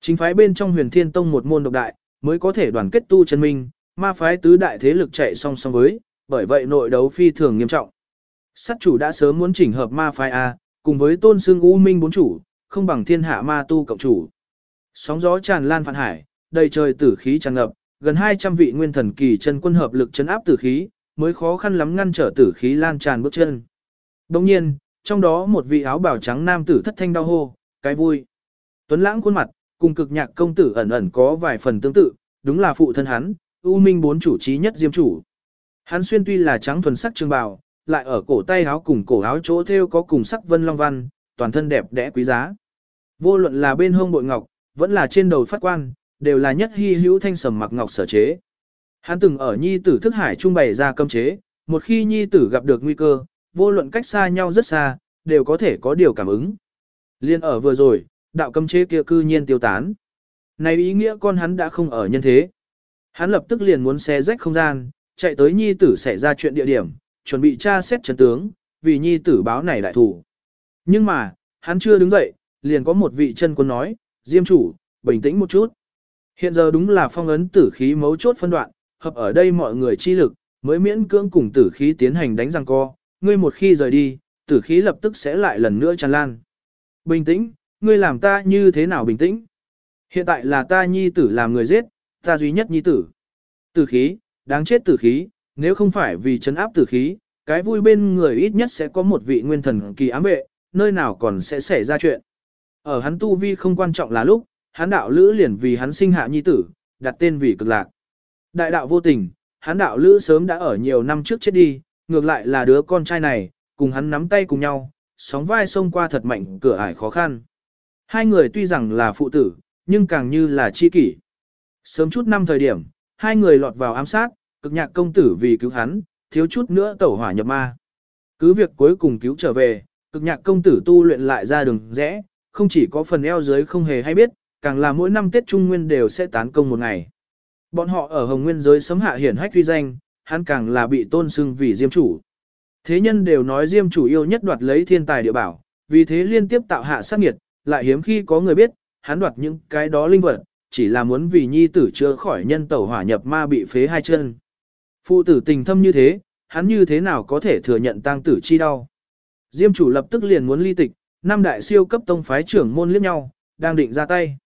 Chính phái bên trong huyền thiên tông một môn độc đại, mới có thể đoàn kết tu chân minh, ma phái tứ đại thế lực chạy song song với, bởi vậy nội đấu phi thường nghiêm trọng. Sát chủ đã sớm muốn chỉnh hợp ma phái A, cùng với tôn xương u minh bốn chủ, không bằng thiên hạ ma tu cộng chủ. Sóng gió tràn lan phản hải, đầy trời tử khí tràn ngập, gần 200 vị nguyên thần kỳ chân quân hợp lực chấn áp tử khí, mới khó khăn lắm ngăn trở tử khí lan tràn bước chân. Đồng nhiên, trong đó một vị áo bào trắng nam tử thất thanh đau hô, cái vui. Tuấn lãng khuôn mặt, cùng cực nhạc công tử ẩn ẩn có vài phần tương tự, đúng là phụ thân hắn, U Minh bốn chủ trí nhất diêm chủ. Hắn xuyên tuy là trắng thuần sắc trường bào, lại ở cổ tay áo cùng cổ áo chỗ thêu có cùng sắc vân long văn, toàn thân đẹp đẽ quý giá. Vô luận là bên hông bội ngọc, vẫn là trên đầu phát quan, đều là nhất hy hữu thanh sầm mặc ngọc sở chế. Hắn từng ở nhi tử thức hải trung bày ra cấm chế, một khi nhi tử gặp được nguy cơ, vô luận cách xa nhau rất xa, đều có thể có điều cảm ứng. Liên ở vừa rồi, đạo cấm chế kia cư nhiên tiêu tán. Này ý nghĩa con hắn đã không ở nhân thế. Hắn lập tức liền muốn xé rách không gian, chạy tới nhi tử xảy ra chuyện địa điểm, chuẩn bị tra xét chân tướng, vì nhi tử báo này đại thủ. Nhưng mà, hắn chưa đứng dậy, liền có một vị chân quân nói, Diêm chủ, bình tĩnh một chút. Hiện giờ đúng là phong ấn tử khí mấu chốt phân đoạn, hợp ở đây mọi người chi lực, mới miễn cưỡng cùng tử khí tiến hành đánh răng co, ngươi một khi rời đi, tử khí lập tức sẽ lại lần nữa tràn lan. Bình tĩnh, ngươi làm ta như thế nào bình tĩnh? Hiện tại là ta nhi tử làm người giết, ta duy nhất nhi tử. Tử khí, đáng chết tử khí, nếu không phải vì chấn áp tử khí, cái vui bên người ít nhất sẽ có một vị nguyên thần kỳ ám vệ, nơi nào còn sẽ xảy ra chuyện. Ở hắn tu vi không quan trọng là lúc, hắn đạo lữ liền vì hắn sinh hạ nhi tử, đặt tên vì cực lạc. Đại đạo vô tình, hắn đạo lữ sớm đã ở nhiều năm trước chết đi, ngược lại là đứa con trai này, cùng hắn nắm tay cùng nhau, sóng vai xông qua thật mạnh cửa ải khó khăn. Hai người tuy rằng là phụ tử, nhưng càng như là chi kỷ. Sớm chút năm thời điểm, hai người lọt vào ám sát, cực nhạc công tử vì cứu hắn, thiếu chút nữa tẩu hỏa nhập ma. Cứ việc cuối cùng cứu trở về, cực nhạc công tử tu luyện lại ra đường rẽ, không chỉ có phần eo dưới không hề hay biết, càng là mỗi năm Tết Trung Nguyên đều sẽ tán công một ngày. Bọn họ ở Hồng Nguyên giới sấm hạ hiển hách uy danh, hắn càng là bị tôn xưng vì Diêm chủ. Thế nhân đều nói Diêm chủ yêu nhất đoạt lấy thiên tài địa bảo, vì thế liên tiếp tạo hạ sát nghiệt, lại hiếm khi có người biết, hắn đoạt những cái đó linh vật, chỉ là muốn vì nhi tử chữa khỏi nhân tẩu hỏa nhập ma bị phế hai chân. Phụ tử tình thâm như thế, hắn như thế nào có thể thừa nhận tang tử chi đau. Diêm chủ lập tức liền muốn ly tịch, năm đại siêu cấp tông phái trưởng môn liếc nhau, đang định ra tay.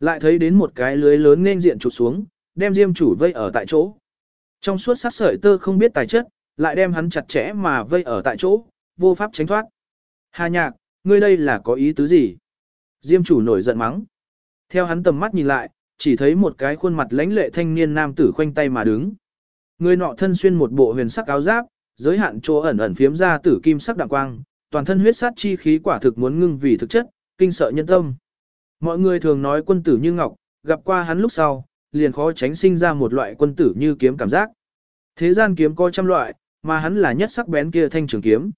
Lại thấy đến một cái lưới lớn nên diện trụt xuống, đem diêm chủ vây ở tại chỗ. Trong suốt sát sợi tơ không biết tài chất, lại đem hắn chặt chẽ mà vây ở tại chỗ, vô pháp tránh thoát. Hà nhạc, ngươi đây là có ý tứ gì? Diêm chủ nổi giận mắng. Theo hắn tầm mắt nhìn lại, chỉ thấy một cái khuôn mặt lãnh lệ thanh niên nam tử khoanh tay mà đứng. Người nọ thân xuyên một bộ huyền sắc áo giáp, giới hạn chỗ ẩn ẩn phiếm ra tử kim sắc đạm quang, toàn thân huyết sát chi khí quả thực muốn ngưng vì thực chất, kinh sợ nhân tâm. Mọi người thường nói quân tử như ngọc, gặp qua hắn lúc sau, liền khó tránh sinh ra một loại quân tử như kiếm cảm giác. Thế gian kiếm có trăm loại, mà hắn là nhất sắc bén kia thanh trường kiếm.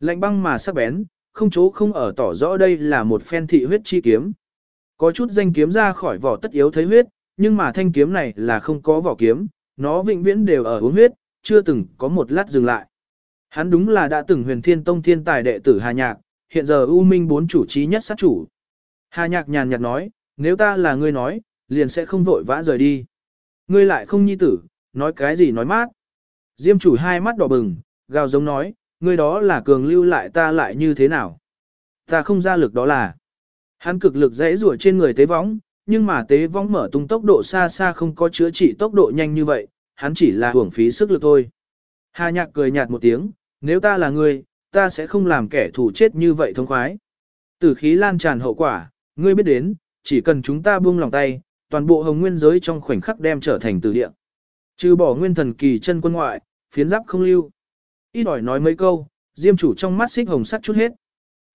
Lạnh băng mà sắc bén, không chỗ không ở tỏ rõ đây là một phen thị huyết chi kiếm. Có chút danh kiếm ra khỏi vỏ tất yếu thấy huyết, nhưng mà thanh kiếm này là không có vỏ kiếm, nó vĩnh viễn đều ở uống huyết, chưa từng có một lát dừng lại. Hắn đúng là đã từng huyền thiên tông thiên tài đệ tử Hà Nhạc, hiện giờ U Minh bốn chủ trí nhất sát chủ. Hà Nhạc nhàn nhạt nói, nếu ta là ngươi nói, liền sẽ không vội vã rời đi. Ngươi lại không nhi tử, nói cái gì nói mát. Diêm chủ hai mắt đỏ bừng, gào giống nói, ngươi đó là cường lưu lại ta lại như thế nào. Ta không ra lực đó là. Hắn cực lực dễ rủa trên người tế võng, nhưng mà tế võng mở tung tốc độ xa xa không có chữa trị tốc độ nhanh như vậy, hắn chỉ là hưởng phí sức lực thôi. Hà nhạc cười nhạt một tiếng, nếu ta là ngươi, ta sẽ không làm kẻ thù chết như vậy thông khoái. Tử khí lan tràn hậu quả, ngươi biết đến, chỉ cần chúng ta buông lòng tay, toàn bộ hồng nguyên giới trong khoảnh khắc đem trở thành tử địa. Trừ bỏ nguyên thần kỳ chân quân ngoại, phiến giáp không lưu. Ít ỏi nói mấy câu, diêm chủ trong mắt xích hồng sắt chút hết.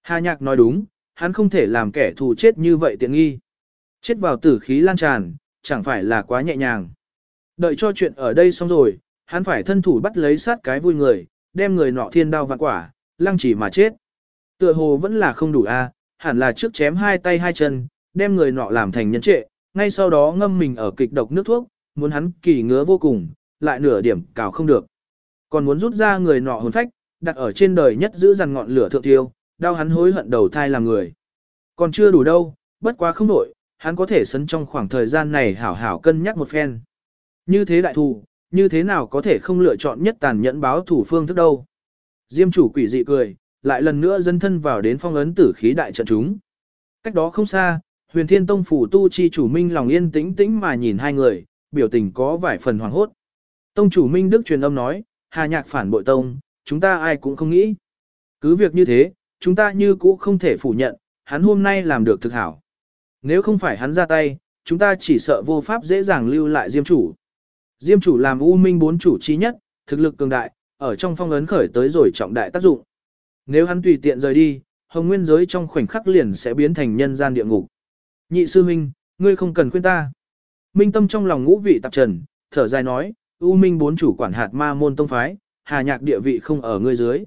Hà nhạc nói đúng, hắn không thể làm kẻ thù chết như vậy tiện nghi. Chết vào tử khí lan tràn, chẳng phải là quá nhẹ nhàng. Đợi cho chuyện ở đây xong rồi, hắn phải thân thủ bắt lấy sát cái vui người, đem người nọ thiên đao vạn quả, lăng chỉ mà chết. Tựa hồ vẫn là không đủ a, hẳn là trước chém hai tay hai chân, đem người nọ làm thành nhân trệ, ngay sau đó ngâm mình ở kịch độc nước thuốc, muốn hắn kỳ ngứa vô cùng, lại nửa điểm cào không được. Còn muốn rút ra người nọ hồn phách, đặt ở trên đời nhất giữ dằn ngọn lửa thượng tiêu, đau hắn hối hận đầu thai làm người. Còn chưa đủ đâu, bất quá không đổi, hắn có thể sấn trong khoảng thời gian này hảo hảo cân nhắc một phen. Như thế đại thù, như thế nào có thể không lựa chọn nhất tàn nhẫn báo thủ phương thức đâu. Diêm chủ quỷ dị cười, lại lần nữa dân thân vào đến phong ấn tử khí đại trận chúng. Cách đó không xa, huyền thiên tông phủ tu chi chủ minh lòng yên tĩnh tĩnh mà nhìn hai người, biểu tình có vài phần hoảng hốt. Tông chủ minh đức truyền âm nói, hà nhạc phản bội tông, chúng ta ai cũng không nghĩ. Cứ việc như thế, chúng ta như cũ không thể phủ nhận, hắn hôm nay làm được thực hảo. Nếu không phải hắn ra tay, chúng ta chỉ sợ vô pháp dễ dàng lưu lại Diêm chủ. Diêm chủ làm U Minh bốn chủ chi nhất, thực lực cường đại, ở trong phong ấn khởi tới rồi trọng đại tác dụng. Nếu hắn tùy tiện rời đi, hồng nguyên giới trong khoảnh khắc liền sẽ biến thành nhân gian địa ngục. Nhị sư huynh, ngươi không cần khuyên ta. Minh tâm trong lòng ngũ vị tạp trần, thở dài nói, U Minh bốn chủ quản hạt ma môn tông phái, hà nhạc địa vị không ở ngươi dưới.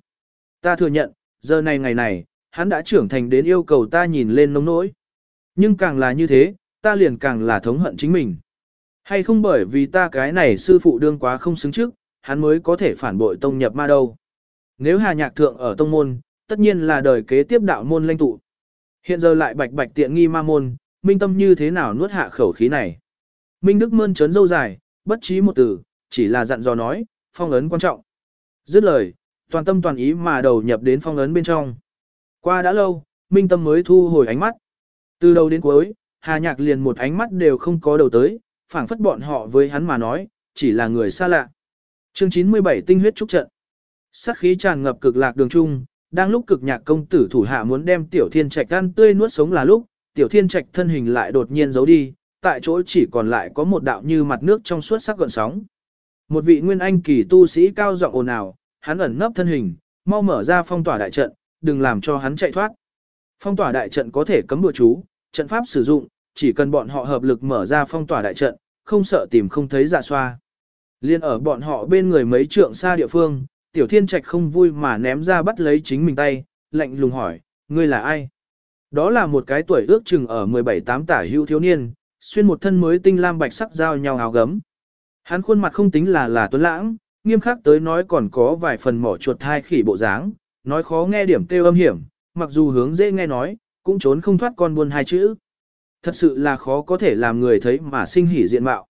Ta thừa nhận, giờ này ngày này, hắn đã trưởng thành đến yêu cầu ta nhìn lên nông nỗi. Nhưng càng là như thế, ta liền càng là thống hận chính mình. Hay không bởi vì ta cái này sư phụ đương quá không xứng trước, hắn mới có thể phản bội tông nhập ma đâu. Nếu hà nhạc thượng ở tông môn, tất nhiên là đời kế tiếp đạo môn lãnh tụ. Hiện giờ lại bạch bạch tiện nghi ma môn, minh tâm như thế nào nuốt hạ khẩu khí này. Minh Đức mơn trớn dâu dài, bất trí một từ, chỉ là dặn dò nói, phong ấn quan trọng. Dứt lời, toàn tâm toàn ý mà đầu nhập đến phong ấn bên trong. Qua đã lâu, Minh Tâm mới thu hồi ánh mắt. Từ đầu đến cuối, Hà Nhạc liền một ánh mắt đều không có đầu tới, phảng phất bọn họ với hắn mà nói, chỉ là người xa lạ. Chương 97 tinh huyết trúc trận. Sát khí tràn ngập cực lạc đường trung, đang lúc cực nhạc công tử thủ hạ muốn đem tiểu thiên trạch ăn tươi nuốt sống là lúc, tiểu thiên trạch thân hình lại đột nhiên giấu đi, tại chỗ chỉ còn lại có một đạo như mặt nước trong suốt sắc gợn sóng. Một vị nguyên anh kỳ tu sĩ cao giọng ồn ào, hắn ẩn nấp thân hình, mau mở ra phong tỏa đại trận, đừng làm cho hắn chạy thoát. Phong tỏa đại trận có thể cấm bừa chú, trận pháp sử dụng, chỉ cần bọn họ hợp lực mở ra phong tỏa đại trận, không sợ tìm không thấy dạ xoa. Liên ở bọn họ bên người mấy trượng xa địa phương, tiểu thiên trạch không vui mà ném ra bắt lấy chính mình tay, lạnh lùng hỏi, ngươi là ai? Đó là một cái tuổi ước chừng ở 17-8 tả hữu thiếu niên, xuyên một thân mới tinh lam bạch sắc giao nhau áo gấm. Hắn khuôn mặt không tính là là tuấn lãng, nghiêm khắc tới nói còn có vài phần mỏ chuột thai khỉ bộ dáng, nói khó nghe điểm kêu âm hiểm, mặc dù hướng dễ nghe nói, cũng trốn không thoát con buôn hai chữ. Thật sự là khó có thể làm người thấy mà sinh hỉ diện mạo.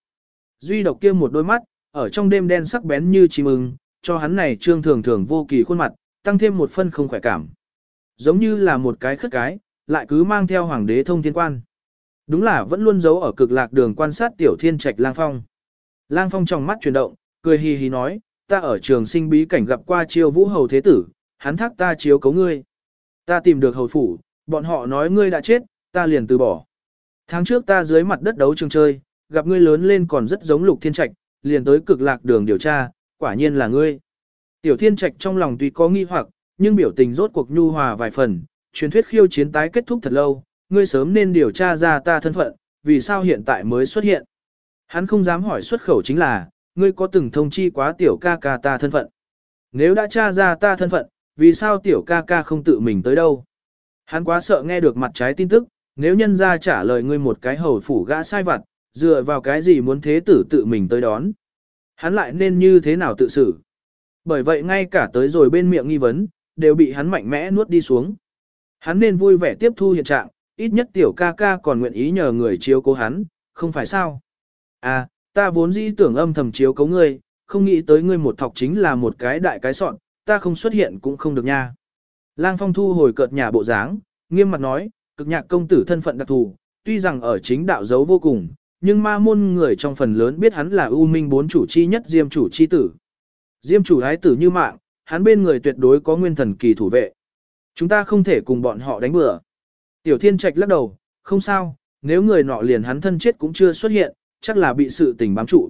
Duy độc kia một đôi mắt, ở trong đêm đen sắc bén như chim ưng, cho hắn này trương thường thường vô kỳ khuôn mặt, tăng thêm một phân không khỏe cảm. Giống như là một cái khất cái, lại cứ mang theo hoàng đế thông thiên quan. Đúng là vẫn luôn giấu ở cực lạc đường quan sát tiểu thiên trạch lang phong. Lang phong trong mắt chuyển động, cười hì hì nói, ta ở trường sinh bí cảnh gặp qua chiêu vũ hầu thế tử, hắn thác ta chiếu cấu ngươi. Ta tìm được hầu phủ, bọn họ nói ngươi đã chết, ta liền từ bỏ. Tháng trước ta dưới mặt đất đấu trường chơi, gặp ngươi lớn lên còn rất giống lục thiên trạch, liền tới cực lạc đường điều tra, quả nhiên là ngươi. Tiểu thiên trạch trong lòng tuy có nghi hoặc, nhưng biểu tình rốt cuộc nhu hòa vài phần, truyền thuyết khiêu chiến tái kết thúc thật lâu, ngươi sớm nên điều tra ra ta thân phận, vì sao hiện tại mới xuất hiện. Hắn không dám hỏi xuất khẩu chính là, ngươi có từng thông chi quá tiểu ca ca ta thân phận. Nếu đã tra ra ta thân phận, vì sao tiểu ca ca không tự mình tới đâu? Hắn quá sợ nghe được mặt trái tin tức, nếu nhân ra trả lời ngươi một cái hầu phủ gã sai vặt, dựa vào cái gì muốn thế tử tự mình tới đón. Hắn lại nên như thế nào tự xử? Bởi vậy ngay cả tới rồi bên miệng nghi vấn, đều bị hắn mạnh mẽ nuốt đi xuống. Hắn nên vui vẻ tiếp thu hiện trạng, ít nhất tiểu ca ca còn nguyện ý nhờ người chiếu cố hắn, không phải sao? À, ta vốn dĩ tưởng âm thầm chiếu cố ngươi, không nghĩ tới ngươi một thọc chính là một cái đại cái sọn, ta không xuất hiện cũng không được nha. Lang Phong thu hồi cợt nhà bộ dáng, nghiêm mặt nói, cực nhạc công tử thân phận đặc thù, tuy rằng ở chính đạo giấu vô cùng, nhưng ma môn người trong phần lớn biết hắn là ưu minh bốn chủ chi nhất diêm chủ chi tử. Diêm chủ hái tử như mạng, hắn bên người tuyệt đối có nguyên thần kỳ thủ vệ. Chúng ta không thể cùng bọn họ đánh bừa. Tiểu thiên trạch lắc đầu, không sao, nếu người nọ liền hắn thân chết cũng chưa xuất hiện, chắc là bị sự tình bám trụ.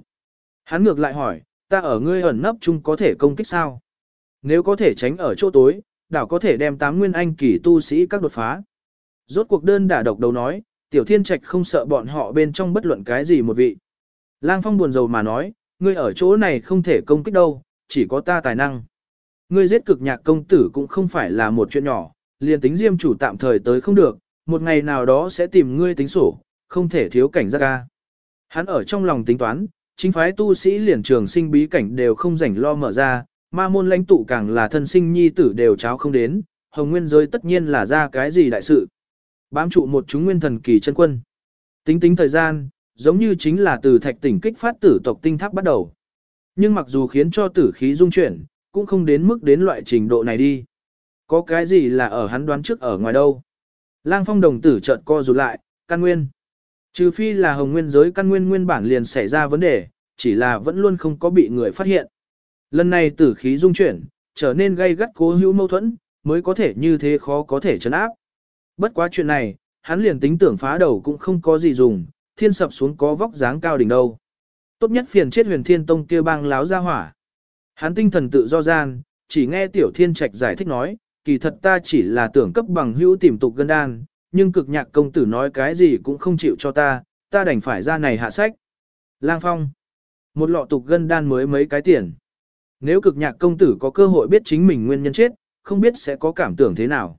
Hắn ngược lại hỏi, ta ở ngươi ẩn nấp chung có thể công kích sao? Nếu có thể tránh ở chỗ tối, đảo có thể đem tám nguyên anh kỳ tu sĩ các đột phá. Rốt cuộc đơn đả độc đầu nói, tiểu thiên trạch không sợ bọn họ bên trong bất luận cái gì một vị. Lang phong buồn rầu mà nói, ngươi ở chỗ này không thể công kích đâu, chỉ có ta tài năng. Ngươi giết cực nhạc công tử cũng không phải là một chuyện nhỏ, liền tính diêm chủ tạm thời tới không được, một ngày nào đó sẽ tìm ngươi tính sổ, không thể thiếu cảnh giác ca. Hắn ở trong lòng tính toán, chính phái tu sĩ liền trường sinh bí cảnh đều không rảnh lo mở ra, ma môn lãnh tụ càng là thân sinh nhi tử đều cháo không đến, hồng nguyên giới tất nhiên là ra cái gì đại sự. Bám trụ một chúng nguyên thần kỳ chân quân. Tính tính thời gian, giống như chính là từ thạch tỉnh kích phát tử tộc tinh tháp bắt đầu. Nhưng mặc dù khiến cho tử khí dung chuyển, cũng không đến mức đến loại trình độ này đi. Có cái gì là ở hắn đoán trước ở ngoài đâu. Lang phong đồng tử chợt co rụt lại, căn nguyên. Trừ phi là hồng nguyên giới căn nguyên nguyên bản liền xảy ra vấn đề, chỉ là vẫn luôn không có bị người phát hiện. Lần này tử khí dung chuyển, trở nên gây gắt cố hữu mâu thuẫn, mới có thể như thế khó có thể chấn áp. Bất quá chuyện này, hắn liền tính tưởng phá đầu cũng không có gì dùng, thiên sập xuống có vóc dáng cao đỉnh đâu. Tốt nhất phiền chết huyền thiên tông kia bang láo ra hỏa. Hắn tinh thần tự do gian, chỉ nghe tiểu thiên trạch giải thích nói, kỳ thật ta chỉ là tưởng cấp bằng hữu tìm tục gân đan, nhưng cực nhạc công tử nói cái gì cũng không chịu cho ta, ta đành phải ra này hạ sách. Lang phong. Một lọ tục gân đan mới mấy cái tiền. Nếu cực nhạc công tử có cơ hội biết chính mình nguyên nhân chết, không biết sẽ có cảm tưởng thế nào.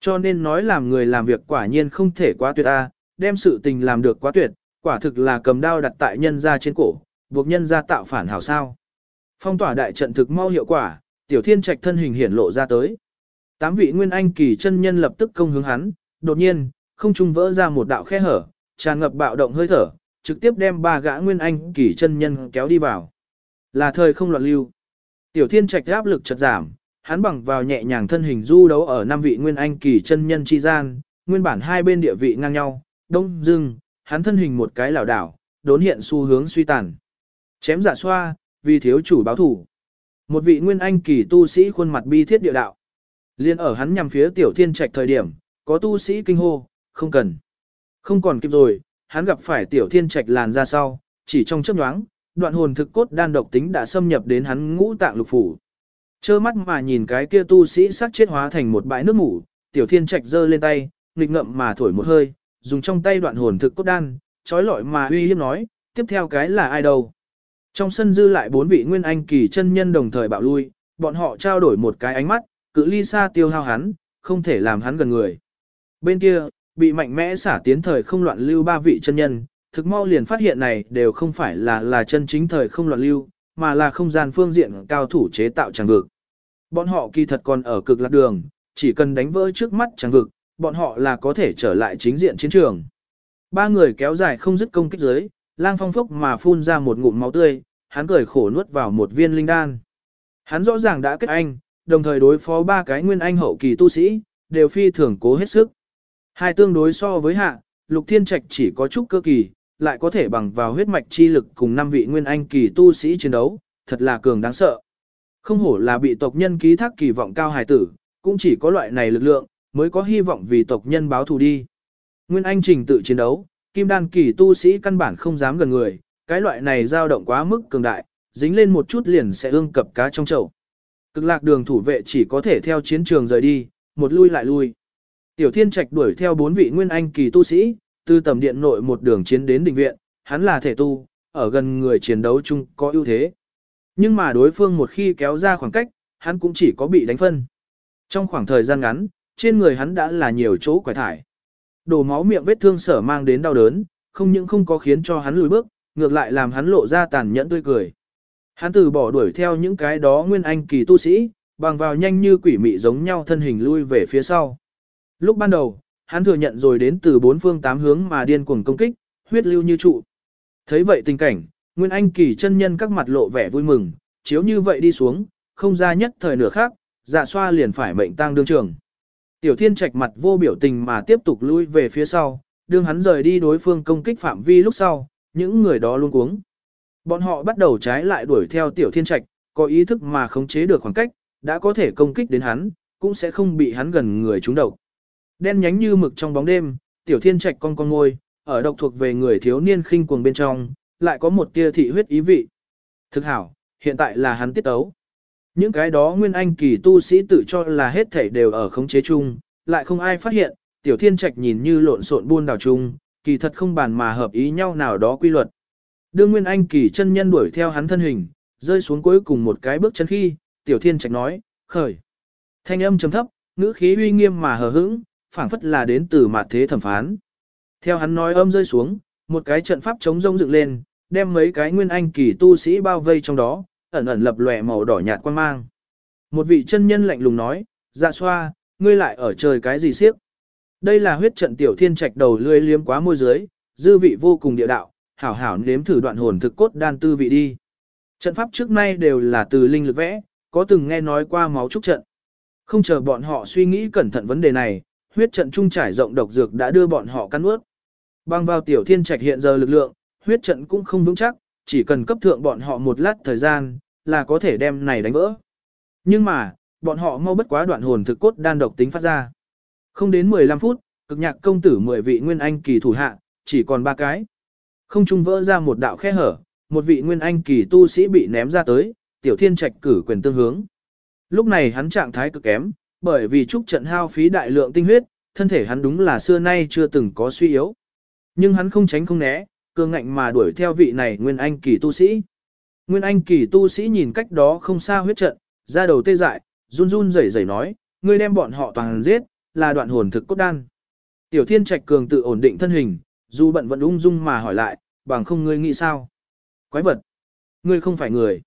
Cho nên nói làm người làm việc quả nhiên không thể quá tuyệt a, đem sự tình làm được quá tuyệt, quả thực là cầm đao đặt tại nhân ra trên cổ, buộc nhân ra tạo phản hảo sao. Phong tỏa đại trận thực mau hiệu quả, tiểu thiên trạch thân hình hiển lộ ra tới. Tám vị nguyên anh kỳ chân nhân lập tức công hướng hắn, đột nhiên, không trung vỡ ra một đạo khe hở, tràn ngập bạo động hơi thở, trực tiếp đem ba gã nguyên anh kỳ chân nhân kéo đi vào. Là thời không loạn lưu. Tiểu thiên trạch áp lực chợt giảm, hắn bằng vào nhẹ nhàng thân hình du đấu ở năm vị nguyên anh kỳ chân nhân chi gian, nguyên bản hai bên địa vị ngang nhau, đông dưng, hắn thân hình một cái lảo đảo, đốn hiện xu hướng suy tàn. Chém giả xoa, vì thiếu chủ báo thủ. Một vị nguyên anh kỳ tu sĩ khuôn mặt bi thiết địa đạo. Liên ở hắn nhằm phía tiểu thiên trạch thời điểm, có tu sĩ kinh hô, không cần. Không còn kịp rồi, hắn gặp phải tiểu thiên trạch làn ra sau, chỉ trong chớp nhoáng, đoạn hồn thực cốt đan độc tính đã xâm nhập đến hắn ngũ tạng lục phủ. Chơ mắt mà nhìn cái kia tu sĩ sắc chết hóa thành một bãi nước mủ, tiểu thiên trạch giơ lên tay, nghịch ngậm mà thổi một hơi, dùng trong tay đoạn hồn thực cốt đan, trói lọi mà uy hiếp nói, tiếp theo cái là ai đâu. Trong sân dư lại bốn vị nguyên anh kỳ chân nhân đồng thời bạo lui, bọn họ trao đổi một cái ánh mắt, cự ly xa tiêu hao hắn, không thể làm hắn gần người. Bên kia, bị mạnh mẽ xả tiến thời không loạn lưu ba vị chân nhân, thực mau liền phát hiện này đều không phải là là chân chính thời không loạn lưu, mà là không gian phương diện cao thủ chế tạo chẳng vực. Bọn họ kỳ thật còn ở cực lạc đường, chỉ cần đánh vỡ trước mắt chẳng vực, bọn họ là có thể trở lại chính diện chiến trường. Ba người kéo dài không dứt công kích dưới, lang phong phốc mà phun ra một ngụm máu tươi, hắn cười khổ nuốt vào một viên linh đan. Hắn rõ ràng đã kết anh, đồng thời đối phó ba cái nguyên anh hậu kỳ tu sĩ, đều phi thường cố hết sức. Hai tương đối so với hạ, lục thiên trạch chỉ có chút cơ kỳ, lại có thể bằng vào huyết mạch chi lực cùng năm vị nguyên anh kỳ tu sĩ chiến đấu, thật là cường đáng sợ. Không hổ là bị tộc nhân ký thác kỳ vọng cao hài tử, cũng chỉ có loại này lực lượng, mới có hy vọng vì tộc nhân báo thù đi. Nguyên anh trình tự chiến đấu, kim đan kỳ tu sĩ căn bản không dám gần người, cái loại này dao động quá mức cường đại, dính lên một chút liền sẽ ương cập cá trong chậu. Cực lạc đường thủ vệ chỉ có thể theo chiến trường rời đi, một lui lại lui. Tiểu Thiên Trạch đuổi theo bốn vị nguyên anh kỳ tu sĩ, từ tầm điện nội một đường chiến đến đình viện, hắn là thể tu, ở gần người chiến đấu chung có ưu thế. Nhưng mà đối phương một khi kéo ra khoảng cách, hắn cũng chỉ có bị đánh phân. Trong khoảng thời gian ngắn, trên người hắn đã là nhiều chỗ quải thải. Đổ máu miệng vết thương sở mang đến đau đớn, không những không có khiến cho hắn lùi bước, ngược lại làm hắn lộ ra tàn nhẫn tươi cười. Hắn từ bỏ đuổi theo những cái đó nguyên anh kỳ tu sĩ, bằng vào nhanh như quỷ mị giống nhau thân hình lui về phía sau. Lúc ban đầu, hắn thừa nhận rồi đến từ bốn phương tám hướng mà điên cuồng công kích, huyết lưu như trụ. Thấy vậy tình cảnh, Nguyên Anh kỳ chân nhân các mặt lộ vẻ vui mừng, chiếu như vậy đi xuống, không ra nhất thời nửa khác, dạ xoa liền phải mệnh tang đương trường. Tiểu thiên trạch mặt vô biểu tình mà tiếp tục lui về phía sau, đương hắn rời đi đối phương công kích phạm vi lúc sau, những người đó luôn cuống. Bọn họ bắt đầu trái lại đuổi theo tiểu thiên trạch, có ý thức mà khống chế được khoảng cách, đã có thể công kích đến hắn, cũng sẽ không bị hắn gần người trúng độc. Đen nhánh như mực trong bóng đêm, tiểu thiên trạch con con ngôi, ở độc thuộc về người thiếu niên khinh cuồng bên trong, lại có một tia thị huyết ý vị. Thực hảo, hiện tại là hắn tiết ấu. Những cái đó nguyên anh kỳ tu sĩ tự cho là hết thảy đều ở khống chế chung, lại không ai phát hiện, tiểu thiên trạch nhìn như lộn xộn buôn đảo chung, kỳ thật không bàn mà hợp ý nhau nào đó quy luật. Đương nguyên anh kỳ chân nhân đuổi theo hắn thân hình, rơi xuống cuối cùng một cái bước chân khi, tiểu thiên trạch nói, khởi. Thanh âm trầm thấp, ngữ khí uy nghiêm mà hờ hững, phảng phất là đến từ mặt thế thẩm phán. Theo hắn nói âm rơi xuống, một cái trận pháp chống rông dựng lên, đem mấy cái nguyên anh kỳ tu sĩ bao vây trong đó, ẩn ẩn lập lòe màu đỏ nhạt quan mang. Một vị chân nhân lạnh lùng nói, dạ xoa, ngươi lại ở trời cái gì siếc. Đây là huyết trận tiểu thiên trạch đầu lưỡi liếm quá môi dưới, dư vị vô cùng địa đạo, hảo hảo nếm thử đoạn hồn thực cốt đan tư vị đi. Trận pháp trước nay đều là từ linh lực vẽ, có từng nghe nói qua máu trúc trận. Không chờ bọn họ suy nghĩ cẩn thận vấn đề này, huyết trận trung trải rộng độc dược đã đưa bọn họ căn ướt. Bang vào tiểu thiên trạch hiện giờ lực lượng, huyết trận cũng không vững chắc, chỉ cần cấp thượng bọn họ một lát thời gian, là có thể đem này đánh vỡ. Nhưng mà, bọn họ mau bất quá đoạn hồn thực cốt đan độc tính phát ra. Không đến 15 phút, cực nhạc công tử 10 vị nguyên anh kỳ thủ hạ, chỉ còn ba cái. Không trung vỡ ra một đạo khe hở, một vị nguyên anh kỳ tu sĩ bị ném ra tới, tiểu thiên trạch cử quyền tương hướng. Lúc này hắn trạng thái cực kém, bởi vì trúc trận hao phí đại lượng tinh huyết, thân thể hắn đúng là xưa nay chưa từng có suy yếu. Nhưng hắn không tránh không né, cương ngạnh mà đuổi theo vị này nguyên anh kỳ tu sĩ. Nguyên anh kỳ tu sĩ nhìn cách đó không xa huyết trận, ra đầu tê dại, run run rẩy rẩy nói, ngươi đem bọn họ toàn giết, là đoạn hồn thực cốt đan. Tiểu thiên trạch cường tự ổn định thân hình, dù bận vẫn ung dung mà hỏi lại, bằng không ngươi nghĩ sao? Quái vật! Ngươi không phải người.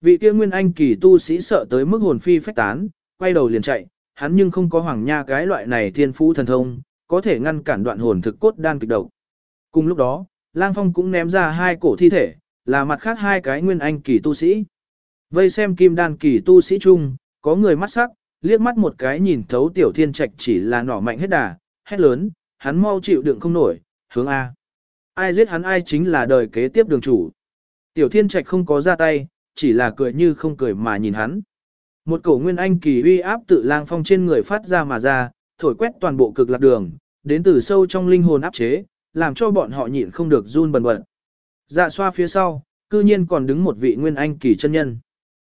Vị kia nguyên anh kỳ tu sĩ sợ tới mức hồn phi phách tán, quay đầu liền chạy, hắn nhưng không có hoàng nha cái loại này thiên phú thần thông, có thể ngăn cản đoạn hồn thực cốt đan kịch độc. Cùng lúc đó, Lang Phong cũng ném ra hai cổ thi thể, là mặt khác hai cái nguyên anh kỳ tu sĩ. Vây xem kim đan kỳ tu sĩ chung, có người mắt sắc, liếc mắt một cái nhìn thấu tiểu thiên trạch chỉ là nỏ mạnh hết đà, hét lớn, hắn mau chịu đựng không nổi, hướng A. Ai giết hắn ai chính là đời kế tiếp đường chủ. Tiểu thiên trạch không có ra tay, chỉ là cười như không cười mà nhìn hắn. Một cổ nguyên anh kỳ uy áp tự lang phong trên người phát ra mà ra, thổi quét toàn bộ cực lạc đường, đến từ sâu trong linh hồn áp chế, làm cho bọn họ nhịn không được run bần bật. Dạ xoa phía sau, cư nhiên còn đứng một vị nguyên anh kỳ chân nhân.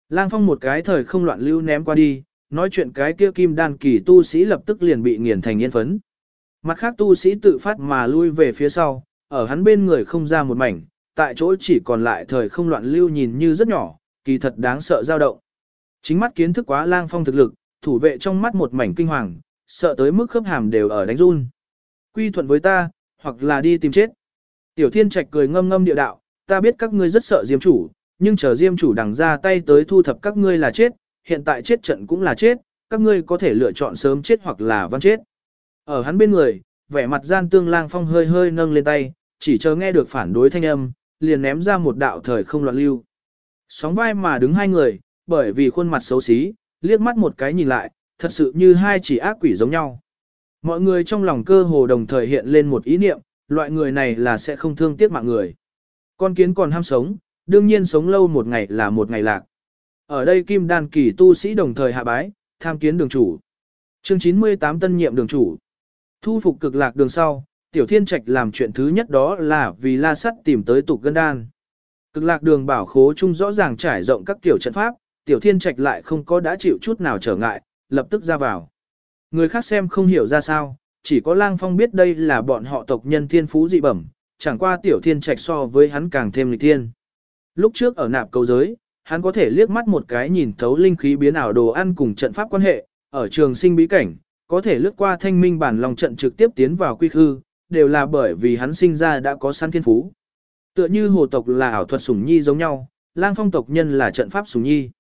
Lang phong một cái thời không loạn lưu ném qua đi, nói chuyện cái kia kim đan kỳ tu sĩ lập tức liền bị nghiền thành yên phấn. Mặt khác tu sĩ tự phát mà lui về phía sau, ở hắn bên người không ra một mảnh, tại chỗ chỉ còn lại thời không loạn lưu nhìn như rất nhỏ, kỳ thật đáng sợ dao động. Chính mắt kiến thức quá lang phong thực lực, thủ vệ trong mắt một mảnh kinh hoàng, sợ tới mức khớp hàm đều ở đánh run. Quy thuận với ta, hoặc là đi tìm chết. Tiểu thiên trạch cười ngâm ngâm địa đạo, ta biết các ngươi rất sợ diêm chủ, nhưng chờ diêm chủ đằng ra tay tới thu thập các ngươi là chết, hiện tại chết trận cũng là chết, các ngươi có thể lựa chọn sớm chết hoặc là văn chết. Ở hắn bên người, vẻ mặt gian tương lang phong hơi hơi nâng lên tay, chỉ chờ nghe được phản đối thanh âm, liền ném ra một đạo thời không loạn lưu. Sóng vai mà đứng hai người, bởi vì khuôn mặt xấu xí, liếc mắt một cái nhìn lại, thật sự như hai chỉ ác quỷ giống nhau. Mọi người trong lòng cơ hồ đồng thời hiện lên một ý niệm, loại người này là sẽ không thương tiếc mạng người. Con kiến còn ham sống, đương nhiên sống lâu một ngày là một ngày lạc. Ở đây kim đan kỳ tu sĩ đồng thời hạ bái, tham kiến đường chủ. Chương 98 tân nhiệm đường chủ. Thu phục cực lạc đường sau, tiểu thiên trạch làm chuyện thứ nhất đó là vì la sắt tìm tới tục gân đan. Cực lạc đường bảo khố chung rõ ràng trải rộng các tiểu trận pháp, tiểu thiên trạch lại không có đã chịu chút nào trở ngại, lập tức ra vào. Người khác xem không hiểu ra sao, chỉ có lang phong biết đây là bọn họ tộc nhân thiên phú dị bẩm, chẳng qua tiểu thiên trạch so với hắn càng thêm lịch thiên. Lúc trước ở nạp cầu giới, hắn có thể liếc mắt một cái nhìn thấu linh khí biến ảo đồ ăn cùng trận pháp quan hệ, ở trường sinh bí cảnh, có thể lướt qua thanh minh bản lòng trận trực tiếp tiến vào quy khư, đều là bởi vì hắn sinh ra đã có săn thiên phú. Tựa như hồ tộc là ảo thuật sủng nhi giống nhau, lang phong tộc nhân là trận pháp sủng nhi.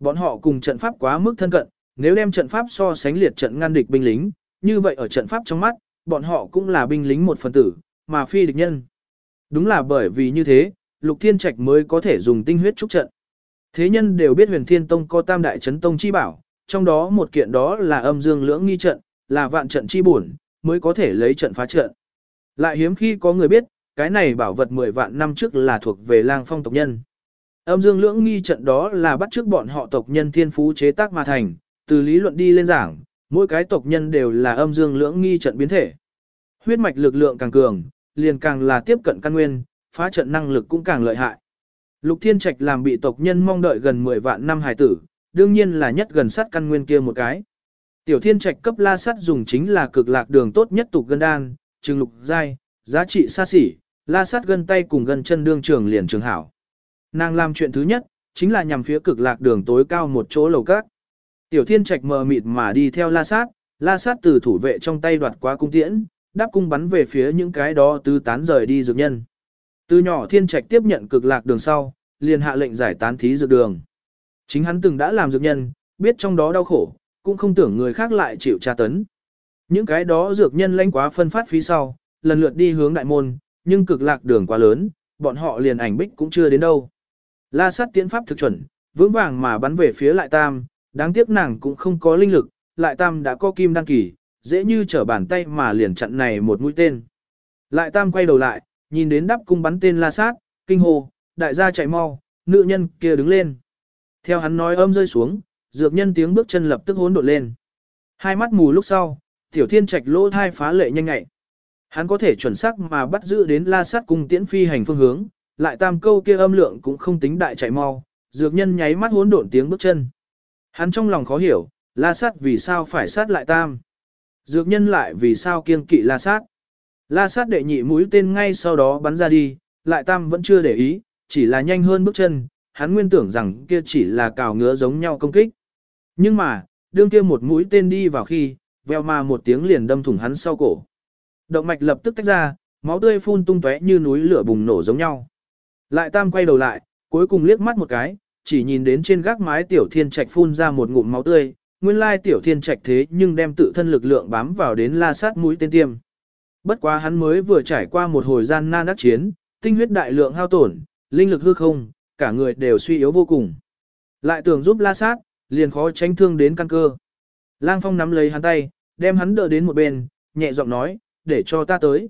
Bọn họ cùng trận pháp quá mức thân cận, nếu đem trận pháp so sánh liệt trận ngăn địch binh lính, như vậy ở trận pháp trong mắt, bọn họ cũng là binh lính một phần tử, mà phi địch nhân. Đúng là bởi vì như thế, Lục Thiên Trạch mới có thể dùng tinh huyết trúc trận. Thế nhân đều biết huyền thiên tông có tam đại chấn tông chi bảo, trong đó một kiện đó là âm dương lưỡng nghi trận, là vạn trận chi bổn, mới có thể lấy trận phá trận. Lại hiếm khi có người biết, cái này bảo vật 10 vạn năm trước là thuộc về lang phong tộc nhân. Âm dương lưỡng nghi trận đó là bắt trước bọn họ tộc nhân thiên phú chế tác mà thành, từ lý luận đi lên giảng, mỗi cái tộc nhân đều là âm dương lưỡng nghi trận biến thể. Huyết mạch lực lượng càng cường, liền càng là tiếp cận căn nguyên, phá trận năng lực cũng càng lợi hại. Lục Thiên Trạch làm bị tộc nhân mong đợi gần 10 vạn năm hài tử, đương nhiên là nhất gần sát căn nguyên kia một cái. Tiểu Thiên Trạch cấp la sắt dùng chính là cực lạc đường tốt nhất tục gân đan, trừng lục giai, giá trị xa xỉ, la sắt gân tay cùng gân chân đương trường liền trường hảo. Nàng làm chuyện thứ nhất, chính là nhằm phía cực lạc đường tối cao một chỗ lầu cát. Tiểu Thiên Trạch mờ mịt mà đi theo la sát, la sát từ thủ vệ trong tay đoạt qua cung tiễn, đáp cung bắn về phía những cái đó tứ tán rời đi dược nhân. Từ nhỏ Thiên Trạch tiếp nhận cực lạc đường sau, liền hạ lệnh giải tán thí dược đường. Chính hắn từng đã làm dược nhân, biết trong đó đau khổ, cũng không tưởng người khác lại chịu tra tấn. Những cái đó dược nhân lãnh quá phân phát phí sau, lần lượt đi hướng đại môn, nhưng cực lạc đường quá lớn, bọn họ liền ảnh bích cũng chưa đến đâu. La sát tiễn pháp thực chuẩn, vững vàng mà bắn về phía lại tam, đáng tiếc nàng cũng không có linh lực, lại tam đã có kim đăng kỳ, dễ như trở bàn tay mà liền chặn này một mũi tên. Lại tam quay đầu lại, nhìn đến đắp cung bắn tên la sát, kinh hồ, đại gia chạy mau, nữ nhân kia đứng lên. Theo hắn nói âm rơi xuống, dược nhân tiếng bước chân lập tức hỗn độn lên. Hai mắt mù lúc sau, tiểu thiên trạch lỗ thai phá lệ nhanh ngại. Hắn có thể chuẩn xác mà bắt giữ đến la sát cung tiễn phi hành phương hướng, lại tam câu kia âm lượng cũng không tính đại chạy mau, dược nhân nháy mắt hỗn độn tiếng bước chân. Hắn trong lòng khó hiểu, la sát vì sao phải sát lại tam. Dược nhân lại vì sao kiêng kỵ la sát. La sát đệ nhị mũi tên ngay sau đó bắn ra đi, lại tam vẫn chưa để ý, chỉ là nhanh hơn bước chân, hắn nguyên tưởng rằng kia chỉ là cào ngứa giống nhau công kích. Nhưng mà, đương kia một mũi tên đi vào khi, veo mà một tiếng liền đâm thủng hắn sau cổ. Động mạch lập tức tách ra, máu tươi phun tung tóe như núi lửa bùng nổ giống nhau. Lại tam quay đầu lại, cuối cùng liếc mắt một cái, chỉ nhìn đến trên gác mái tiểu thiên trạch phun ra một ngụm máu tươi, nguyên lai tiểu thiên trạch thế nhưng đem tự thân lực lượng bám vào đến la sát mũi tên tiêm. Bất quá hắn mới vừa trải qua một hồi gian nan đắc chiến, tinh huyết đại lượng hao tổn, linh lực hư không, cả người đều suy yếu vô cùng. Lại tưởng giúp la sát, liền khó tránh thương đến căn cơ. Lang Phong nắm lấy hắn tay, đem hắn đỡ đến một bên, nhẹ giọng nói, để cho ta tới.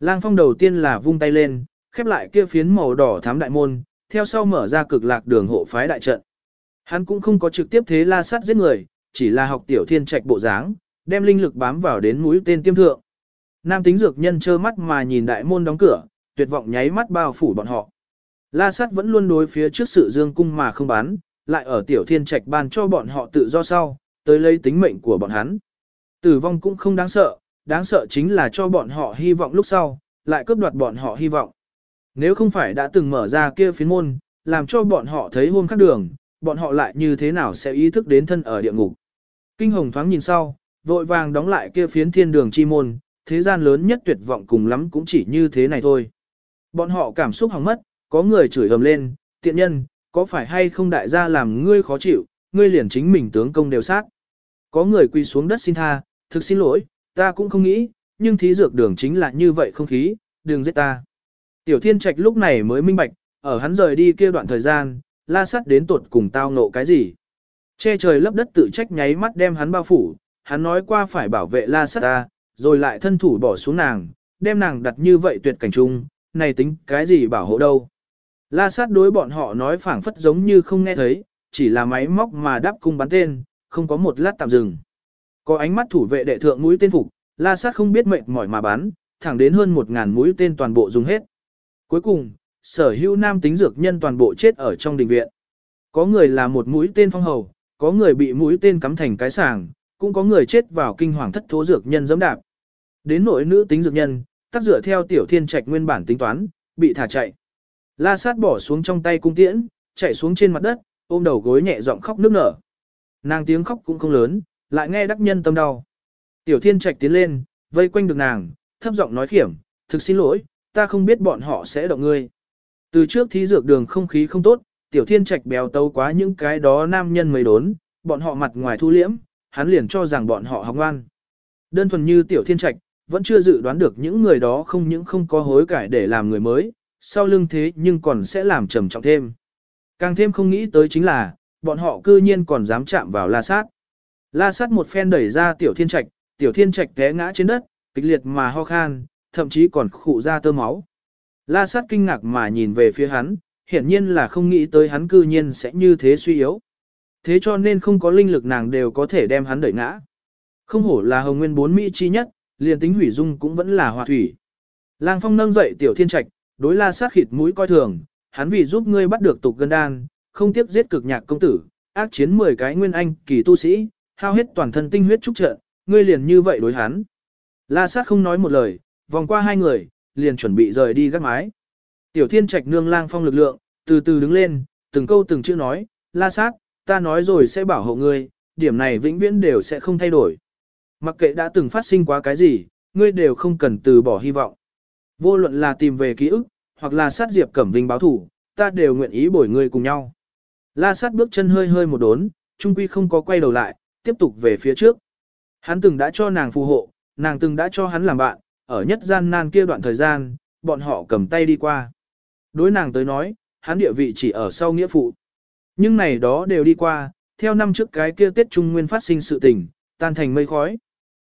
Lang Phong đầu tiên là vung tay lên, khép lại kia phiến màu đỏ thám đại môn, theo sau mở ra cực lạc đường hộ phái đại trận. Hắn cũng không có trực tiếp thế la sát giết người, chỉ là học tiểu thiên trạch bộ dáng, đem linh lực bám vào đến mũi tên tiêm thượng. Nam tính dược nhân trơ mắt mà nhìn đại môn đóng cửa, tuyệt vọng nháy mắt bao phủ bọn họ. La sát vẫn luôn đối phía trước sự dương cung mà không bán, lại ở tiểu thiên trạch ban cho bọn họ tự do sau, tới lấy tính mệnh của bọn hắn. Tử vong cũng không đáng sợ, đáng sợ chính là cho bọn họ hy vọng lúc sau, lại cướp đoạt bọn họ hy vọng. Nếu không phải đã từng mở ra kia phiến môn, làm cho bọn họ thấy hôm khác đường, bọn họ lại như thế nào sẽ ý thức đến thân ở địa ngục. Kinh hồng thoáng nhìn sau, vội vàng đóng lại kia phiến thiên đường chi môn, thế gian lớn nhất tuyệt vọng cùng lắm cũng chỉ như thế này thôi. Bọn họ cảm xúc hỏng mất, có người chửi ầm lên, tiện nhân, có phải hay không đại gia làm ngươi khó chịu, ngươi liền chính mình tướng công đều sát. Có người quỳ xuống đất xin tha, thực xin lỗi, ta cũng không nghĩ, nhưng thí dược đường chính là như vậy không khí, đừng giết ta. Tiểu thiên trạch lúc này mới minh bạch, ở hắn rời đi kia đoạn thời gian, la sắt đến tuột cùng tao nộ cái gì. Che trời lấp đất tự trách nháy mắt đem hắn bao phủ, hắn nói qua phải bảo vệ la sắt ta, rồi lại thân thủ bỏ xuống nàng, đem nàng đặt như vậy tuyệt cảnh chung, này tính cái gì bảo hộ đâu. La sát đối bọn họ nói phảng phất giống như không nghe thấy, chỉ là máy móc mà đáp cung bắn tên, không có một lát tạm dừng. Có ánh mắt thủ vệ đệ thượng mũi tên phục, la sát không biết mệt mỏi mà bắn, thẳng đến hơn một ngàn mũi tên toàn bộ dùng hết. Cuối cùng, sở hữu nam tính dược nhân toàn bộ chết ở trong đình viện. Có người là một mũi tên phong hầu, có người bị mũi tên cắm thành cái sàng, cũng có người chết vào kinh hoàng thất thố dược nhân dẫm đạp. Đến nội nữ tính dược nhân, tác dựa theo tiểu thiên trạch nguyên bản tính toán, bị thả chạy. La sát bỏ xuống trong tay cung tiễn, chạy xuống trên mặt đất, ôm đầu gối nhẹ giọng khóc nức nở. Nàng tiếng khóc cũng không lớn, lại nghe đắc nhân tâm đau. Tiểu thiên trạch tiến lên, vây quanh được nàng, thấp giọng nói khiểm, thực xin lỗi, ta không biết bọn họ sẽ động ngươi. Từ trước thí dược đường không khí không tốt, tiểu thiên trạch béo tấu quá những cái đó nam nhân mấy đốn, bọn họ mặt ngoài thu liễm, hắn liền cho rằng bọn họ học ngoan. Đơn thuần như tiểu thiên trạch, vẫn chưa dự đoán được những người đó không những không có hối cải để làm người mới, sau lưng thế nhưng còn sẽ làm trầm trọng thêm. Càng thêm không nghĩ tới chính là, bọn họ cư nhiên còn dám chạm vào la sát. La sát một phen đẩy ra tiểu thiên trạch, tiểu thiên trạch té ngã trên đất, kịch liệt mà ho khan, thậm chí còn khụ ra tơ máu. La sát kinh ngạc mà nhìn về phía hắn, hiển nhiên là không nghĩ tới hắn cư nhiên sẽ như thế suy yếu. Thế cho nên không có linh lực nàng đều có thể đem hắn đẩy ngã. Không hổ là hồng nguyên bốn Mỹ chi nhất, liền tính hủy dung cũng vẫn là hòa thủy. Lang phong nâng dậy tiểu thiên trạch, đối la sát khịt mũi coi thường, hắn vì giúp ngươi bắt được tục gân đan, không tiếp giết cực nhạc công tử, ác chiến 10 cái nguyên anh kỳ tu sĩ, hao hết toàn thân tinh huyết trúc trợ, ngươi liền như vậy đối hắn. La sát không nói một lời, vòng qua hai người, liền chuẩn bị rời đi gác mái. Tiểu thiên trạch nương lang phong lực lượng, từ từ đứng lên, từng câu từng chữ nói, la sát, ta nói rồi sẽ bảo hộ ngươi, điểm này vĩnh viễn đều sẽ không thay đổi. Mặc kệ đã từng phát sinh quá cái gì, ngươi đều không cần từ bỏ hy vọng. Vô luận là tìm về ký ức, hoặc là sát diệp cẩm vinh báo thủ, ta đều nguyện ý bồi ngươi cùng nhau. La sát bước chân hơi hơi một đốn, trung quy không có quay đầu lại, tiếp tục về phía trước. Hắn từng đã cho nàng phù hộ, nàng từng đã cho hắn làm bạn, ở nhất gian nan kia đoạn thời gian, bọn họ cầm tay đi qua. Đối nàng tới nói, hắn địa vị chỉ ở sau nghĩa phụ. Nhưng này đó đều đi qua, theo năm trước cái kia Tết Trung Nguyên phát sinh sự tình, tan thành mây khói.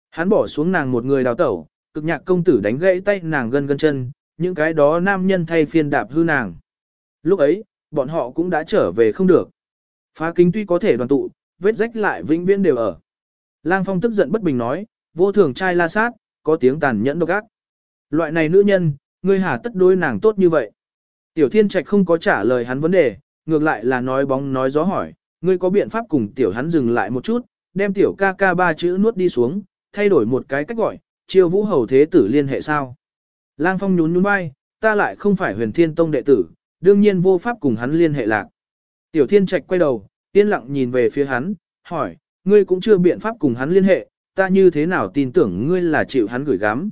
Hắn bỏ xuống nàng một người đào tẩu, cực nhạc công tử đánh gãy tay nàng gân gân chân, những cái đó nam nhân thay phiên đạp hư nàng. Lúc ấy, bọn họ cũng đã trở về không được. Phá kính tuy có thể đoàn tụ, vết rách lại vĩnh viễn đều ở. Lang Phong tức giận bất bình nói, vô thường trai la sát, có tiếng tàn nhẫn độc ác. Loại này nữ nhân, ngươi hà tất đối nàng tốt như vậy. Tiểu Thiên Trạch không có trả lời hắn vấn đề, ngược lại là nói bóng nói gió hỏi, ngươi có biện pháp cùng tiểu hắn dừng lại một chút, đem tiểu ca ca ba chữ nuốt đi xuống, thay đổi một cái cách gọi, chiêu vũ hầu thế tử liên hệ sao. Lang Phong nhún nhún vai, ta lại không phải huyền thiên tông đệ tử, đương nhiên vô pháp cùng hắn liên hệ lạc. Tiểu Thiên Trạch quay đầu, yên lặng nhìn về phía hắn, hỏi, ngươi cũng chưa biện pháp cùng hắn liên hệ, ta như thế nào tin tưởng ngươi là chịu hắn gửi gắm.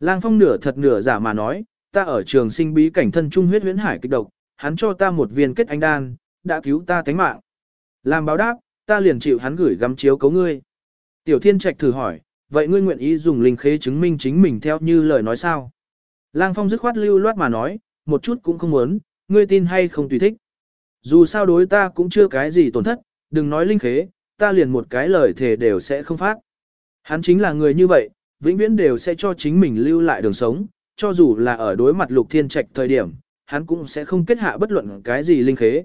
Lang Phong nửa thật nửa giả mà nói, ta ở trường sinh bí cảnh thân trung huyết huyễn hải kịch độc, hắn cho ta một viên kết anh đan, đã cứu ta tánh mạng. Làm báo đáp, ta liền chịu hắn gửi gắm chiếu cấu ngươi. Tiểu Thiên Trạch thử hỏi, vậy ngươi nguyện ý dùng linh khế chứng minh chính mình theo như lời nói sao? Lang Phong dứt khoát lưu loát mà nói, một chút cũng không muốn, ngươi tin hay không tùy thích. Dù sao đối ta cũng chưa cái gì tổn thất, đừng nói linh khế, ta liền một cái lời thề đều sẽ không phát. Hắn chính là người như vậy, vĩnh viễn đều sẽ cho chính mình lưu lại đường sống, cho dù là ở đối mặt lục thiên trạch thời điểm, hắn cũng sẽ không kết hạ bất luận cái gì linh khế.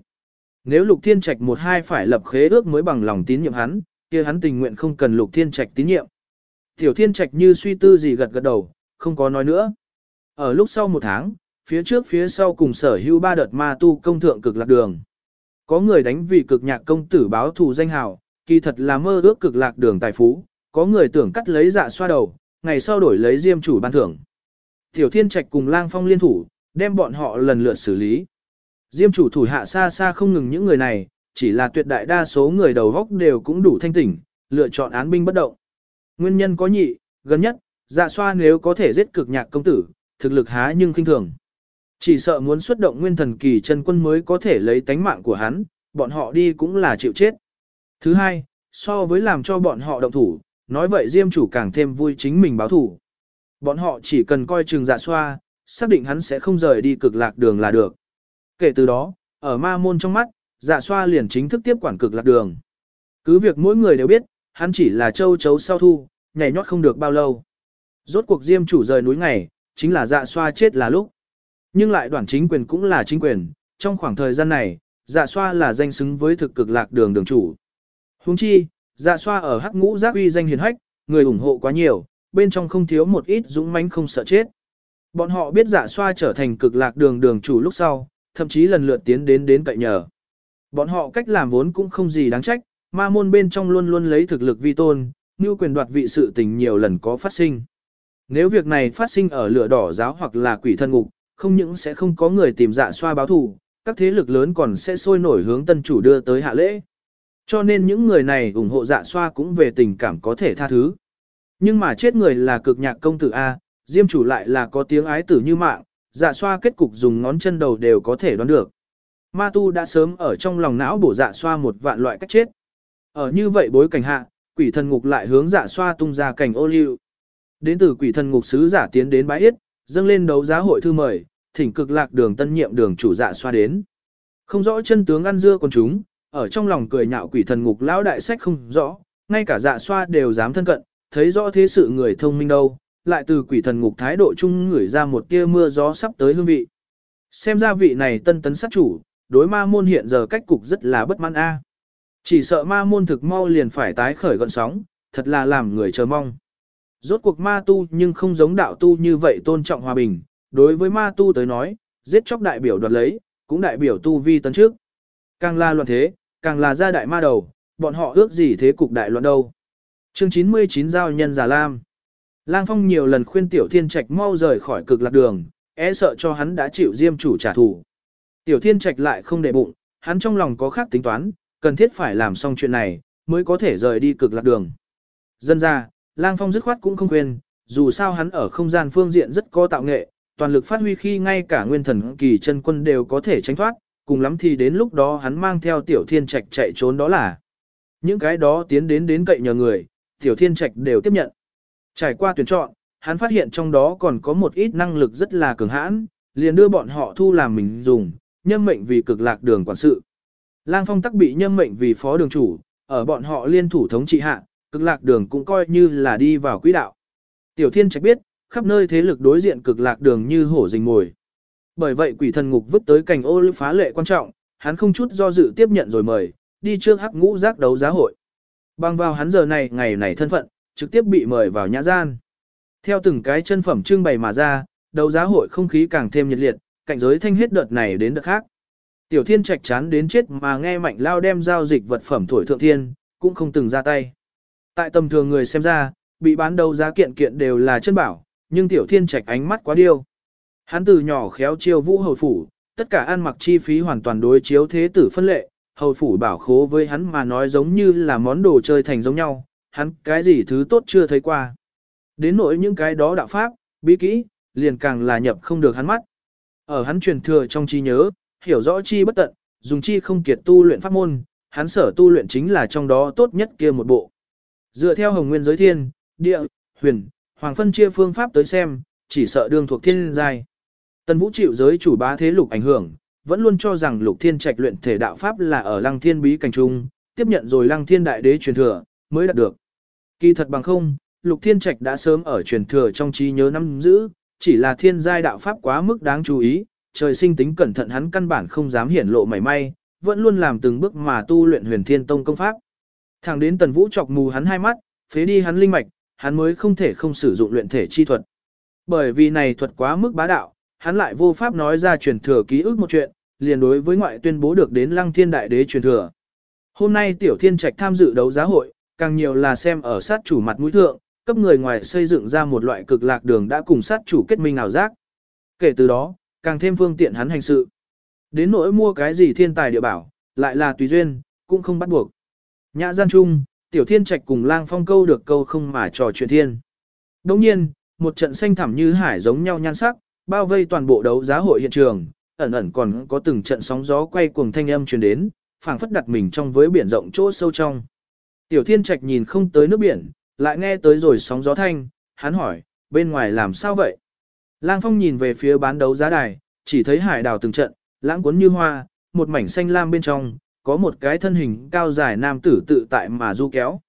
Nếu lục thiên trạch một hai phải lập khế ước mới bằng lòng tín nhiệm hắn, kia hắn tình nguyện không cần lục thiên trạch tín nhiệm. Tiểu thiên trạch như suy tư gì gật gật đầu, không có nói nữa. Ở lúc sau một tháng, phía trước phía sau cùng sở hữu ba đợt ma tu công thượng cực lạc đường. Có người đánh vì cực nhạc công tử báo thù danh hào, kỳ thật là mơ ước cực lạc đường tài phú, có người tưởng cắt lấy dạ xoa đầu, ngày sau đổi lấy diêm chủ ban thưởng. Tiểu Thiên Trạch cùng Lang Phong liên thủ, đem bọn họ lần lượt xử lý. Diêm chủ thủ hạ xa xa không ngừng những người này, chỉ là tuyệt đại đa số người đầu góc đều cũng đủ thanh tỉnh, lựa chọn án binh bất động. Nguyên nhân có nhị, gần nhất, dạ xoa nếu có thể giết cực nhạc công tử, thực lực há nhưng khinh thường. Chỉ sợ muốn xuất động nguyên thần kỳ chân quân mới có thể lấy tánh mạng của hắn, bọn họ đi cũng là chịu chết. Thứ hai, so với làm cho bọn họ động thủ, nói vậy Diêm chủ càng thêm vui chính mình báo thủ. Bọn họ chỉ cần coi chừng dạ xoa, xác định hắn sẽ không rời đi cực lạc đường là được. Kể từ đó, ở ma môn trong mắt, dạ xoa liền chính thức tiếp quản cực lạc đường. Cứ việc mỗi người đều biết, hắn chỉ là châu chấu sau thu, nhảy nhót không được bao lâu. Rốt cuộc Diêm chủ rời núi ngày, chính là dạ xoa chết là lúc. Nhưng lại đoàn chính quyền cũng là chính quyền, trong khoảng thời gian này, dạ xoa là danh xứng với thực cực lạc đường đường chủ. Huống chi, dạ xoa ở hắc ngũ giác uy danh hiền hách, người ủng hộ quá nhiều, bên trong không thiếu một ít dũng mãnh không sợ chết. Bọn họ biết dạ xoa trở thành cực lạc đường đường chủ lúc sau, thậm chí lần lượt tiến đến đến cậy nhờ. Bọn họ cách làm vốn cũng không gì đáng trách, ma môn bên trong luôn luôn lấy thực lực vi tôn, như quyền đoạt vị sự tình nhiều lần có phát sinh. Nếu việc này phát sinh ở lửa đỏ giáo hoặc là quỷ thân ngục, không những sẽ không có người tìm dạ xoa báo thù, các thế lực lớn còn sẽ sôi nổi hướng tân chủ đưa tới hạ lễ. Cho nên những người này ủng hộ dạ xoa cũng về tình cảm có thể tha thứ. Nhưng mà chết người là cực nhạc công tử A, diêm chủ lại là có tiếng ái tử như mạng, dạ xoa kết cục dùng ngón chân đầu đều có thể đoán được. Ma tu đã sớm ở trong lòng não bổ dạ xoa một vạn loại cách chết. Ở như vậy bối cảnh hạ, quỷ thần ngục lại hướng dạ xoa tung ra cảnh ô liu. Đến từ quỷ thần ngục sứ giả tiến đến bãi yết, dâng lên đấu giá hội thư mời, thỉnh cực lạc đường tân nhiệm đường chủ dạ xoa đến. Không rõ chân tướng ăn dưa con chúng, ở trong lòng cười nhạo quỷ thần ngục lão đại sách không rõ, ngay cả dạ xoa đều dám thân cận, thấy rõ thế sự người thông minh đâu, lại từ quỷ thần ngục thái độ chung ngửi ra một tia mưa gió sắp tới hương vị. Xem ra vị này tân tấn sát chủ, đối ma môn hiện giờ cách cục rất là bất mãn a. Chỉ sợ ma môn thực mau liền phải tái khởi gọn sóng, thật là làm người chờ mong. Rốt cuộc ma tu nhưng không giống đạo tu như vậy tôn trọng hòa bình, đối với ma tu tới nói, giết chóc đại biểu đoạt lấy, cũng đại biểu tu vi tấn trước. Càng là loạn thế, càng là gia đại ma đầu, bọn họ ước gì thế cục đại loạn đâu. Chương 99 Giao nhân giả lam. Lang Phong nhiều lần khuyên Tiểu Thiên Trạch mau rời khỏi cực lạc đường, e sợ cho hắn đã chịu diêm chủ trả thù. Tiểu Thiên Trạch lại không để bụng, hắn trong lòng có khác tính toán, cần thiết phải làm xong chuyện này, mới có thể rời đi cực lạc đường. Dân ra, Lang Phong dứt khoát cũng không quên, dù sao hắn ở không gian phương diện rất có tạo nghệ, toàn lực phát huy khi ngay cả nguyên thần kỳ chân quân đều có thể tránh thoát, cùng lắm thì đến lúc đó hắn mang theo tiểu thiên trạch chạy trốn đó là. Những cái đó tiến đến đến cậy nhờ người, tiểu thiên trạch đều tiếp nhận. Trải qua tuyển chọn, hắn phát hiện trong đó còn có một ít năng lực rất là cường hãn, liền đưa bọn họ thu làm mình dùng, nhâm mệnh vì cực lạc đường quản sự. Lang Phong tắc bị nhâm mệnh vì phó đường chủ, ở bọn họ liên thủ thống trị hạ, cực lạc đường cũng coi như là đi vào quỹ đạo. Tiểu Thiên Trạch biết, khắp nơi thế lực đối diện cực lạc đường như hổ rình mồi. Bởi vậy quỷ thần ngục vứt tới cảnh ô lưu phá lệ quan trọng, hắn không chút do dự tiếp nhận rồi mời, đi trước hắc ngũ giác đấu giá hội. Bằng vào hắn giờ này ngày này thân phận, trực tiếp bị mời vào nhã gian. Theo từng cái chân phẩm trưng bày mà ra, đấu giá hội không khí càng thêm nhiệt liệt, cạnh giới thanh hết đợt này đến đợt khác. Tiểu thiên trạch chán đến chết mà nghe mạnh lao đem giao dịch vật phẩm thổi thượng thiên, cũng không từng ra tay. Tại tầm thường người xem ra, bị bán đấu giá kiện kiện đều là chân bảo, nhưng tiểu thiên trạch ánh mắt quá điêu. Hắn từ nhỏ khéo chiêu vũ hầu phủ, tất cả ăn mặc chi phí hoàn toàn đối chiếu thế tử phân lệ, hầu phủ bảo khố với hắn mà nói giống như là món đồ chơi thành giống nhau, hắn cái gì thứ tốt chưa thấy qua. Đến nỗi những cái đó đạo pháp, bí kỹ, liền càng là nhập không được hắn mắt. Ở hắn truyền thừa trong trí nhớ, hiểu rõ chi bất tận, dùng chi không kiệt tu luyện pháp môn, hắn sở tu luyện chính là trong đó tốt nhất kia một bộ. Dựa theo hồng nguyên giới thiên, địa, huyền, hoàng phân chia phương pháp tới xem, chỉ sợ đương thuộc thiên giai. Tần Vũ chịu giới chủ bá thế lục ảnh hưởng, vẫn luôn cho rằng lục thiên trạch luyện thể đạo pháp là ở lăng thiên bí cảnh trung, tiếp nhận rồi lăng thiên đại đế truyền thừa, mới đạt được. Kỳ thật bằng không, lục thiên trạch đã sớm ở truyền thừa trong trí nhớ năm giữ, chỉ là thiên giai đạo pháp quá mức đáng chú ý, trời sinh tính cẩn thận hắn căn bản không dám hiển lộ mảy may, vẫn luôn làm từng bước mà tu luyện huyền thiên tông công pháp. Thẳng đến tần vũ chọc mù hắn hai mắt, phế đi hắn linh mạch, hắn mới không thể không sử dụng luyện thể chi thuật. Bởi vì này thuật quá mức bá đạo, hắn lại vô pháp nói ra truyền thừa ký ức một chuyện, liền đối với ngoại tuyên bố được đến lăng thiên đại đế truyền thừa. Hôm nay tiểu thiên trạch tham dự đấu giá hội, càng nhiều là xem ở sát chủ mặt mũi thượng, cấp người ngoài xây dựng ra một loại cực lạc đường đã cùng sát chủ kết minh ảo giác. Kể từ đó, càng thêm phương tiện hắn hành sự. Đến nỗi mua cái gì thiên tài địa bảo, lại là tùy duyên, cũng không bắt buộc. Nhã gian chung, tiểu thiên trạch cùng lang phong câu được câu không mà trò chuyện thiên. Đồng nhiên, một trận xanh thẳm như hải giống nhau nhan sắc, bao vây toàn bộ đấu giá hội hiện trường, ẩn ẩn còn có từng trận sóng gió quay cuồng thanh âm truyền đến, phảng phất đặt mình trong với biển rộng chỗ sâu trong. Tiểu Thiên Trạch nhìn không tới nước biển, lại nghe tới rồi sóng gió thanh, hắn hỏi, bên ngoài làm sao vậy? Lang Phong nhìn về phía bán đấu giá đài, chỉ thấy hải đảo từng trận, lãng cuốn như hoa, một mảnh xanh lam bên trong, có một cái thân hình cao dài nam tử tự tại mà du kéo.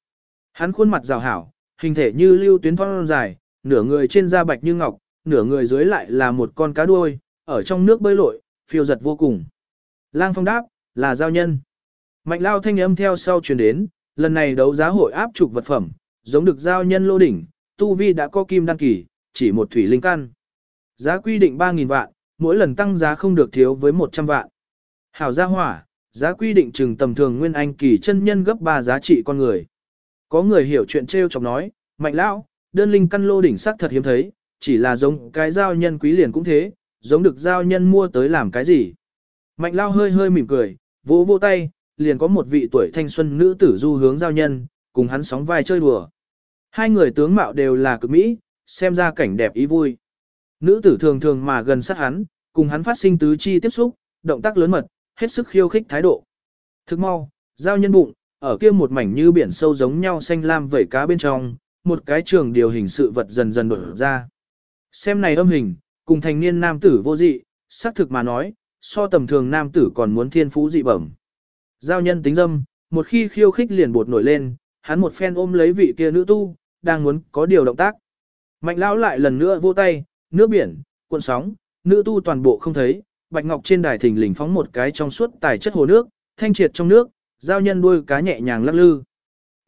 Hắn khuôn mặt rào hảo, hình thể như lưu tuyến thon dài, nửa người trên da bạch như ngọc, nửa người dưới lại là một con cá đuôi, ở trong nước bơi lội, phiêu giật vô cùng. Lang Phong đáp, là giao nhân. Mạnh lao thanh âm theo sau truyền đến, lần này đấu giá hội áp trục vật phẩm, giống được giao nhân lô đỉnh, tu vi đã có kim đăng kỳ, chỉ một thủy linh căn. Giá quy định 3.000 vạn, mỗi lần tăng giá không được thiếu với 100 vạn. Hảo gia hỏa, giá quy định chừng tầm thường nguyên anh kỳ chân nhân gấp 3 giá trị con người. Có người hiểu chuyện trêu chọc nói, mạnh lão, đơn linh căn lô đỉnh sắc thật hiếm thấy, chỉ là giống cái giao nhân quý liền cũng thế, giống được giao nhân mua tới làm cái gì. Mạnh lao hơi hơi mỉm cười, vỗ vỗ tay, liền có một vị tuổi thanh xuân nữ tử du hướng giao nhân, cùng hắn sóng vai chơi đùa. Hai người tướng mạo đều là cực mỹ, xem ra cảnh đẹp ý vui. Nữ tử thường thường mà gần sát hắn, cùng hắn phát sinh tứ chi tiếp xúc, động tác lớn mật, hết sức khiêu khích thái độ. Thức mau, giao nhân bụng, ở kia một mảnh như biển sâu giống nhau xanh lam vẩy cá bên trong, một cái trường điều hình sự vật dần dần đổi ra. Xem này âm hình, cùng thành niên nam tử vô dị, xác thực mà nói, so tầm thường nam tử còn muốn thiên phú dị bẩm. Giao nhân tính dâm, một khi khiêu khích liền bột nổi lên, hắn một phen ôm lấy vị kia nữ tu, đang muốn có điều động tác. Mạnh lão lại lần nữa vô tay, nước biển, cuộn sóng, nữ tu toàn bộ không thấy, bạch ngọc trên đài thình lình phóng một cái trong suốt tài chất hồ nước, thanh triệt trong nước, giao nhân đuôi cá nhẹ nhàng lắc lư.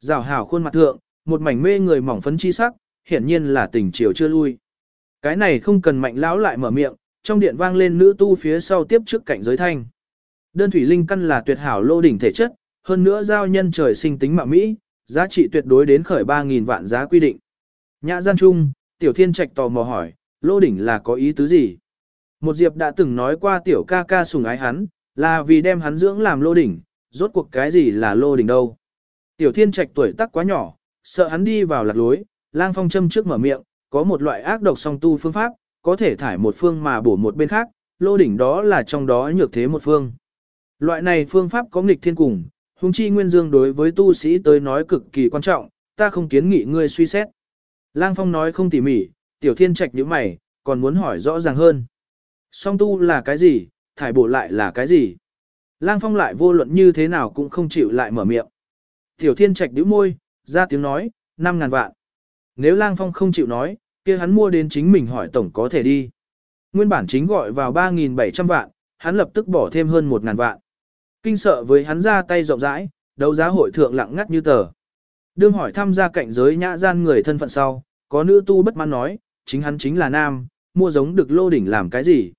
Rào hảo khuôn mặt thượng, một mảnh mê người mỏng phấn chi sắc, hiển nhiên là tình chiều chưa lui. Cái này không cần mạnh lão lại mở miệng, trong điện vang lên nữ tu phía sau tiếp trước cảnh giới thanh. Đơn thủy linh căn là tuyệt hảo lô đỉnh thể chất, hơn nữa giao nhân trời sinh tính mạo mỹ, giá trị tuyệt đối đến khởi 3.000 vạn giá quy định. Nhã gian trung, tiểu thiên trạch tò mò hỏi, lô đỉnh là có ý tứ gì? Một diệp đã từng nói qua tiểu ca ca sùng ái hắn, là vì đem hắn dưỡng làm lô đỉnh, rốt cuộc cái gì là lô đỉnh đâu. Tiểu thiên trạch tuổi tác quá nhỏ, sợ hắn đi vào lạc lối, lang phong châm trước mở miệng, có một loại ác độc song tu phương pháp, có thể thải một phương mà bổ một bên khác, lô đỉnh đó là trong đó nhược thế một phương. Loại này phương pháp có nghịch thiên cùng, hung chi nguyên dương đối với tu sĩ tới nói cực kỳ quan trọng, ta không kiến nghị ngươi suy xét. Lang Phong nói không tỉ mỉ, tiểu thiên trạch như mày, còn muốn hỏi rõ ràng hơn. Song tu là cái gì, thải bổ lại là cái gì? Lang Phong lại vô luận như thế nào cũng không chịu lại mở miệng. Tiểu thiên trạch nhíu môi, ra tiếng nói, 5 ngàn vạn. Nếu Lang Phong không chịu nói, kia hắn mua đến chính mình hỏi tổng có thể đi. Nguyên bản chính gọi vào 3.700 vạn, hắn lập tức bỏ thêm hơn 1.000 vạn. Kinh sợ với hắn ra tay rộng rãi, đấu giá hội thượng lặng ngắt như tờ. Đương hỏi tham gia cạnh giới nhã gian người thân phận sau, có nữ tu bất mãn nói, chính hắn chính là nam, mua giống được lô đỉnh làm cái gì.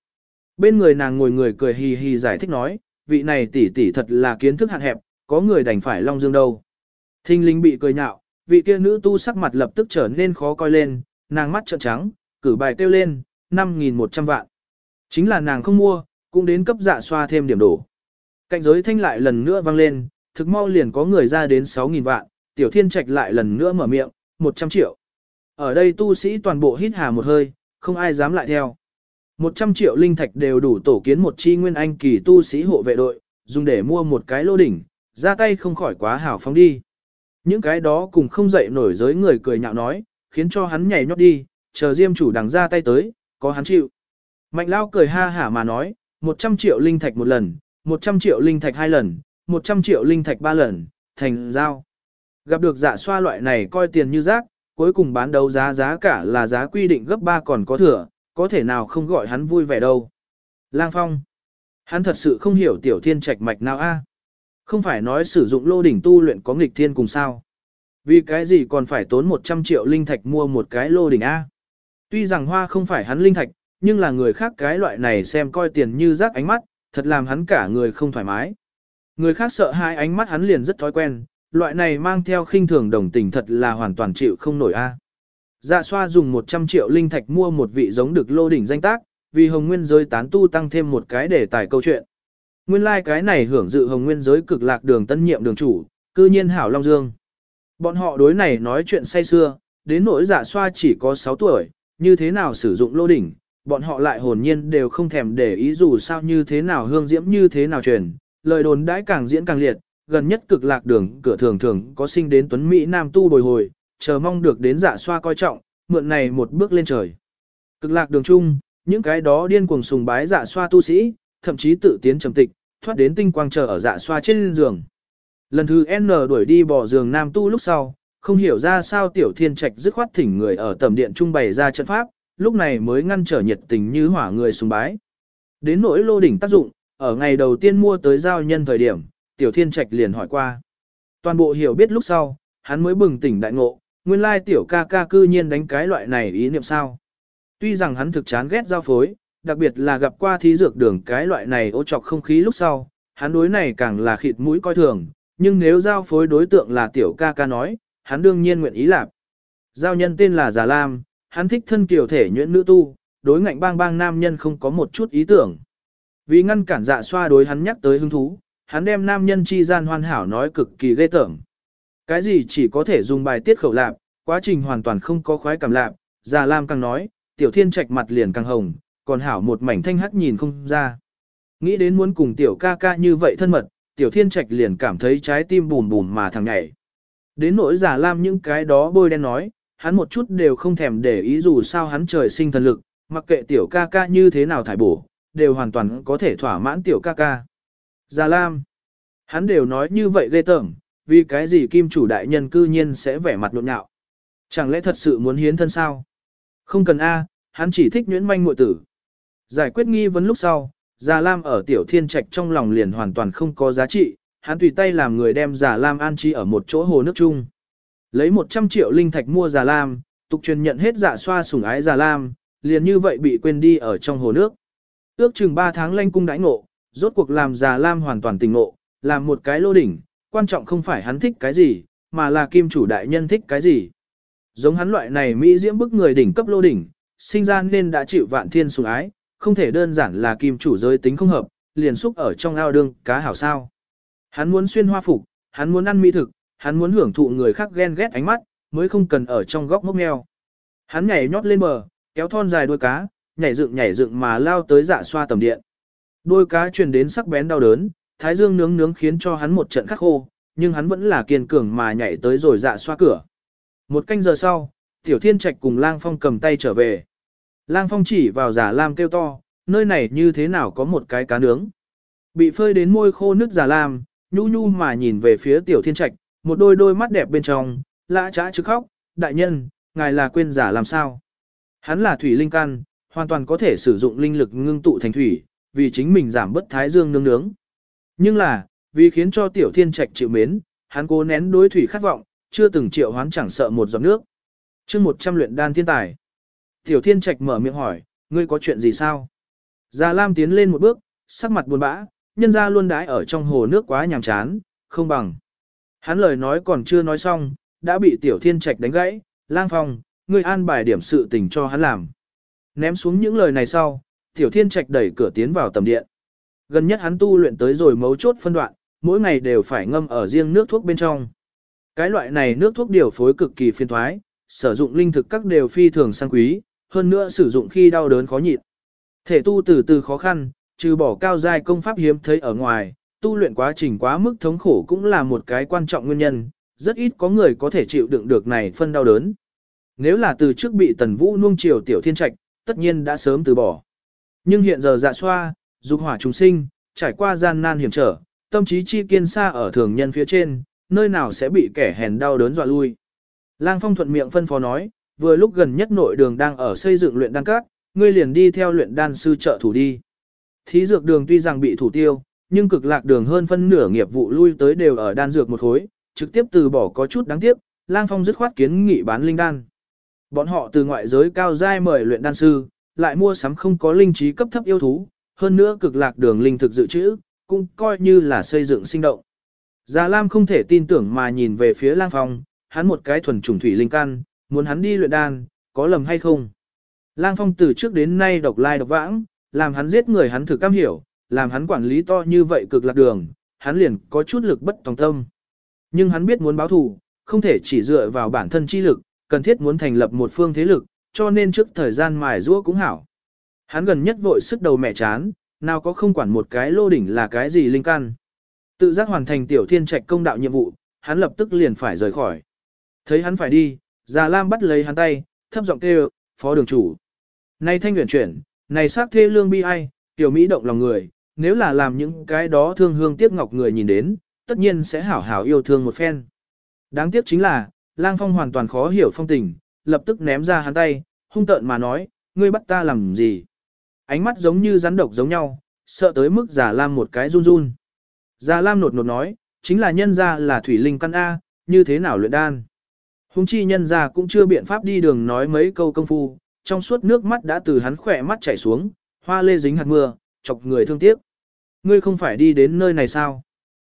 Bên người nàng ngồi người cười hì hì giải thích nói, vị này tỷ tỷ thật là kiến thức hạn hẹp, có người đành phải long dương đâu. Thinh linh bị cười nhạo, vị kia nữ tu sắc mặt lập tức trở nên khó coi lên, nàng mắt trợn trắng, cử bài kêu lên, 5.100 vạn. Chính là nàng không mua, cũng đến cấp dạ xoa thêm điểm đổ. Cạnh giới thanh lại lần nữa vang lên, thực mau liền có người ra đến 6.000 vạn, tiểu thiên trạch lại lần nữa mở miệng, 100 triệu. Ở đây tu sĩ toàn bộ hít hà một hơi, không ai dám lại theo. 100 triệu linh thạch đều đủ tổ kiến một chi nguyên anh kỳ tu sĩ hộ vệ đội, dùng để mua một cái lô đỉnh, ra tay không khỏi quá hảo phóng đi. Những cái đó cùng không dậy nổi giới người cười nhạo nói, khiến cho hắn nhảy nhót đi, chờ diêm chủ đằng ra tay tới, có hắn chịu. Mạnh lao cười ha hả mà nói, 100 triệu linh thạch một lần, 100 triệu linh thạch hai lần, 100 triệu linh thạch ba lần, thành giao. Gặp được dạ xoa loại này coi tiền như rác, cuối cùng bán đấu giá giá cả là giá quy định gấp 3 còn có thừa, có thể nào không gọi hắn vui vẻ đâu. Lang Phong. Hắn thật sự không hiểu tiểu thiên trạch mạch nào a? À? Không phải nói sử dụng lô đỉnh tu luyện có nghịch thiên cùng sao. Vì cái gì còn phải tốn 100 triệu linh thạch mua một cái lô đỉnh A. Tuy rằng hoa không phải hắn linh thạch, nhưng là người khác cái loại này xem coi tiền như rác ánh mắt, thật làm hắn cả người không thoải mái. Người khác sợ hai ánh mắt hắn liền rất thói quen, loại này mang theo khinh thường đồng tình thật là hoàn toàn chịu không nổi a. Dạ xoa dùng 100 triệu linh thạch mua một vị giống được lô đỉnh danh tác, vì hồng nguyên giới tán tu tăng thêm một cái để tải câu chuyện. Nguyên lai like cái này hưởng dự hồng nguyên giới cực lạc đường tân nhiệm đường chủ, cư nhiên hảo Long Dương. Bọn họ đối này nói chuyện say xưa, đến nỗi dạ xoa chỉ có 6 tuổi, như thế nào sử dụng lô đỉnh, bọn họ lại hồn nhiên đều không thèm để ý dù sao như thế nào hương diễm như thế nào truyền, lời đồn đãi càng diễn càng liệt, gần nhất cực lạc đường cửa thường thường có sinh đến tuấn Mỹ Nam tu bồi hồi, chờ mong được đến dạ xoa coi trọng, mượn này một bước lên trời. Cực lạc đường chung, những cái đó điên cuồng sùng bái dạ xoa tu sĩ, thậm chí tự tiến trầm tịch, thoát đến tinh quang chờ ở dạ xoa trên giường. Lần thứ N đuổi đi bỏ giường Nam tu lúc sau, không hiểu ra sao tiểu thiên trạch dứt khoát thỉnh người ở tầm điện trung bày ra trận pháp, lúc này mới ngăn trở nhiệt tình như hỏa người sùng bái. Đến nỗi lô đỉnh tác dụng, ở ngày đầu tiên mua tới giao nhân thời điểm, tiểu thiên trạch liền hỏi qua. Toàn bộ hiểu biết lúc sau, hắn mới bừng tỉnh đại ngộ, nguyên lai tiểu ca ca cư nhiên đánh cái loại này ý niệm sao. Tuy rằng hắn thực chán ghét giao phối, đặc biệt là gặp qua thí dược đường cái loại này ô trọc không khí lúc sau, hắn đối này càng là khịt mũi coi thường, nhưng nếu giao phối đối tượng là tiểu ca ca nói, hắn đương nhiên nguyện ý làm. Giao nhân tên là Già Lam, hắn thích thân kiểu thể nhuyễn nữ tu, đối ngạnh bang bang nam nhân không có một chút ý tưởng. Vì ngăn cản dạ xoa đối hắn nhắc tới hứng thú, hắn đem nam nhân chi gian hoàn hảo nói cực kỳ ghê tởm. Cái gì chỉ có thể dùng bài tiết khẩu lạp, quá trình hoàn toàn không có khoái cảm lạp, già lam càng nói, tiểu thiên trạch mặt liền càng hồng, còn hảo một mảnh thanh hắc nhìn không ra. Nghĩ đến muốn cùng tiểu ca ca như vậy thân mật, tiểu thiên trạch liền cảm thấy trái tim bùn bùn mà thằng nhảy. Đến nỗi giả lam những cái đó bôi đen nói, hắn một chút đều không thèm để ý dù sao hắn trời sinh thần lực, mặc kệ tiểu ca ca như thế nào thải bổ, đều hoàn toàn có thể thỏa mãn tiểu ca ca. Già Lam, hắn đều nói như vậy ghê tởm, vì cái gì kim chủ đại nhân cư nhiên sẽ vẻ mặt nhộn nhạo. Chẳng lẽ thật sự muốn hiến thân sao? Không cần A, hắn chỉ thích nhuyễn manh muội tử. Giải quyết nghi vấn lúc sau, Già Lam ở tiểu thiên trạch trong lòng liền hoàn toàn không có giá trị, hắn tùy tay làm người đem Già Lam an trí ở một chỗ hồ nước chung. Lấy 100 triệu linh thạch mua Già Lam, tục truyền nhận hết dạ xoa sủng ái Già Lam, liền như vậy bị quên đi ở trong hồ nước. Ước chừng 3 tháng lanh cung đãi ngộ, rốt cuộc làm Già Lam hoàn toàn tình ngộ, làm một cái lô đỉnh, quan trọng không phải hắn thích cái gì, mà là kim chủ đại nhân thích cái gì. Giống hắn loại này Mỹ diễm bức người đỉnh cấp lô đỉnh, sinh ra nên đã chịu vạn thiên sủng ái, không thể đơn giản là kim chủ giới tính không hợp, liền xúc ở trong ao đương cá hảo sao. Hắn muốn xuyên hoa phục, hắn muốn ăn mỹ thực, hắn muốn hưởng thụ người khác ghen ghét ánh mắt, mới không cần ở trong góc mốc meo. Hắn nhảy nhót lên bờ, kéo thon dài đuôi cá, nhảy dựng nhảy dựng mà lao tới dạ xoa tầm điện đôi cá truyền đến sắc bén đau đớn, thái dương nướng nướng khiến cho hắn một trận khắc khô, nhưng hắn vẫn là kiên cường mà nhảy tới rồi dạ xoa cửa. Một canh giờ sau, Tiểu Thiên Trạch cùng Lang Phong cầm tay trở về. Lang Phong chỉ vào giả lam kêu to, nơi này như thế nào có một cái cá nướng. Bị phơi đến môi khô nước giả lam, nhu nhu mà nhìn về phía Tiểu Thiên Trạch, một đôi đôi mắt đẹp bên trong, lã trã chứ khóc, đại nhân, ngài là quên giả làm sao. Hắn là thủy linh căn, hoàn toàn có thể sử dụng linh lực ngưng tụ thành thủy, vì chính mình giảm bất thái dương nương nướng. Nhưng là, vì khiến cho tiểu thiên trạch chịu mến, hắn cố nén đối thủy khát vọng, chưa từng triệu hoán chẳng sợ một giọt nước. chương 100 luyện đan thiên tài. Tiểu thiên trạch mở miệng hỏi, ngươi có chuyện gì sao? Già Lam tiến lên một bước, sắc mặt buồn bã, nhân ra luôn đái ở trong hồ nước quá nhàm chán, không bằng. Hắn lời nói còn chưa nói xong, đã bị tiểu thiên trạch đánh gãy, lang phong, ngươi an bài điểm sự tình cho hắn làm. Ném xuống những lời này sau, tiểu thiên trạch đẩy cửa tiến vào tầm điện. Gần nhất hắn tu luyện tới rồi mấu chốt phân đoạn, mỗi ngày đều phải ngâm ở riêng nước thuốc bên trong. Cái loại này nước thuốc điều phối cực kỳ phiền thoái, sử dụng linh thực các đều phi thường sang quý, hơn nữa sử dụng khi đau đớn khó nhịn. Thể tu từ từ khó khăn, trừ bỏ cao giai công pháp hiếm thấy ở ngoài, tu luyện quá trình quá mức thống khổ cũng là một cái quan trọng nguyên nhân, rất ít có người có thể chịu đựng được này phân đau đớn. Nếu là từ trước bị tần vũ nuông chiều tiểu thiên trạch, tất nhiên đã sớm từ bỏ. Nhưng hiện giờ dạ xoa, dục hỏa trùng sinh, trải qua gian nan hiểm trở, tâm trí chi kiên xa ở thường nhân phía trên, nơi nào sẽ bị kẻ hèn đau đớn dọa lui. Lang Phong thuận miệng phân phó nói, vừa lúc gần nhất nội đường đang ở xây dựng luyện đan các, ngươi liền đi theo luyện đan sư trợ thủ đi. Thí dược đường tuy rằng bị thủ tiêu, nhưng cực lạc đường hơn phân nửa nghiệp vụ lui tới đều ở đan dược một khối, trực tiếp từ bỏ có chút đáng tiếc, Lang Phong dứt khoát kiến nghị bán linh đan. Bọn họ từ ngoại giới cao giai mời luyện đan sư, lại mua sắm không có linh trí cấp thấp yêu thú, hơn nữa cực lạc đường linh thực dự trữ, cũng coi như là xây dựng sinh động. Già Lam không thể tin tưởng mà nhìn về phía Lang Phong, hắn một cái thuần trùng thủy linh căn, muốn hắn đi luyện đan, có lầm hay không? Lang Phong từ trước đến nay độc lai độc vãng, làm hắn giết người hắn thử cam hiểu, làm hắn quản lý to như vậy cực lạc đường, hắn liền có chút lực bất tòng tâm. Nhưng hắn biết muốn báo thù, không thể chỉ dựa vào bản thân chi lực, cần thiết muốn thành lập một phương thế lực, cho nên trước thời gian mài rũa cũng hảo. Hắn gần nhất vội sức đầu mẹ chán, nào có không quản một cái lô đỉnh là cái gì linh căn. Tự giác hoàn thành tiểu thiên trạch công đạo nhiệm vụ, hắn lập tức liền phải rời khỏi. Thấy hắn phải đi, Già Lam bắt lấy hắn tay, thấp giọng kêu, phó đường chủ. Này thanh nguyện chuyển, này xác thê lương bi ai, tiểu Mỹ động lòng người, nếu là làm những cái đó thương hương tiếc ngọc người nhìn đến, tất nhiên sẽ hảo hảo yêu thương một phen. Đáng tiếc chính là, lang phong hoàn toàn khó hiểu phong tình, lập tức ném ra hắn tay, hung tợn mà nói, ngươi bắt ta làm gì? Ánh mắt giống như rắn độc giống nhau, sợ tới mức giả lam một cái run run. Giả lam nột nột nói, chính là nhân ra là thủy linh căn A, như thế nào luyện đan? Hùng chi nhân ra cũng chưa biện pháp đi đường nói mấy câu công phu, trong suốt nước mắt đã từ hắn khỏe mắt chảy xuống, hoa lê dính hạt mưa, chọc người thương tiếc. Ngươi không phải đi đến nơi này sao?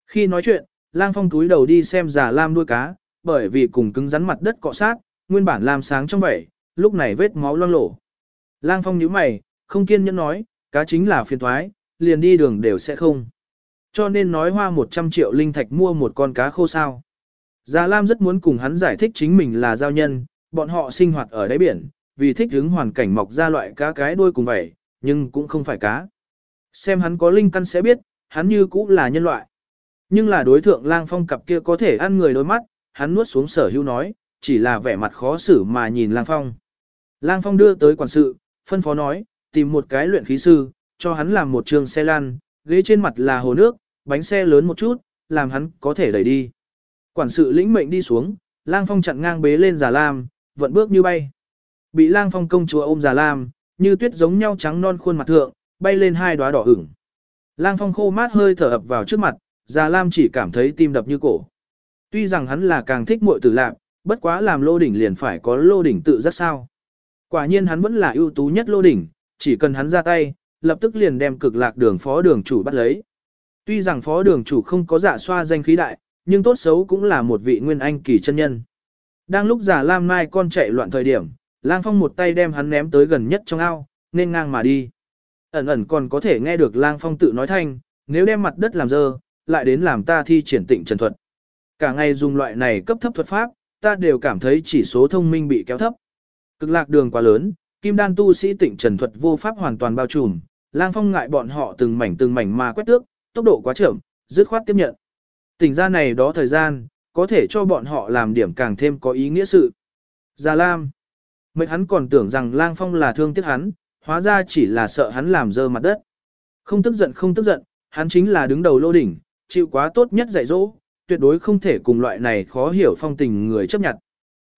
Khi nói chuyện, lang phong túi đầu đi xem giả lam đuôi cá, bởi vì cùng cứng rắn mặt đất cọ sát, nguyên bản làm sáng trong vậy, lúc này vết máu loang lổ. Lang phong nhíu mày, không kiên nhẫn nói, cá chính là phiền thoái, liền đi đường đều sẽ không. Cho nên nói hoa 100 triệu linh thạch mua một con cá khô sao. Già Lam rất muốn cùng hắn giải thích chính mình là giao nhân, bọn họ sinh hoạt ở đáy biển, vì thích ứng hoàn cảnh mọc ra loại cá cái đuôi cùng vậy, nhưng cũng không phải cá. Xem hắn có linh căn sẽ biết, hắn như cũng là nhân loại. Nhưng là đối thượng lang phong cặp kia có thể ăn người đôi mắt, hắn nuốt xuống sở hưu nói, chỉ là vẻ mặt khó xử mà nhìn lang phong. Lang phong đưa tới quản sự, phân phó nói, tìm một cái luyện khí sư, cho hắn làm một trường xe lan, ghế trên mặt là hồ nước, bánh xe lớn một chút, làm hắn có thể đẩy đi. Quản sự lĩnh mệnh đi xuống, lang phong chặn ngang bế lên già lam, vận bước như bay. Bị lang phong công chúa ôm già lam, như tuyết giống nhau trắng non khuôn mặt thượng, bay lên hai đóa đỏ ửng. Lang phong khô mát hơi thở ập vào trước mặt, già lam chỉ cảm thấy tim đập như cổ. Tuy rằng hắn là càng thích muội tử lạc, bất quá làm lô đỉnh liền phải có lô đỉnh tự giác sao. Quả nhiên hắn vẫn là ưu tú nhất lô đỉnh, chỉ cần hắn ra tay, lập tức liền đem cực lạc đường phó đường chủ bắt lấy. Tuy rằng phó đường chủ không có dạ xoa danh khí đại, nhưng tốt xấu cũng là một vị nguyên anh kỳ chân nhân. Đang lúc giả Lam Mai con chạy loạn thời điểm, Lang Phong một tay đem hắn ném tới gần nhất trong ao, nên ngang mà đi. Ẩn ẩn còn có thể nghe được Lang Phong tự nói thanh, nếu đem mặt đất làm dơ, lại đến làm ta thi triển tịnh trần thuật. Cả ngày dùng loại này cấp thấp thuật pháp, ta đều cảm thấy chỉ số thông minh bị kéo thấp. Cực lạc đường quá lớn, kim đan tu sĩ tịnh trần thuật vô pháp hoàn toàn bao trùm, lang phong ngại bọn họ từng mảnh từng mảnh mà quét tước, tốc độ quá chậm, dứt khoát tiếp nhận. Tỉnh ra này đó thời gian, có thể cho bọn họ làm điểm càng thêm có ý nghĩa sự. Già Lam. Mệnh hắn còn tưởng rằng lang phong là thương tiếc hắn, hóa ra chỉ là sợ hắn làm dơ mặt đất. Không tức giận không tức giận, hắn chính là đứng đầu lô đỉnh, chịu quá tốt nhất dạy dỗ, tuyệt đối không thể cùng loại này khó hiểu phong tình người chấp nhận.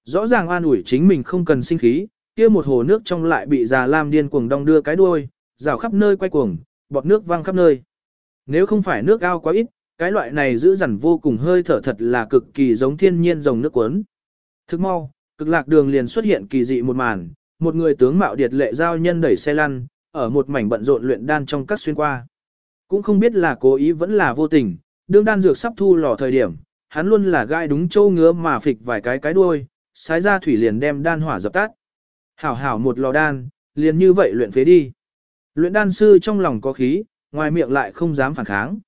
Rõ ràng an ủi chính mình không cần sinh khí, kia một hồ nước trong lại bị già lam điên cuồng đong đưa cái đuôi, rào khắp nơi quay cuồng, bọt nước văng khắp nơi. Nếu không phải nước ao quá ít, cái loại này giữ dằn vô cùng hơi thở thật là cực kỳ giống thiên nhiên dòng nước cuốn. Thức mau, cực lạc đường liền xuất hiện kỳ dị một màn, một người tướng mạo điệt lệ giao nhân đẩy xe lăn, ở một mảnh bận rộn luyện đan trong các xuyên qua. Cũng không biết là cố ý vẫn là vô tình, đương đan dược sắp thu lò thời điểm, hắn luôn là gai đúng châu ngứa mà phịch vài cái cái đuôi, sái ra thủy liền đem đan hỏa dập tắt. Hảo hảo một lò đan, liền như vậy luyện phế đi. Luyện đan sư trong lòng có khí, ngoài miệng lại không dám phản kháng.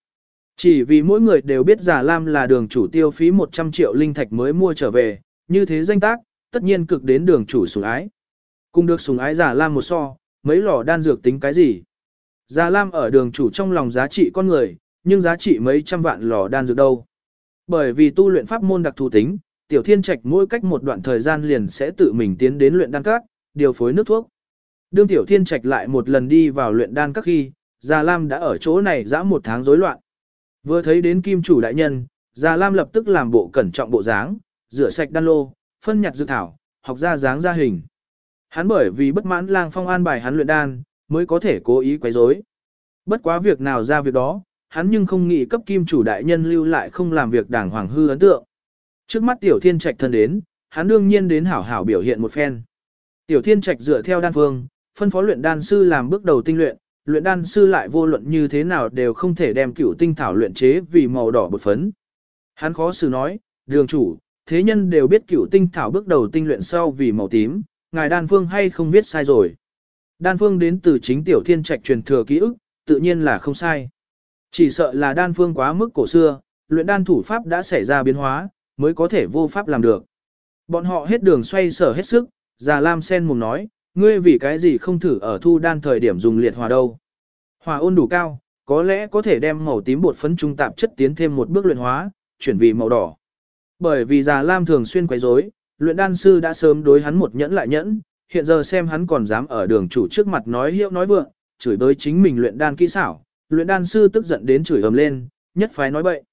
Chỉ vì mỗi người đều biết giả lam là đường chủ tiêu phí 100 triệu linh thạch mới mua trở về, như thế danh tác, tất nhiên cực đến đường chủ sủng ái. Cùng được sủng ái giả lam một so, mấy lò đan dược tính cái gì? Giả lam ở đường chủ trong lòng giá trị con người, nhưng giá trị mấy trăm vạn lò đan dược đâu. Bởi vì tu luyện pháp môn đặc thù tính, tiểu thiên trạch mỗi cách một đoạn thời gian liền sẽ tự mình tiến đến luyện đan các, điều phối nước thuốc. Đương tiểu thiên trạch lại một lần đi vào luyện đan các khi, Già Lam đã ở chỗ này dã một tháng rối loạn. Vừa thấy đến kim chủ đại nhân, Già Lam lập tức làm bộ cẩn trọng bộ dáng, rửa sạch đan lô, phân nhặt dược thảo, học ra dáng ra hình. Hắn bởi vì bất mãn lang phong an bài hắn luyện đan, mới có thể cố ý quấy rối. Bất quá việc nào ra việc đó, hắn nhưng không nghĩ cấp kim chủ đại nhân lưu lại không làm việc đảng hoàng hư ấn tượng. Trước mắt tiểu thiên trạch thân đến, hắn đương nhiên đến hảo hảo biểu hiện một phen. Tiểu thiên trạch dựa theo đan phương, phân phó luyện đan sư làm bước đầu tinh luyện, luyện đan sư lại vô luận như thế nào đều không thể đem cửu tinh thảo luyện chế vì màu đỏ bột phấn. Hắn khó xử nói, đường chủ, thế nhân đều biết cửu tinh thảo bước đầu tinh luyện sau vì màu tím, ngài đan phương hay không viết sai rồi. Đan phương đến từ chính tiểu thiên trạch truyền thừa ký ức, tự nhiên là không sai. Chỉ sợ là đan phương quá mức cổ xưa, luyện đan thủ pháp đã xảy ra biến hóa, mới có thể vô pháp làm được. Bọn họ hết đường xoay sở hết sức, già Lam sen mồm nói, ngươi vì cái gì không thử ở thu đan thời điểm dùng liệt hòa đâu. Hòa ôn đủ cao, có lẽ có thể đem màu tím bột phấn trung tạp chất tiến thêm một bước luyện hóa, chuyển vì màu đỏ. Bởi vì già Lam thường xuyên quấy rối, luyện đan sư đã sớm đối hắn một nhẫn lại nhẫn, hiện giờ xem hắn còn dám ở đường chủ trước mặt nói hiệu nói vượng, chửi đối chính mình luyện đan kỹ xảo, luyện đan sư tức giận đến chửi ầm lên, nhất phái nói bậy.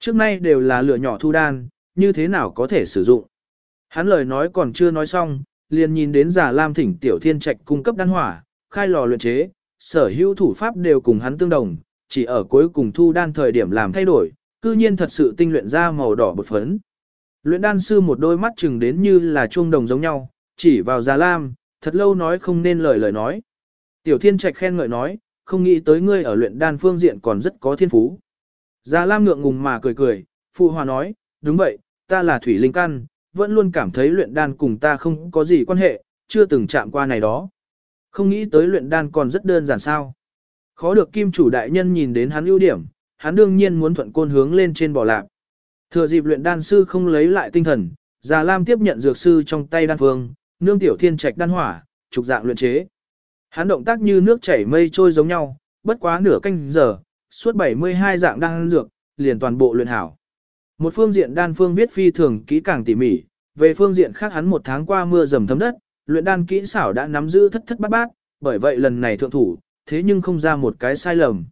Trước nay đều là lửa nhỏ thu đan, như thế nào có thể sử dụng. Hắn lời nói còn chưa nói xong, liền nhìn đến giả lam thỉnh tiểu thiên trạch cung cấp đan hỏa, khai lò luyện chế, sở hữu thủ pháp đều cùng hắn tương đồng, chỉ ở cuối cùng thu đan thời điểm làm thay đổi, cư nhiên thật sự tinh luyện ra màu đỏ bột phấn. Luyện đan sư một đôi mắt chừng đến như là chuông đồng giống nhau, chỉ vào giả lam, thật lâu nói không nên lời lời nói. Tiểu thiên trạch khen ngợi nói, không nghĩ tới ngươi ở luyện đan phương diện còn rất có thiên phú. Già Lam ngượng ngùng mà cười cười, phụ hòa nói, đúng vậy, ta là thủy linh căn, vẫn luôn cảm thấy luyện đan cùng ta không có gì quan hệ, chưa từng chạm qua này đó. Không nghĩ tới luyện đan còn rất đơn giản sao. Khó được kim chủ đại nhân nhìn đến hắn ưu điểm, hắn đương nhiên muốn thuận côn hướng lên trên bỏ lạc. Thừa dịp luyện đan sư không lấy lại tinh thần, Già Lam tiếp nhận dược sư trong tay đan phương, nương tiểu thiên trạch đan hỏa, trục dạng luyện chế. Hắn động tác như nước chảy mây trôi giống nhau, bất quá nửa canh giờ, suốt 72 dạng đan dược, liền toàn bộ luyện hảo. Một phương diện đan phương viết phi thường kỹ càng tỉ mỉ, về phương diện khác hắn một tháng qua mưa dầm thấm đất, luyện đan kỹ xảo đã nắm giữ thất thất bát bát, bởi vậy lần này thượng thủ, thế nhưng không ra một cái sai lầm.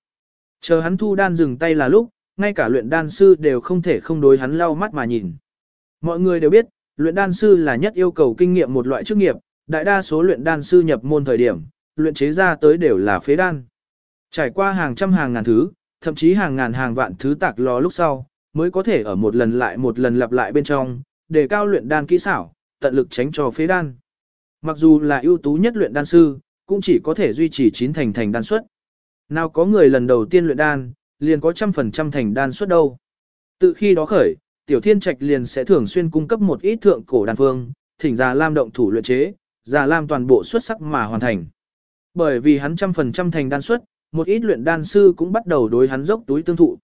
Chờ hắn thu đan dừng tay là lúc, ngay cả luyện đan sư đều không thể không đối hắn lau mắt mà nhìn. Mọi người đều biết, luyện đan sư là nhất yêu cầu kinh nghiệm một loại chức nghiệp, đại đa số luyện đan sư nhập môn thời điểm, luyện chế ra tới đều là phế đan. Trải qua hàng trăm hàng ngàn thứ, thậm chí hàng ngàn hàng vạn thứ tạc lò lúc sau, mới có thể ở một lần lại một lần lặp lại bên trong, để cao luyện đan kỹ xảo, tận lực tránh cho phế đan. Mặc dù là ưu tú nhất luyện đan sư, cũng chỉ có thể duy trì chín thành thành đan suất. Nào có người lần đầu tiên luyện đan, liền có trăm phần trăm thành đan suất đâu. Từ khi đó khởi, Tiểu Thiên Trạch liền sẽ thường xuyên cung cấp một ít thượng cổ đan phương, thỉnh Già Lam động thủ luyện chế, Già Lam toàn bộ xuất sắc mà hoàn thành. Bởi vì hắn trăm phần trăm thành đan xuất, một ít luyện đan sư cũng bắt đầu đối hắn dốc túi tương thụ.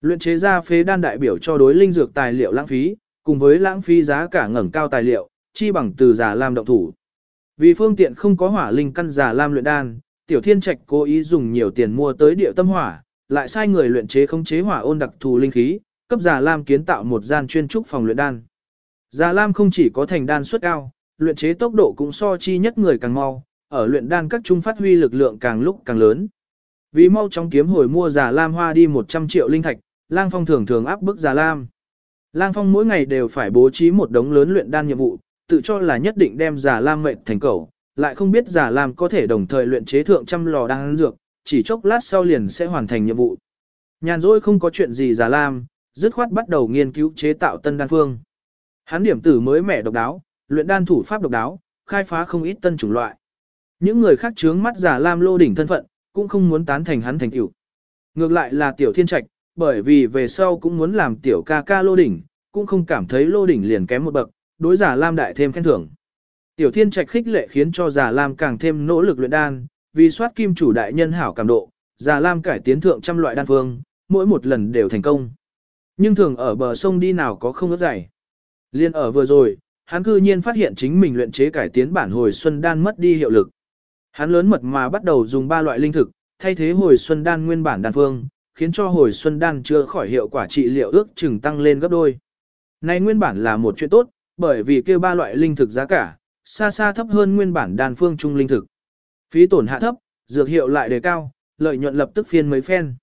Luyện chế ra phế đan đại biểu cho đối linh dược tài liệu lãng phí, cùng với lãng phí giá cả ngẩng cao tài liệu, chi bằng từ giả lam động thủ. Vì phương tiện không có hỏa linh căn giả lam luyện đan, Tiểu Thiên Trạch cố ý dùng nhiều tiền mua tới địa tâm hỏa, lại sai người luyện chế không chế hỏa ôn đặc thù linh khí, cấp giả lam kiến tạo một gian chuyên trúc phòng luyện đan. Giả lam không chỉ có thành đan suất cao, luyện chế tốc độ cũng so chi nhất người càng mau, ở luyện đan các trung phát huy lực lượng càng lúc càng lớn. Vì mau chóng kiếm hồi mua giả lam hoa đi 100 triệu linh thạch, lang phong thường thường áp bức giả lam. Lang phong mỗi ngày đều phải bố trí một đống lớn luyện đan nhiệm vụ, tự cho là nhất định đem giả lam mệnh thành cầu, lại không biết giả lam có thể đồng thời luyện chế thượng trăm lò đan dược, chỉ chốc lát sau liền sẽ hoàn thành nhiệm vụ. Nhàn rỗi không có chuyện gì giả lam, dứt khoát bắt đầu nghiên cứu chế tạo tân đan phương. Hắn điểm tử mới mẻ độc đáo, luyện đan thủ pháp độc đáo, khai phá không ít tân chủng loại. Những người khác chướng mắt giả lam lô đỉnh thân phận, cũng không muốn tán thành hắn thành tựu. Ngược lại là tiểu thiên trạch, bởi vì về sau cũng muốn làm tiểu ca ca lô đỉnh, cũng không cảm thấy lô đỉnh liền kém một bậc, đối giả lam đại thêm khen thưởng. Tiểu thiên trạch khích lệ khiến cho giả lam càng thêm nỗ lực luyện đan, vì soát kim chủ đại nhân hảo cảm độ, giả lam cải tiến thượng trăm loại đan phương, mỗi một lần đều thành công. Nhưng thường ở bờ sông đi nào có không ướt dày. Liên ở vừa rồi, hắn cư nhiên phát hiện chính mình luyện chế cải tiến bản hồi xuân đan mất đi hiệu lực. Hắn lớn mật mà bắt đầu dùng ba loại linh thực, thay thế hồi xuân đan nguyên bản đan phương, khiến cho hồi xuân đan chưa khỏi hiệu quả trị liệu ước chừng tăng lên gấp đôi. Này nguyên bản là một chuyện tốt, bởi vì kêu ba loại linh thực giá cả, xa xa thấp hơn nguyên bản đan phương trung linh thực. Phí tổn hạ thấp, dược hiệu lại đề cao, lợi nhuận lập tức phiên mấy phen.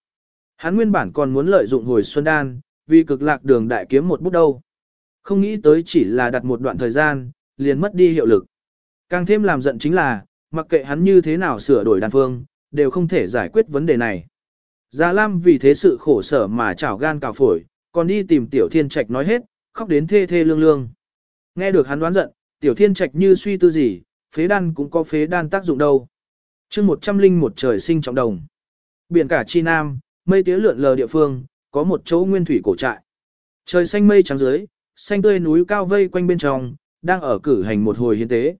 Hắn nguyên bản còn muốn lợi dụng hồi xuân đan, vì cực lạc đường đại kiếm một bút đâu. Không nghĩ tới chỉ là đặt một đoạn thời gian, liền mất đi hiệu lực. Càng thêm làm giận chính là, mặc kệ hắn như thế nào sửa đổi đan phương, đều không thể giải quyết vấn đề này. Gia Lam vì thế sự khổ sở mà chảo gan cào phổi, còn đi tìm Tiểu Thiên Trạch nói hết, khóc đến thê thê lương lương. Nghe được hắn đoán giận, Tiểu Thiên Trạch như suy tư gì, phế đan cũng có phế đan tác dụng đâu. chương một trăm linh một trời sinh trọng đồng. Biển cả Chi Nam, mây tía lượn lờ địa phương, có một chỗ nguyên thủy cổ trại. Trời xanh mây trắng dưới, xanh tươi núi cao vây quanh bên trong, đang ở cử hành một hồi hiến tế.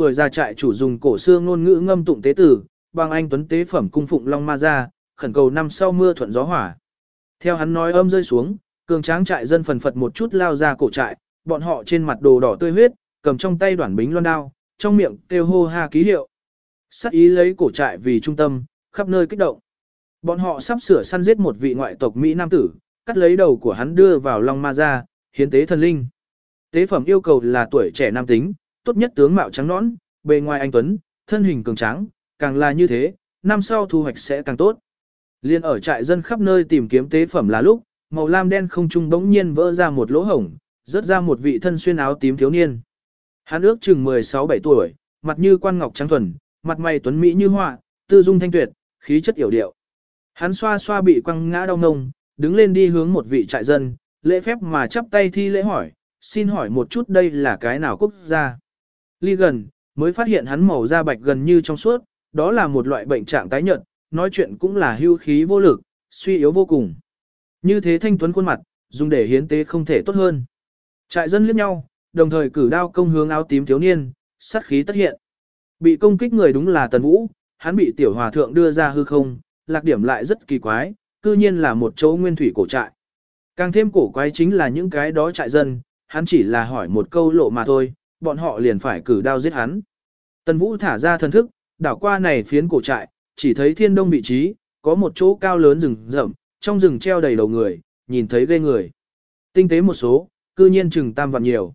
Tuổi già trại chủ dùng cổ xương ngôn ngữ ngâm tụng tế tử, bằng anh tuấn tế phẩm cung phụng long ma ra, khẩn cầu năm sau mưa thuận gió hỏa. Theo hắn nói âm rơi xuống, cường tráng trại dân phần phật một chút lao ra cổ trại, bọn họ trên mặt đồ đỏ tươi huyết, cầm trong tay đoạn bính loan đao, trong miệng kêu hô ha ký hiệu. Sắc ý lấy cổ trại vì trung tâm, khắp nơi kích động. Bọn họ sắp sửa săn giết một vị ngoại tộc Mỹ Nam tử, cắt lấy đầu của hắn đưa vào Long Ma ra, hiến tế thần linh. Tế phẩm yêu cầu là tuổi trẻ nam tính, tốt nhất tướng mạo trắng nõn, bề ngoài anh tuấn, thân hình cường tráng, càng là như thế, năm sau thu hoạch sẽ càng tốt. Liên ở trại dân khắp nơi tìm kiếm tế phẩm là lúc, màu lam đen không trung bỗng nhiên vỡ ra một lỗ hổng, rớt ra một vị thân xuyên áo tím thiếu niên. Hắn ước chừng 16-17 tuổi, mặt như quan ngọc trắng thuần, mặt mày tuấn mỹ như họa, tư dung thanh tuyệt, khí chất yểu điệu. Hắn xoa xoa bị quăng ngã đau ngông, đứng lên đi hướng một vị trại dân, lễ phép mà chắp tay thi lễ hỏi, xin hỏi một chút đây là cái nào quốc gia. Ly gần, mới phát hiện hắn màu da bạch gần như trong suốt, đó là một loại bệnh trạng tái nhợt, nói chuyện cũng là hưu khí vô lực, suy yếu vô cùng. Như thế thanh tuấn khuôn mặt, dùng để hiến tế không thể tốt hơn. Trại dân liếc nhau, đồng thời cử đao công hướng áo tím thiếu niên, sát khí tất hiện. Bị công kích người đúng là Tần Vũ, hắn bị tiểu hòa thượng đưa ra hư không, lạc điểm lại rất kỳ quái, cư nhiên là một chỗ nguyên thủy cổ trại. Càng thêm cổ quái chính là những cái đó trại dân, hắn chỉ là hỏi một câu lộ mà thôi, bọn họ liền phải cử đao giết hắn. Tần Vũ thả ra thần thức, đảo qua này phiến cổ trại, chỉ thấy thiên đông vị trí, có một chỗ cao lớn rừng rậm, trong rừng treo đầy đầu người, nhìn thấy ghê người. Tinh tế một số, cư nhiên chừng tam vạn nhiều.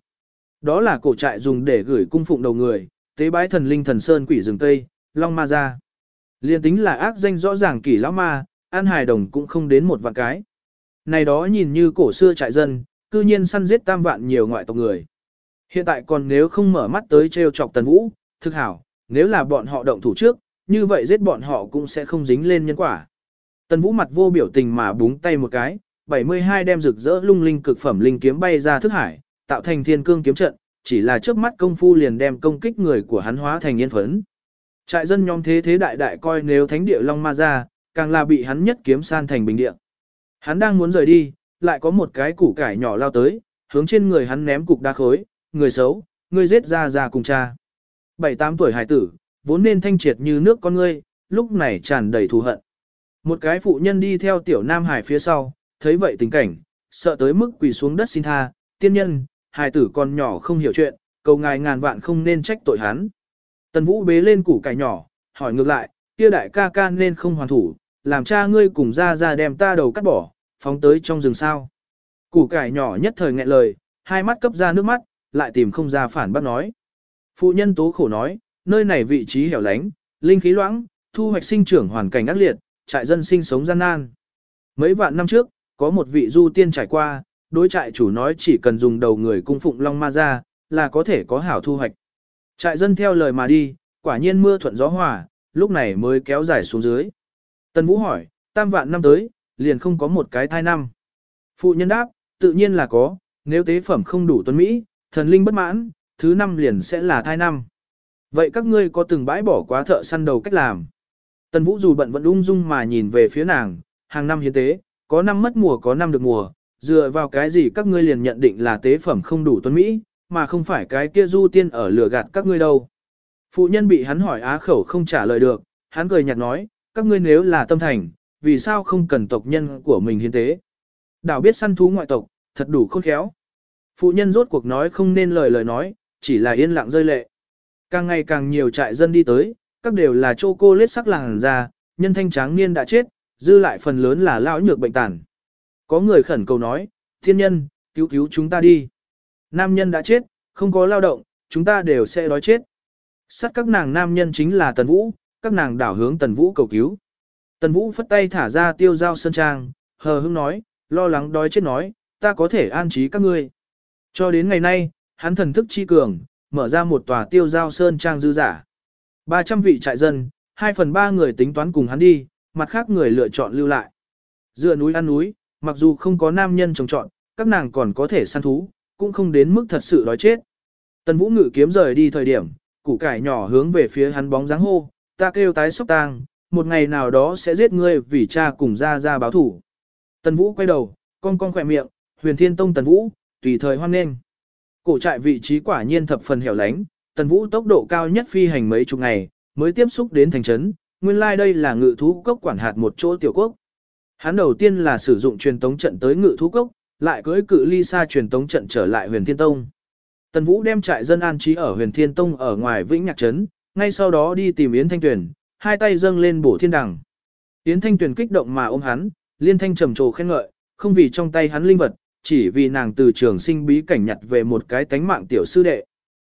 Đó là cổ trại dùng để gửi cung phụng đầu người, tế bái thần linh thần sơn quỷ rừng tây, long ma ra. Liên tính là ác danh rõ ràng kỷ lão ma, an hài đồng cũng không đến một vạn cái. Này đó nhìn như cổ xưa trại dân, cư nhiên săn giết tam vạn nhiều ngoại tộc người. Hiện tại còn nếu không mở mắt tới trêu chọc tần vũ, thực hảo, nếu là bọn họ động thủ trước, như vậy giết bọn họ cũng sẽ không dính lên nhân quả. Tần vũ mặt vô biểu tình mà búng tay một cái, 72 đem rực rỡ lung linh cực phẩm linh kiếm bay ra thức hải, tạo thành thiên cương kiếm trận, chỉ là trước mắt công phu liền đem công kích người của hắn hóa thành yên phấn. Trại dân nhóm thế thế đại đại coi nếu thánh địa Long Ma ra, càng là bị hắn nhất kiếm san thành bình địa. Hắn đang muốn rời đi, lại có một cái củ cải nhỏ lao tới, hướng trên người hắn ném cục đá khối, người xấu, người giết ra ra cùng cha. Bảy tám tuổi hải tử, vốn nên thanh triệt như nước con ngươi, lúc này tràn đầy thù hận. Một cái phụ nhân đi theo tiểu nam hải phía sau, thấy vậy tình cảnh, sợ tới mức quỳ xuống đất xin tha, tiên nhân, hải tử còn nhỏ không hiểu chuyện, cầu ngài ngàn vạn không nên trách tội hắn. Tần Vũ bế lên củ cải nhỏ, hỏi ngược lại, kia đại ca ca nên không hoàn thủ, làm cha ngươi cùng ra ra đem ta đầu cắt bỏ, phóng tới trong rừng sao. Củ cải nhỏ nhất thời nghẹn lời, hai mắt cấp ra nước mắt, lại tìm không ra phản bác nói. Phụ nhân tố khổ nói, nơi này vị trí hẻo lánh, linh khí loãng, thu hoạch sinh trưởng hoàn cảnh ác liệt, trại dân sinh sống gian nan. Mấy vạn năm trước, có một vị du tiên trải qua, đối trại chủ nói chỉ cần dùng đầu người cung phụng long ma ra, là có thể có hảo thu hoạch. Trại dân theo lời mà đi, quả nhiên mưa thuận gió hòa, lúc này mới kéo dài xuống dưới. Tân Vũ hỏi, tam vạn năm tới, liền không có một cái thai năm. Phụ nhân đáp, tự nhiên là có, nếu tế phẩm không đủ tuấn Mỹ, thần linh bất mãn, thứ năm liền sẽ là thai năm. Vậy các ngươi có từng bãi bỏ quá thợ săn đầu cách làm? Tần Vũ dù bận vẫn ung dung mà nhìn về phía nàng, hàng năm hiến tế, có năm mất mùa có năm được mùa, dựa vào cái gì các ngươi liền nhận định là tế phẩm không đủ tuấn Mỹ, mà không phải cái kia du tiên ở lửa gạt các ngươi đâu. Phụ nhân bị hắn hỏi á khẩu không trả lời được, hắn cười nhạt nói, các ngươi nếu là tâm thành, vì sao không cần tộc nhân của mình hiến tế. Đảo biết săn thú ngoại tộc, thật đủ khôn khéo. Phụ nhân rốt cuộc nói không nên lời lời nói, chỉ là yên lặng rơi lệ. Càng ngày càng nhiều trại dân đi tới, các đều là chô cô lết sắc làng ra, nhân thanh tráng niên đã chết, dư lại phần lớn là lão nhược bệnh tàn. Có người khẩn cầu nói, thiên nhân, cứu cứu chúng ta đi. Nam nhân đã chết, không có lao động, chúng ta đều sẽ đói chết. Sắt các nàng nam nhân chính là Tần Vũ, các nàng đảo hướng Tần Vũ cầu cứu. Tần Vũ phất tay thả ra tiêu giao sơn trang, hờ hững nói, lo lắng đói chết nói, ta có thể an trí các ngươi. Cho đến ngày nay, hắn thần thức chi cường, mở ra một tòa tiêu giao sơn trang dư giả. 300 vị trại dân, 2 phần 3 người tính toán cùng hắn đi, mặt khác người lựa chọn lưu lại. Dựa núi ăn núi, mặc dù không có nam nhân trồng trọn, các nàng còn có thể săn thú, cũng không đến mức thật sự đói chết. Tần Vũ Ngự kiếm rời đi thời điểm, củ cải nhỏ hướng về phía hắn bóng dáng hô, ta kêu tái sốc tang, một ngày nào đó sẽ giết ngươi vì cha cùng ra ra báo thủ. Tần Vũ quay đầu, con con khỏe miệng, huyền thiên tông Tần Vũ, tùy thời hoan nghênh. Cổ trại vị trí quả nhiên thập phần hẻo lánh, Tần Vũ tốc độ cao nhất phi hành mấy chục ngày, mới tiếp xúc đến thành trấn, nguyên lai like đây là ngự thú cốc quản hạt một chỗ tiểu quốc. Hắn đầu tiên là sử dụng truyền tống trận tới ngự thú cốc, lại cưỡi cự ly xa truyền tống trận trở lại huyền thiên tông. Tần Vũ đem trại dân an trí ở huyền thiên tông ở ngoài vĩnh nhạc trấn, ngay sau đó đi tìm Yến Thanh Tuyển, hai tay dâng lên bổ thiên đằng. Yến Thanh Tuyển kích động mà ôm hắn, liên thanh trầm trồ khen ngợi, không vì trong tay hắn linh vật, chỉ vì nàng từ trường sinh bí cảnh nhặt về một cái tánh mạng tiểu sư đệ.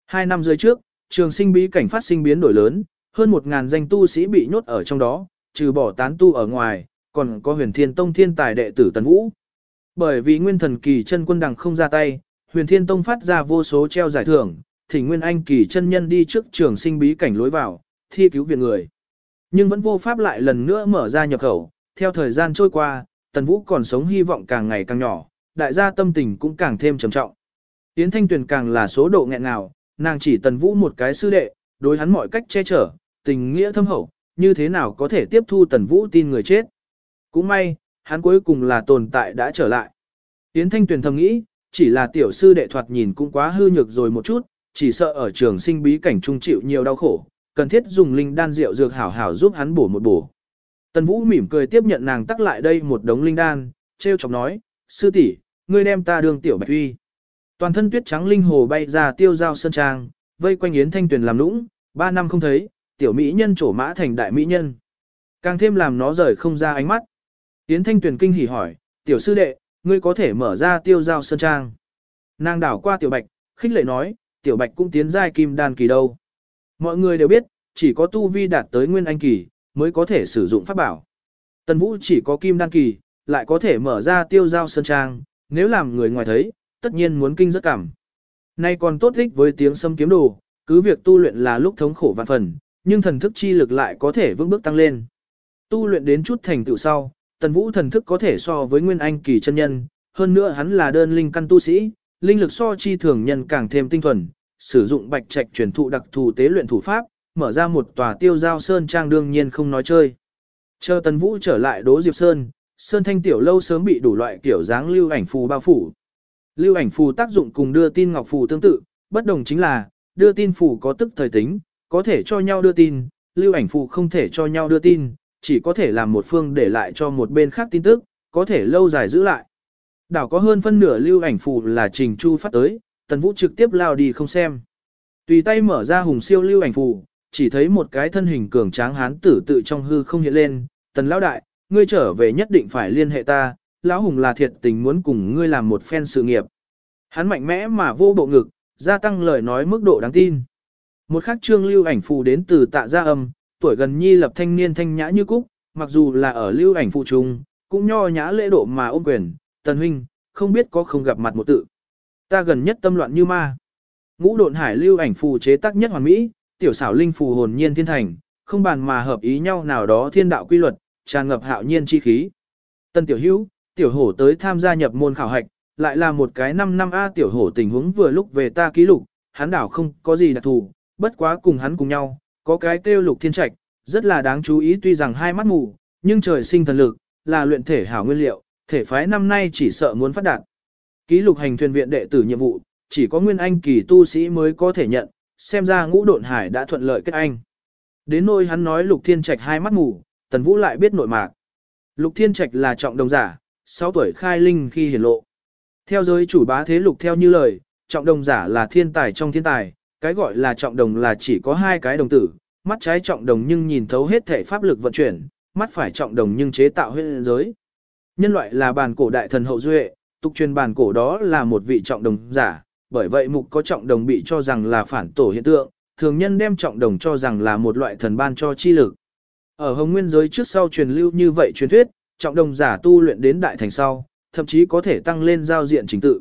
Hai năm dưới trước, trường sinh bí cảnh phát sinh biến đổi lớn, hơn một ngàn danh tu sĩ bị nhốt ở trong đó, trừ bỏ tán tu ở ngoài, còn có huyền thiên tông thiên tài đệ tử Tần Vũ. Bởi vì nguyên thần kỳ chân quân đằng không ra tay, huyền thiên tông phát ra vô số treo giải thưởng, thỉnh nguyên anh kỳ chân nhân đi trước trường sinh bí cảnh lối vào, thi cứu viện người. Nhưng vẫn vô pháp lại lần nữa mở ra nhập khẩu, theo thời gian trôi qua, Tần Vũ còn sống hy vọng càng ngày càng nhỏ, đại gia tâm tình cũng càng thêm trầm trọng. Yến Thanh Tuyền càng là số độ nghẹn nào, nàng chỉ Tần Vũ một cái sư đệ, đối hắn mọi cách che chở, tình nghĩa thâm hậu, như thế nào có thể tiếp thu Tần Vũ tin người chết. Cũng may, hắn cuối cùng là tồn tại đã trở lại. Yến Thanh Tuyền thầm nghĩ, chỉ là tiểu sư đệ thoạt nhìn cũng quá hư nhược rồi một chút, chỉ sợ ở trường sinh bí cảnh trung chịu nhiều đau khổ, cần thiết dùng linh đan rượu dược hảo hảo giúp hắn bổ một bổ. Tần Vũ mỉm cười tiếp nhận nàng tắc lại đây một đống linh đan, treo chọc nói, sư tỷ, ngươi đem ta đường tiểu bạch huy. Toàn thân tuyết trắng linh hồ bay ra tiêu giao sơn trang, vây quanh Yến Thanh Tuyền làm lũng. ba năm không thấy, tiểu mỹ nhân trổ mã thành đại mỹ nhân. Càng thêm làm nó rời không ra ánh mắt. Yến Thanh Tuyền kinh hỉ hỏi, tiểu sư đệ, ngươi có thể mở ra tiêu giao sơn trang. Nàng đảo qua tiểu bạch, khích lệ nói, tiểu bạch cũng tiến giai kim đan kỳ đâu. Mọi người đều biết, chỉ có tu vi đạt tới nguyên anh kỳ, mới có thể sử dụng pháp bảo. Tần Vũ chỉ có kim đan kỳ, lại có thể mở ra tiêu giao sơn trang, nếu làm người ngoài thấy, tất nhiên muốn kinh rất cảm. Nay còn tốt thích với tiếng sâm kiếm đồ, cứ việc tu luyện là lúc thống khổ vạn phần, nhưng thần thức chi lực lại có thể vững bước tăng lên. Tu luyện đến chút thành tựu sau, Tần Vũ thần thức có thể so với Nguyên Anh kỳ chân nhân, hơn nữa hắn là đơn linh căn tu sĩ, linh lực so chi thường nhân càng thêm tinh thuần, sử dụng bạch trạch truyền thụ đặc thù tế luyện thủ pháp, mở ra một tòa tiêu giao sơn trang đương nhiên không nói chơi. Chờ Tần Vũ trở lại Đỗ Diệp Sơn, Sơn Thanh tiểu lâu sớm bị đủ loại kiểu dáng lưu ảnh phù bao phủ. Lưu ảnh phù tác dụng cùng đưa tin ngọc phù tương tự, bất đồng chính là, đưa tin phù có tức thời tính, có thể cho nhau đưa tin, lưu ảnh phù không thể cho nhau đưa tin, chỉ có thể làm một phương để lại cho một bên khác tin tức, có thể lâu dài giữ lại. Đảo có hơn phân nửa lưu ảnh phù là Trình Chu phát tới, Tần Vũ trực tiếp lao đi không xem. Tùy tay mở ra hùng siêu lưu ảnh phù, chỉ thấy một cái thân hình cường tráng hán tử tự trong hư không hiện lên, "Tần lão đại, ngươi trở về nhất định phải liên hệ ta, lão hùng là thiệt tình muốn cùng ngươi làm một phen sự nghiệp." Hắn mạnh mẽ mà vô bộ ngực, gia tăng lời nói mức độ đáng tin. Một khắc trương lưu ảnh phù đến từ tạ gia âm, tuổi gần nhi lập thanh niên thanh nhã như cúc, mặc dù là ở lưu ảnh phụ trung, cũng nho nhã lễ độ mà ôm quyền, tần huynh, không biết có không gặp mặt một tự. Ta gần nhất tâm loạn như ma. Ngũ độn hải lưu ảnh phù chế tác nhất hoàn mỹ, tiểu xảo linh phù hồn nhiên thiên thành, không bàn mà hợp ý nhau nào đó thiên đạo quy luật, tràn ngập hạo nhiên chi khí. Tân tiểu hữu, tiểu hổ tới tham gia nhập môn khảo hạch, lại là một cái 5 năm A tiểu hổ tình huống vừa lúc về ta ký lục, hắn đảo không có gì đặc thù, bất quá cùng hắn cùng nhau, có cái kêu lục thiên trạch, rất là đáng chú ý tuy rằng hai mắt mù, nhưng trời sinh thần lực, là luyện thể hảo nguyên liệu, thể phái năm nay chỉ sợ muốn phát đạt. Ký lục hành thuyền viện đệ tử nhiệm vụ, chỉ có nguyên anh kỳ tu sĩ mới có thể nhận, xem ra ngũ độn hải đã thuận lợi kết anh. Đến nỗi hắn nói lục thiên trạch hai mắt mù, tần vũ lại biết nội mạc. Lục thiên trạch là trọng đồng giả, 6 tuổi khai linh khi hiển lộ. Theo giới chủ bá thế lục theo như lời, trọng đồng giả là thiên tài trong thiên tài, cái gọi là trọng đồng là chỉ có hai cái đồng tử, mắt trái trọng đồng nhưng nhìn thấu hết thể pháp lực vận chuyển, mắt phải trọng đồng nhưng chế tạo huyễn giới. Nhân loại là bàn cổ đại thần hậu duệ, tục truyền bàn cổ đó là một vị trọng đồng giả, bởi vậy mục có trọng đồng bị cho rằng là phản tổ hiện tượng, thường nhân đem trọng đồng cho rằng là một loại thần ban cho chi lực. Ở hồng nguyên giới trước sau truyền lưu như vậy truyền thuyết, trọng đồng giả tu luyện đến đại thành sau, thậm chí có thể tăng lên giao diện chính tự.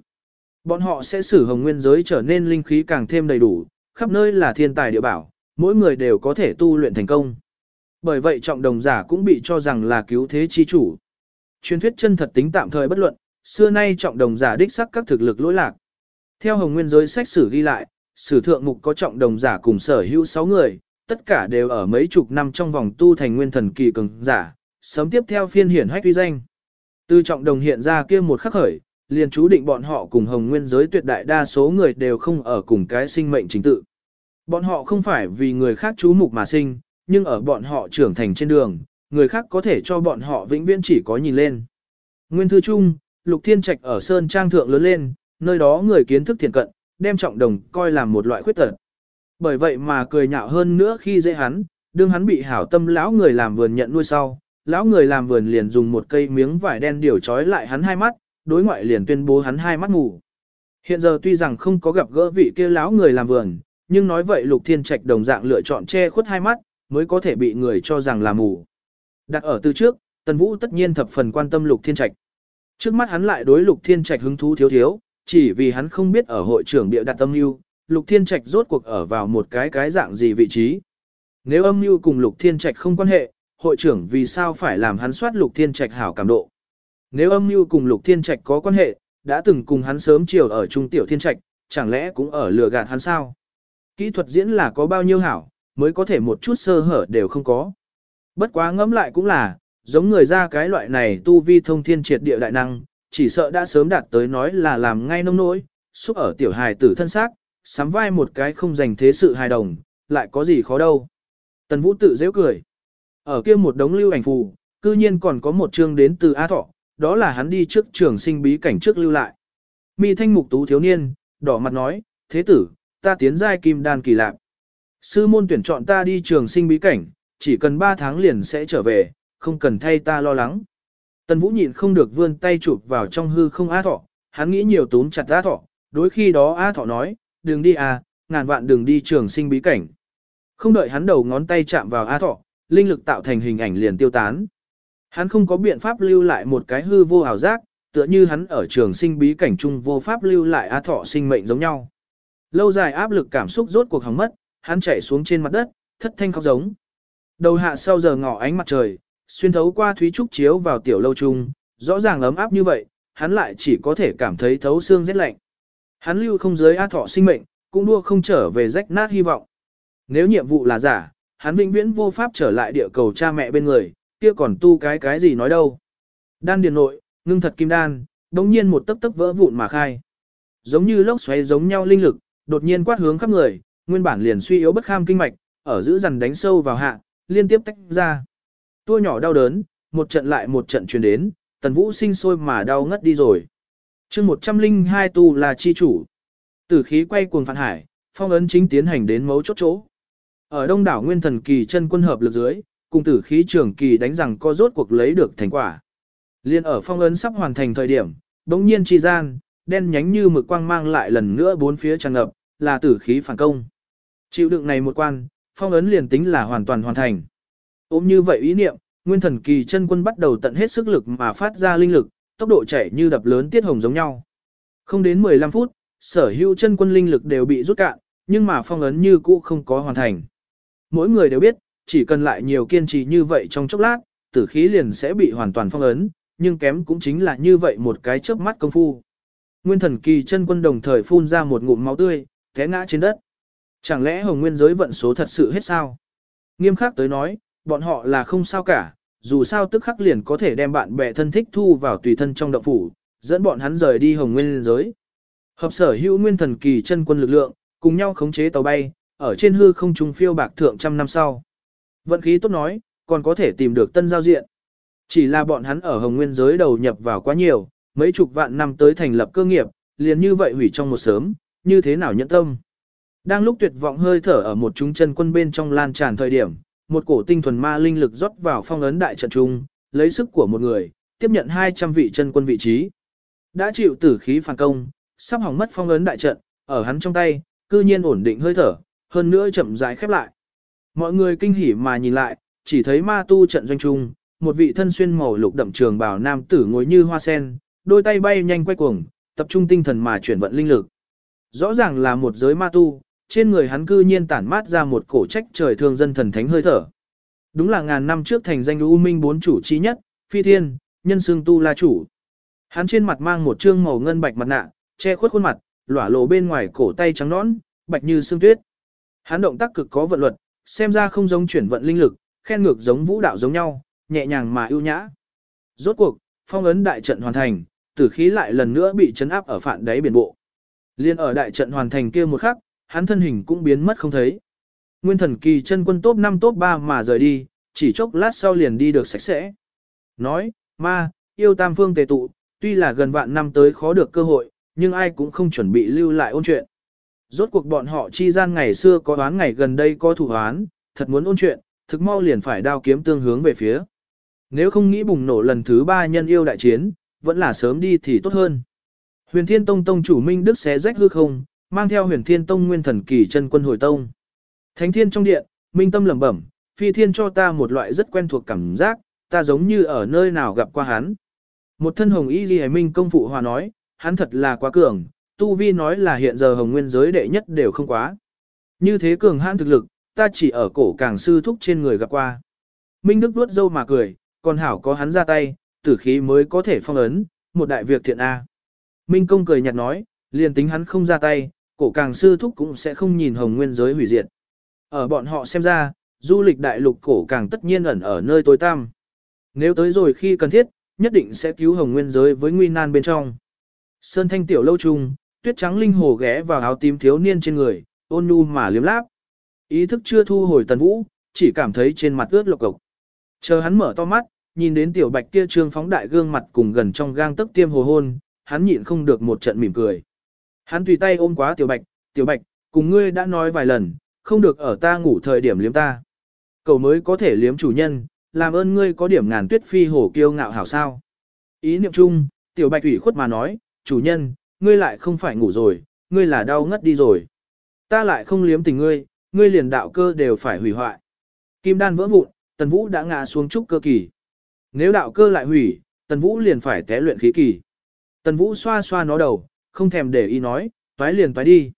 Bọn họ sẽ xử hồng nguyên giới trở nên linh khí càng thêm đầy đủ, khắp nơi là thiên tài địa bảo, mỗi người đều có thể tu luyện thành công. Bởi vậy trọng đồng giả cũng bị cho rằng là cứu thế chi chủ. Truyền thuyết chân thật tính tạm thời bất luận, xưa nay trọng đồng giả đích sắc các thực lực lỗi lạc. Theo hồng nguyên giới sách sử ghi lại, sử thượng mục có trọng đồng giả cùng sở hữu 6 người, tất cả đều ở mấy chục năm trong vòng tu thành nguyên thần kỳ cường giả, sớm tiếp theo phiên hiển hách uy danh. Từ trọng đồng hiện ra kia một khắc khởi, liền chú định bọn họ cùng hồng nguyên giới tuyệt đại đa số người đều không ở cùng cái sinh mệnh chính tự. Bọn họ không phải vì người khác chú mục mà sinh, nhưng ở bọn họ trưởng thành trên đường, người khác có thể cho bọn họ vĩnh viễn chỉ có nhìn lên. Nguyên thư chung, Lục Thiên Trạch ở Sơn Trang Thượng lớn lên, nơi đó người kiến thức thiện cận, đem trọng đồng coi làm một loại khuyết tật. Bởi vậy mà cười nhạo hơn nữa khi dễ hắn, đương hắn bị hảo tâm lão người làm vườn nhận nuôi sau, lão người làm vườn liền dùng một cây miếng vải đen điều trói lại hắn hai mắt, đối ngoại liền tuyên bố hắn hai mắt mù. Hiện giờ tuy rằng không có gặp gỡ vị kia lão người làm vườn, nhưng nói vậy Lục Thiên Trạch đồng dạng lựa chọn che khuất hai mắt, mới có thể bị người cho rằng là mù. Đặt ở từ trước, Tần Vũ tất nhiên thập phần quan tâm Lục Thiên Trạch. Trước mắt hắn lại đối Lục Thiên Trạch hứng thú thiếu thiếu, chỉ vì hắn không biết ở hội trưởng địa đặt tâm lưu, Lục Thiên Trạch rốt cuộc ở vào một cái cái dạng gì vị trí. Nếu âm mưu cùng Lục Thiên Trạch không quan hệ, hội trưởng vì sao phải làm hắn soát Lục Thiên Trạch hảo cảm độ. Nếu âm mưu cùng Lục Thiên Trạch có quan hệ, đã từng cùng hắn sớm chiều ở Trung Tiểu Thiên Trạch, chẳng lẽ cũng ở lừa gạt hắn sao? Kỹ thuật diễn là có bao nhiêu hảo, mới có thể một chút sơ hở đều không có. Bất quá ngẫm lại cũng là, giống người ra cái loại này tu vi thông thiên triệt địa đại năng, chỉ sợ đã sớm đạt tới nói là làm ngay nông nỗi, xúc ở tiểu hài tử thân xác, sắm vai một cái không dành thế sự hài đồng, lại có gì khó đâu. Tần Vũ tự dễ cười. Ở kia một đống lưu ảnh phù, cư nhiên còn có một chương đến từ A Thọ, đó là hắn đi trước trường sinh bí cảnh trước lưu lại. Mi thanh mục tú thiếu niên, đỏ mặt nói, thế tử, ta tiến giai kim đan kỳ lạc. Sư môn tuyển chọn ta đi trường sinh bí cảnh, chỉ cần 3 tháng liền sẽ trở về, không cần thay ta lo lắng. Tần Vũ nhịn không được vươn tay chụp vào trong hư không A Thọ, hắn nghĩ nhiều túm chặt A Thọ, đối khi đó A Thọ nói, đừng đi à, ngàn vạn đừng đi trường sinh bí cảnh. Không đợi hắn đầu ngón tay chạm vào A Thọ, linh lực tạo thành hình ảnh liền tiêu tán. Hắn không có biện pháp lưu lại một cái hư vô ảo giác, tựa như hắn ở trường sinh bí cảnh chung vô pháp lưu lại A Thọ sinh mệnh giống nhau. Lâu dài áp lực cảm xúc rốt cuộc hỏng mất, hắn chạy xuống trên mặt đất, thất thanh khóc giống. Đầu hạ sau giờ ngọ ánh mặt trời, xuyên thấu qua thúy trúc chiếu vào tiểu lâu trung, rõ ràng ấm áp như vậy, hắn lại chỉ có thể cảm thấy thấu xương rét lạnh. Hắn lưu không giới a thọ sinh mệnh, cũng đua không trở về rách nát hy vọng. Nếu nhiệm vụ là giả, hắn vĩnh viễn vô pháp trở lại địa cầu cha mẹ bên người, kia còn tu cái cái gì nói đâu. Đan điền nội, ngưng thật kim đan, đống nhiên một tấc tấc vỡ vụn mà khai. Giống như lốc xoáy giống nhau linh lực, đột nhiên quát hướng khắp người, nguyên bản liền suy yếu bất kham kinh mạch, ở giữ dần đánh sâu vào hạ, liên tiếp tách ra. Tua nhỏ đau đớn, một trận lại một trận truyền đến, tần vũ sinh sôi mà đau ngất đi rồi chương 102 tu là chi chủ. Tử khí quay cuồng phản hải, phong ấn chính tiến hành đến mấu chốt chỗ. Ở đông đảo nguyên thần kỳ chân quân hợp lực dưới, cùng tử khí trường kỳ đánh rằng co rốt cuộc lấy được thành quả. Liên ở phong ấn sắp hoàn thành thời điểm, đống nhiên chi gian, đen nhánh như mực quang mang lại lần nữa bốn phía tràn ngập, là tử khí phản công. Chịu đựng này một quan, phong ấn liền tính là hoàn toàn hoàn thành. Ôm như vậy ý niệm, nguyên thần kỳ chân quân bắt đầu tận hết sức lực mà phát ra linh lực, tốc độ chảy như đập lớn tiết hồng giống nhau. Không đến 15 phút, sở hữu chân quân linh lực đều bị rút cạn, nhưng mà phong ấn như cũ không có hoàn thành. Mỗi người đều biết, chỉ cần lại nhiều kiên trì như vậy trong chốc lát, tử khí liền sẽ bị hoàn toàn phong ấn, nhưng kém cũng chính là như vậy một cái chớp mắt công phu. Nguyên thần kỳ chân quân đồng thời phun ra một ngụm máu tươi, té ngã trên đất. Chẳng lẽ hồng nguyên giới vận số thật sự hết sao? Nghiêm khắc tới nói, bọn họ là không sao cả, dù sao tức khắc liền có thể đem bạn bè thân thích thu vào tùy thân trong động phủ, dẫn bọn hắn rời đi hồng nguyên giới. Hợp sở hữu nguyên thần kỳ chân quân lực lượng, cùng nhau khống chế tàu bay, ở trên hư không trung phiêu bạc thượng trăm năm sau. Vận khí tốt nói, còn có thể tìm được tân giao diện. Chỉ là bọn hắn ở hồng nguyên giới đầu nhập vào quá nhiều, mấy chục vạn năm tới thành lập cơ nghiệp, liền như vậy hủy trong một sớm, như thế nào nhẫn tâm. Đang lúc tuyệt vọng hơi thở ở một chúng chân quân bên trong lan tràn thời điểm, một cổ tinh thuần ma linh lực rót vào phong ấn đại trận trung, lấy sức của một người, tiếp nhận 200 vị chân quân vị trí. Đã chịu tử khí phản công, sắp hỏng mất phong ấn đại trận, ở hắn trong tay, cư nhiên ổn định hơi thở, hơn nữa chậm rãi khép lại. Mọi người kinh hỉ mà nhìn lại, chỉ thấy ma tu trận doanh trung, một vị thân xuyên màu lục đậm trường bào nam tử ngồi như hoa sen, đôi tay bay nhanh quay cuồng, tập trung tinh thần mà chuyển vận linh lực. Rõ ràng là một giới ma tu, trên người hắn cư nhiên tản mát ra một cổ trách trời thương dân thần thánh hơi thở. Đúng là ngàn năm trước thành danh U Minh bốn chủ chí nhất, Phi Thiên, nhân xương tu la chủ. Hắn trên mặt mang một trương màu ngân bạch mặt nạ, che khuất khuôn mặt, lỏa lộ bên ngoài cổ tay trắng nõn, bạch như xương tuyết. Hắn động tác cực có vận luật, xem ra không giống chuyển vận linh lực, khen ngược giống vũ đạo giống nhau, nhẹ nhàng mà ưu nhã. Rốt cuộc, phong ấn đại trận hoàn thành, tử khí lại lần nữa bị chấn áp ở phản đáy biển bộ. Liên ở đại trận hoàn thành kia một khắc, hắn thân hình cũng biến mất không thấy. Nguyên thần kỳ chân quân top 5 top 3 mà rời đi, chỉ chốc lát sau liền đi được sạch sẽ. Nói, ma, yêu tam phương tề tụ, tuy là gần vạn năm tới khó được cơ hội, nhưng ai cũng không chuẩn bị lưu lại ôn chuyện. Rốt cuộc bọn họ chi gian ngày xưa có đoán ngày gần đây có thủ oán, thật muốn ôn chuyện, thực mau liền phải đao kiếm tương hướng về phía. Nếu không nghĩ bùng nổ lần thứ ba nhân yêu đại chiến, vẫn là sớm đi thì tốt hơn. Huyền Thiên Tông Tông chủ Minh Đức xé rách hư không, mang theo Huyền Thiên Tông nguyên thần kỳ chân quân hồi tông. Thánh Thiên trong điện, Minh Tâm lẩm bẩm, Phi Thiên cho ta một loại rất quen thuộc cảm giác, ta giống như ở nơi nào gặp qua hắn. Một thân hồng y ghi minh công phụ hòa nói, hắn thật là quá cường, Tu Vi nói là hiện giờ hồng nguyên giới đệ nhất đều không quá. Như thế cường hãn thực lực, ta chỉ ở cổ càng sư thúc trên người gặp qua. Minh Đức vuốt dâu mà cười, còn hảo có hắn ra tay, tử khí mới có thể phong ấn, một đại việc thiện A. Minh Công cười nhạt nói, liền tính hắn không ra tay, cổ càng sư thúc cũng sẽ không nhìn hồng nguyên giới hủy diệt. Ở bọn họ xem ra, du lịch đại lục cổ càng tất nhiên ẩn ở nơi tối tăm. Nếu tới rồi khi cần thiết, nhất định sẽ cứu hồng nguyên giới với nguy nan bên trong. Sơn thanh tiểu lâu trung, tuyết trắng linh hồ ghé vào áo tím thiếu niên trên người, ôn nhu mà liếm láp. Ý thức chưa thu hồi tần vũ, chỉ cảm thấy trên mặt ướt lộc cộc. Chờ hắn mở to mắt, nhìn đến tiểu bạch kia trương phóng đại gương mặt cùng gần trong gang tấc tiêm hồ hôn, hắn nhịn không được một trận mỉm cười. Hắn tùy tay ôm quá tiểu bạch, tiểu bạch, cùng ngươi đã nói vài lần, không được ở ta ngủ thời điểm liếm ta. Cậu mới có thể liếm chủ nhân, làm ơn ngươi có điểm ngàn tuyết phi hổ kiêu ngạo hảo sao. Ý niệm chung, tiểu bạch ủy khuất mà nói, chủ nhân, ngươi lại không phải ngủ rồi, ngươi là đau ngất đi rồi. Ta lại không liếm tình ngươi, ngươi liền đạo cơ đều phải hủy hoại. Kim đan vỡ vụn, tần vũ đã ngã xuống trúc cơ kỳ. Nếu đạo cơ lại hủy, tần vũ liền phải té luyện khí kỳ. Tần vũ xoa xoa nó đầu, không thèm để ý nói, toái liền toái đi.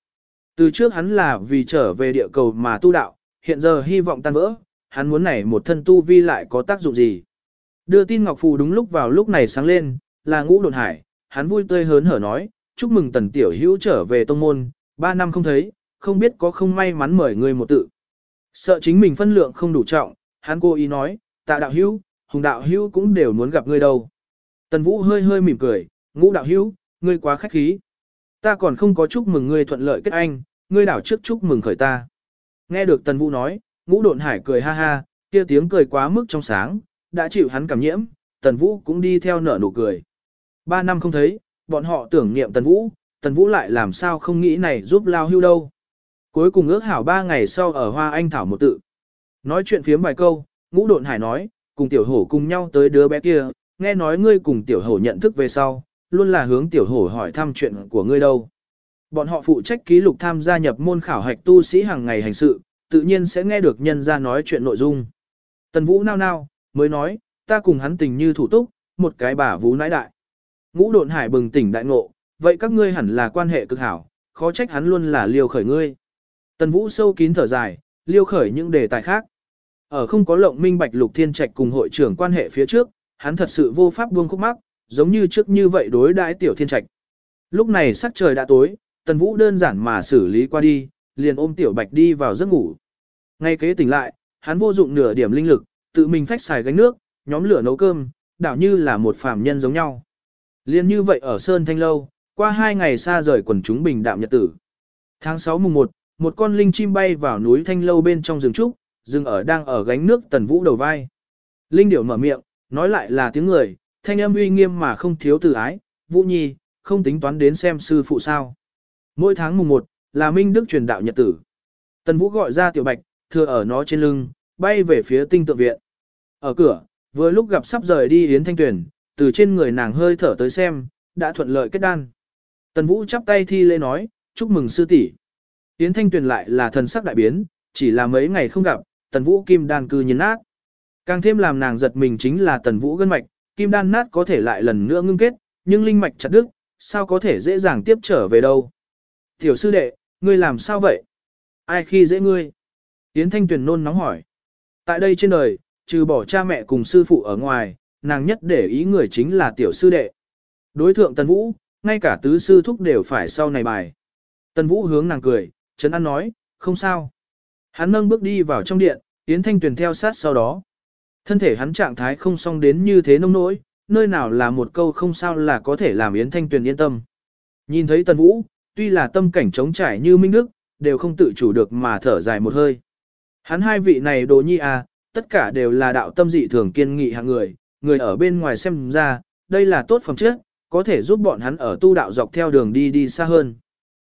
Từ trước hắn là vì trở về địa cầu mà tu đạo, hiện giờ hy vọng tan vỡ, hắn muốn này một thân tu vi lại có tác dụng gì. Đưa tin Ngọc Phù đúng lúc vào lúc này sáng lên, là ngũ đột hải, hắn vui tươi hớn hở nói, chúc mừng tần tiểu hữu trở về tông môn, ba năm không thấy, không biết có không may mắn mời người một tự. Sợ chính mình phân lượng không đủ trọng, hắn cố ý nói, tạ đạo hữu, hùng đạo hữu cũng đều muốn gặp ngươi đâu. Tần vũ hơi hơi mỉm cười, ngũ đạo hữu, ngươi quá khách khí. Ta còn không có chúc mừng ngươi thuận lợi kết anh, ngươi đảo trước chúc mừng khởi ta. Nghe được tần vũ nói, ngũ độn hải cười ha ha, kia tiếng cười quá mức trong sáng, đã chịu hắn cảm nhiễm, tần vũ cũng đi theo nở nụ cười. Ba năm không thấy, bọn họ tưởng niệm tần vũ, tần vũ lại làm sao không nghĩ này giúp lao hưu đâu. Cuối cùng ước hảo ba ngày sau ở Hoa Anh Thảo một tự. Nói chuyện phiếm vài câu, ngũ độn hải nói, cùng tiểu hổ cùng nhau tới đứa bé kia, nghe nói ngươi cùng tiểu hổ nhận thức về sau, luôn là hướng tiểu hổ hỏi thăm chuyện của ngươi đâu. Bọn họ phụ trách ký lục tham gia nhập môn khảo hạch tu sĩ hàng ngày hành sự, tự nhiên sẽ nghe được nhân ra nói chuyện nội dung. Tần Vũ nao nao, mới nói, ta cùng hắn tình như thủ túc, một cái bà vũ nãi đại. Ngũ độn hải bừng tỉnh đại ngộ, vậy các ngươi hẳn là quan hệ cực hảo, khó trách hắn luôn là liều khởi ngươi. Tần Vũ sâu kín thở dài, liêu khởi những đề tài khác. Ở không có lộng minh bạch lục thiên trạch cùng hội trưởng quan hệ phía trước, hắn thật sự vô pháp buông khúc mắc, giống như trước như vậy đối đãi tiểu thiên trạch. Lúc này sắc trời đã tối, tần vũ đơn giản mà xử lý qua đi, liền ôm tiểu bạch đi vào giấc ngủ. Ngay kế tỉnh lại, hắn vô dụng nửa điểm linh lực, tự mình phách xài gánh nước, nhóm lửa nấu cơm, đảo như là một phàm nhân giống nhau. Liên như vậy ở Sơn Thanh Lâu, qua hai ngày xa rời quần chúng bình đạm nhật tử. Tháng 6 mùng 1, một con linh chim bay vào núi Thanh Lâu bên trong rừng trúc, rừng ở đang ở gánh nước tần vũ đầu vai. Linh điểu mở miệng, nói lại là tiếng người, thanh âm uy nghiêm mà không thiếu từ ái, vũ nhi, không tính toán đến xem sư phụ sao. Mỗi tháng mùng 1, là Minh Đức truyền đạo nhật tử. Tần vũ gọi ra tiểu bạch, thừa ở nó trên lưng, bay về phía tinh tượng viện. Ở cửa, vừa lúc gặp sắp rời đi Yến Thanh Tuyền, từ trên người nàng hơi thở tới xem, đã thuận lợi kết đan. Tần Vũ chắp tay thi lễ nói, chúc mừng sư tỷ. Yến Thanh Tuyền lại là thần sắc đại biến, chỉ là mấy ngày không gặp, Tần Vũ kim đan cư nhiên nát. Càng thêm làm nàng giật mình chính là Tần Vũ gân mạch, kim đan nát có thể lại lần nữa ngưng kết, nhưng linh mạch chặt đứt, sao có thể dễ dàng tiếp trở về đâu. Tiểu sư đệ, ngươi làm sao vậy? Ai khi dễ ngươi? Yến Thanh Tuyền nôn nóng hỏi. Tại đây trên đời, trừ bỏ cha mẹ cùng sư phụ ở ngoài, nàng nhất để ý người chính là tiểu sư đệ. Đối thượng Tần Vũ, ngay cả tứ sư thúc đều phải sau này bài. Tần Vũ hướng nàng cười, Trấn An nói, không sao. Hắn nâng bước đi vào trong điện, Yến Thanh Tuyền theo sát sau đó. Thân thể hắn trạng thái không xong đến như thế nông nỗi, nơi nào là một câu không sao là có thể làm Yến Thanh Tuyền yên tâm. Nhìn thấy Tần Vũ, tuy là tâm cảnh trống trải như Minh Đức, đều không tự chủ được mà thở dài một hơi. Hắn hai vị này đồ nhi à, tất cả đều là đạo tâm dị thường kiên nghị hạng người, người ở bên ngoài xem ra, đây là tốt phẩm chất, có thể giúp bọn hắn ở tu đạo dọc theo đường đi đi xa hơn.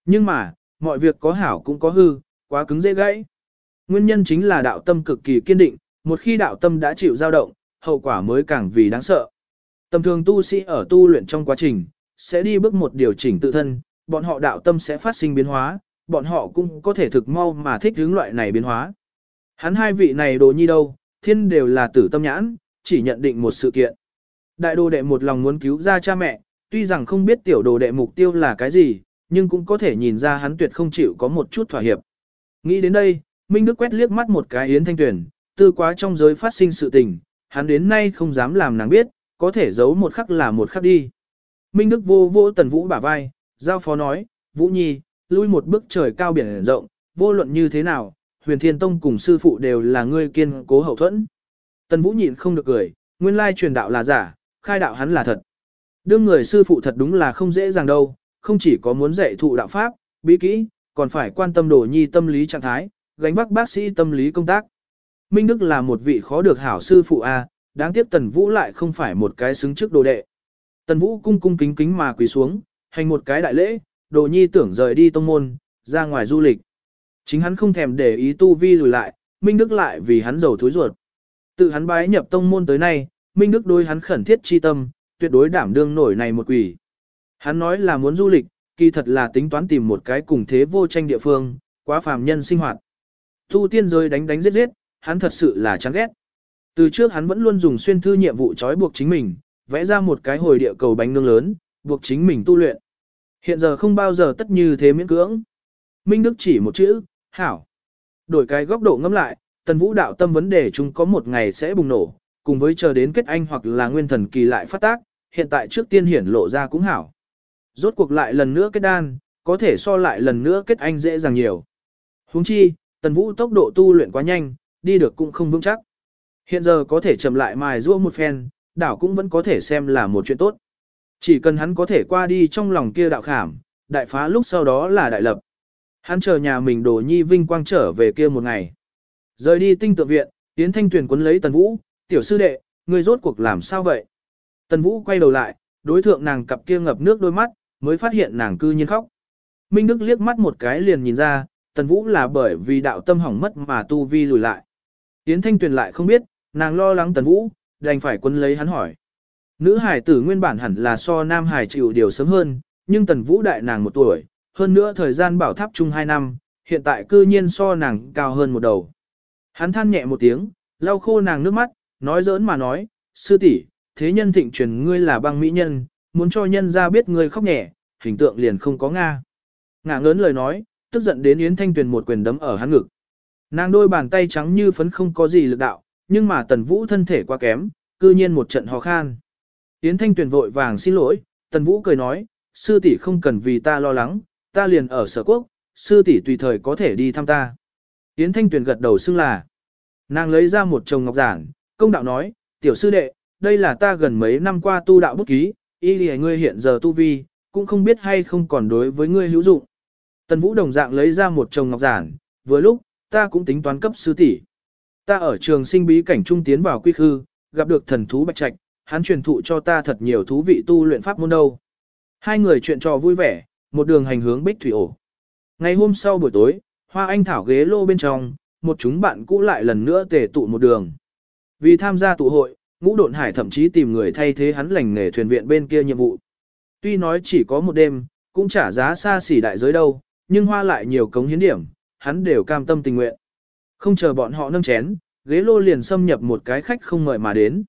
Nhưng mà, mọi việc có hảo cũng có hư, quá cứng dễ gãy. Nguyên nhân chính là đạo tâm cực kỳ kiên định, một khi đạo tâm đã chịu dao động, hậu quả mới càng vì đáng sợ. Tầm thường tu sĩ ở tu luyện trong quá trình, sẽ đi bước một điều chỉnh tự thân, bọn họ đạo tâm sẽ phát sinh biến hóa, bọn họ cũng có thể thực mau mà thích hướng loại này biến hóa. Hắn hai vị này đồ nhi đâu, thiên đều là tử tâm nhãn, chỉ nhận định một sự kiện. Đại đồ đệ một lòng muốn cứu ra cha mẹ, tuy rằng không biết tiểu đồ đệ mục tiêu là cái gì, nhưng cũng có thể nhìn ra hắn tuyệt không chịu có một chút thỏa hiệp. Nghĩ đến đây, Minh Đức quét liếc mắt một cái Yến Thanh Tuyền, tư quá trong giới phát sinh sự tình, hắn đến nay không dám làm nàng biết, có thể giấu một khắc là một khắc đi. Minh Đức vô vô tần vũ bả vai, giao phó nói, Vũ Nhi, lui một bước trời cao biển rộng, vô luận như thế nào, huyền thiên tông cùng sư phụ đều là ngươi kiên cố hậu thuẫn. Tần Vũ nhịn không được cười, nguyên lai truyền đạo là giả, khai đạo hắn là thật. Đương người sư phụ thật đúng là không dễ dàng đâu, không chỉ có muốn dạy thụ đạo pháp, bí kỹ, còn phải quan tâm đồ nhi tâm lý trạng thái, gánh vác bác sĩ tâm lý công tác. Minh Đức là một vị khó được hảo sư phụ A, đáng tiếc Tần Vũ lại không phải một cái xứng trước đồ đệ. Tần Vũ cung cung kính kính mà quỳ xuống, hành một cái đại lễ, đồ nhi tưởng rời đi tông môn, ra ngoài du lịch. Chính hắn không thèm để ý tu vi lùi lại, Minh Đức lại vì hắn giàu thối ruột. Tự hắn bái nhập tông môn tới nay, Minh Đức đối hắn khẩn thiết chi tâm, tuyệt đối đảm đương nổi này một quỷ. Hắn nói là muốn du lịch, kỳ thật là tính toán tìm một cái cùng thế vô tranh địa phương, quá phàm nhân sinh hoạt. Tu tiên rơi đánh đánh giết giết, hắn thật sự là chán ghét. Từ trước hắn vẫn luôn dùng xuyên thư nhiệm vụ trói buộc chính mình, vẽ ra một cái hồi địa cầu bánh nướng lớn, buộc chính mình tu luyện. Hiện giờ không bao giờ tất như thế miễn cưỡng. Minh Đức chỉ một chữ, hảo. Đổi cái góc độ ngẫm lại, tần vũ đạo tâm vấn đề chúng có một ngày sẽ bùng nổ, cùng với chờ đến kết anh hoặc là nguyên thần kỳ lại phát tác, hiện tại trước tiên hiển lộ ra cũng hảo. Rốt cuộc lại lần nữa kết đan, có thể so lại lần nữa kết anh dễ dàng nhiều. Huống chi, tần vũ tốc độ tu luyện quá nhanh, đi được cũng không vững chắc. Hiện giờ có thể chậm lại mài rua một phen, đảo cũng vẫn có thể xem là một chuyện tốt. Chỉ cần hắn có thể qua đi trong lòng kia đạo khảm, đại phá lúc sau đó là đại lập. Hắn chờ nhà mình đồ nhi vinh quang trở về kia một ngày. Rời đi tinh tượng viện, Yến Thanh Tuyền quấn lấy Tần Vũ, tiểu sư đệ, ngươi rốt cuộc làm sao vậy? Tần Vũ quay đầu lại, đối thượng nàng cặp kia ngập nước đôi mắt, mới phát hiện nàng cư nhiên khóc. Minh Đức liếc mắt một cái liền nhìn ra, Tần Vũ là bởi vì đạo tâm hỏng mất mà tu vi lùi lại. Yến Thanh Tuyền lại không biết, nàng lo lắng Tần Vũ, đành phải quấn lấy hắn hỏi. Nữ hải tử nguyên bản hẳn là so nam hải chịu điều sớm hơn, nhưng Tần Vũ đại nàng một tuổi, hơn nữa thời gian bảo tháp chung 2 năm, hiện tại cư nhiên so nàng cao hơn một đầu. Hắn than nhẹ một tiếng, lau khô nàng nước mắt, nói giỡn mà nói, sư tỷ, thế nhân thịnh truyền ngươi là băng mỹ nhân, muốn cho nhân ra biết ngươi khóc nhẹ, hình tượng liền không có Nga. Ngả ngớn lời nói, tức giận đến Yến Thanh Tuyền một quyền đấm ở hắn ngực. Nàng đôi bàn tay trắng như phấn không có gì lực đạo, nhưng mà tần vũ thân thể quá kém, cư nhiên một trận ho khan. Yến Thanh Tuyền vội vàng xin lỗi, Tần Vũ cười nói, sư tỷ không cần vì ta lo lắng, ta liền ở sở quốc, sư tỷ tùy thời có thể đi thăm ta. Yến Thanh Tuyền gật đầu xưng là. Nàng lấy ra một chồng ngọc giản, công đạo nói, tiểu sư đệ, đây là ta gần mấy năm qua tu đạo bút ký, y lì ngươi hiện giờ tu vi, cũng không biết hay không còn đối với ngươi hữu dụng. Tần Vũ đồng dạng lấy ra một chồng ngọc giản, vừa lúc, ta cũng tính toán cấp sư tỷ. Ta ở trường sinh bí cảnh trung tiến vào quy khư, gặp được thần thú bạch trạch, hắn truyền thụ cho ta thật nhiều thú vị tu luyện pháp môn đâu. Hai người chuyện trò vui vẻ, một đường hành hướng bích thủy ổ. Ngày hôm sau buổi tối, hoa anh thảo ghế lô bên trong, một chúng bạn cũ lại lần nữa tề tụ một đường. Vì tham gia tụ hội, ngũ độn hải thậm chí tìm người thay thế hắn lành nghề thuyền viện bên kia nhiệm vụ. Tuy nói chỉ có một đêm, cũng trả giá xa xỉ đại giới đâu, nhưng hoa lại nhiều cống hiến điểm, hắn đều cam tâm tình nguyện. Không chờ bọn họ nâng chén, ghế lô liền xâm nhập một cái khách không mời mà đến.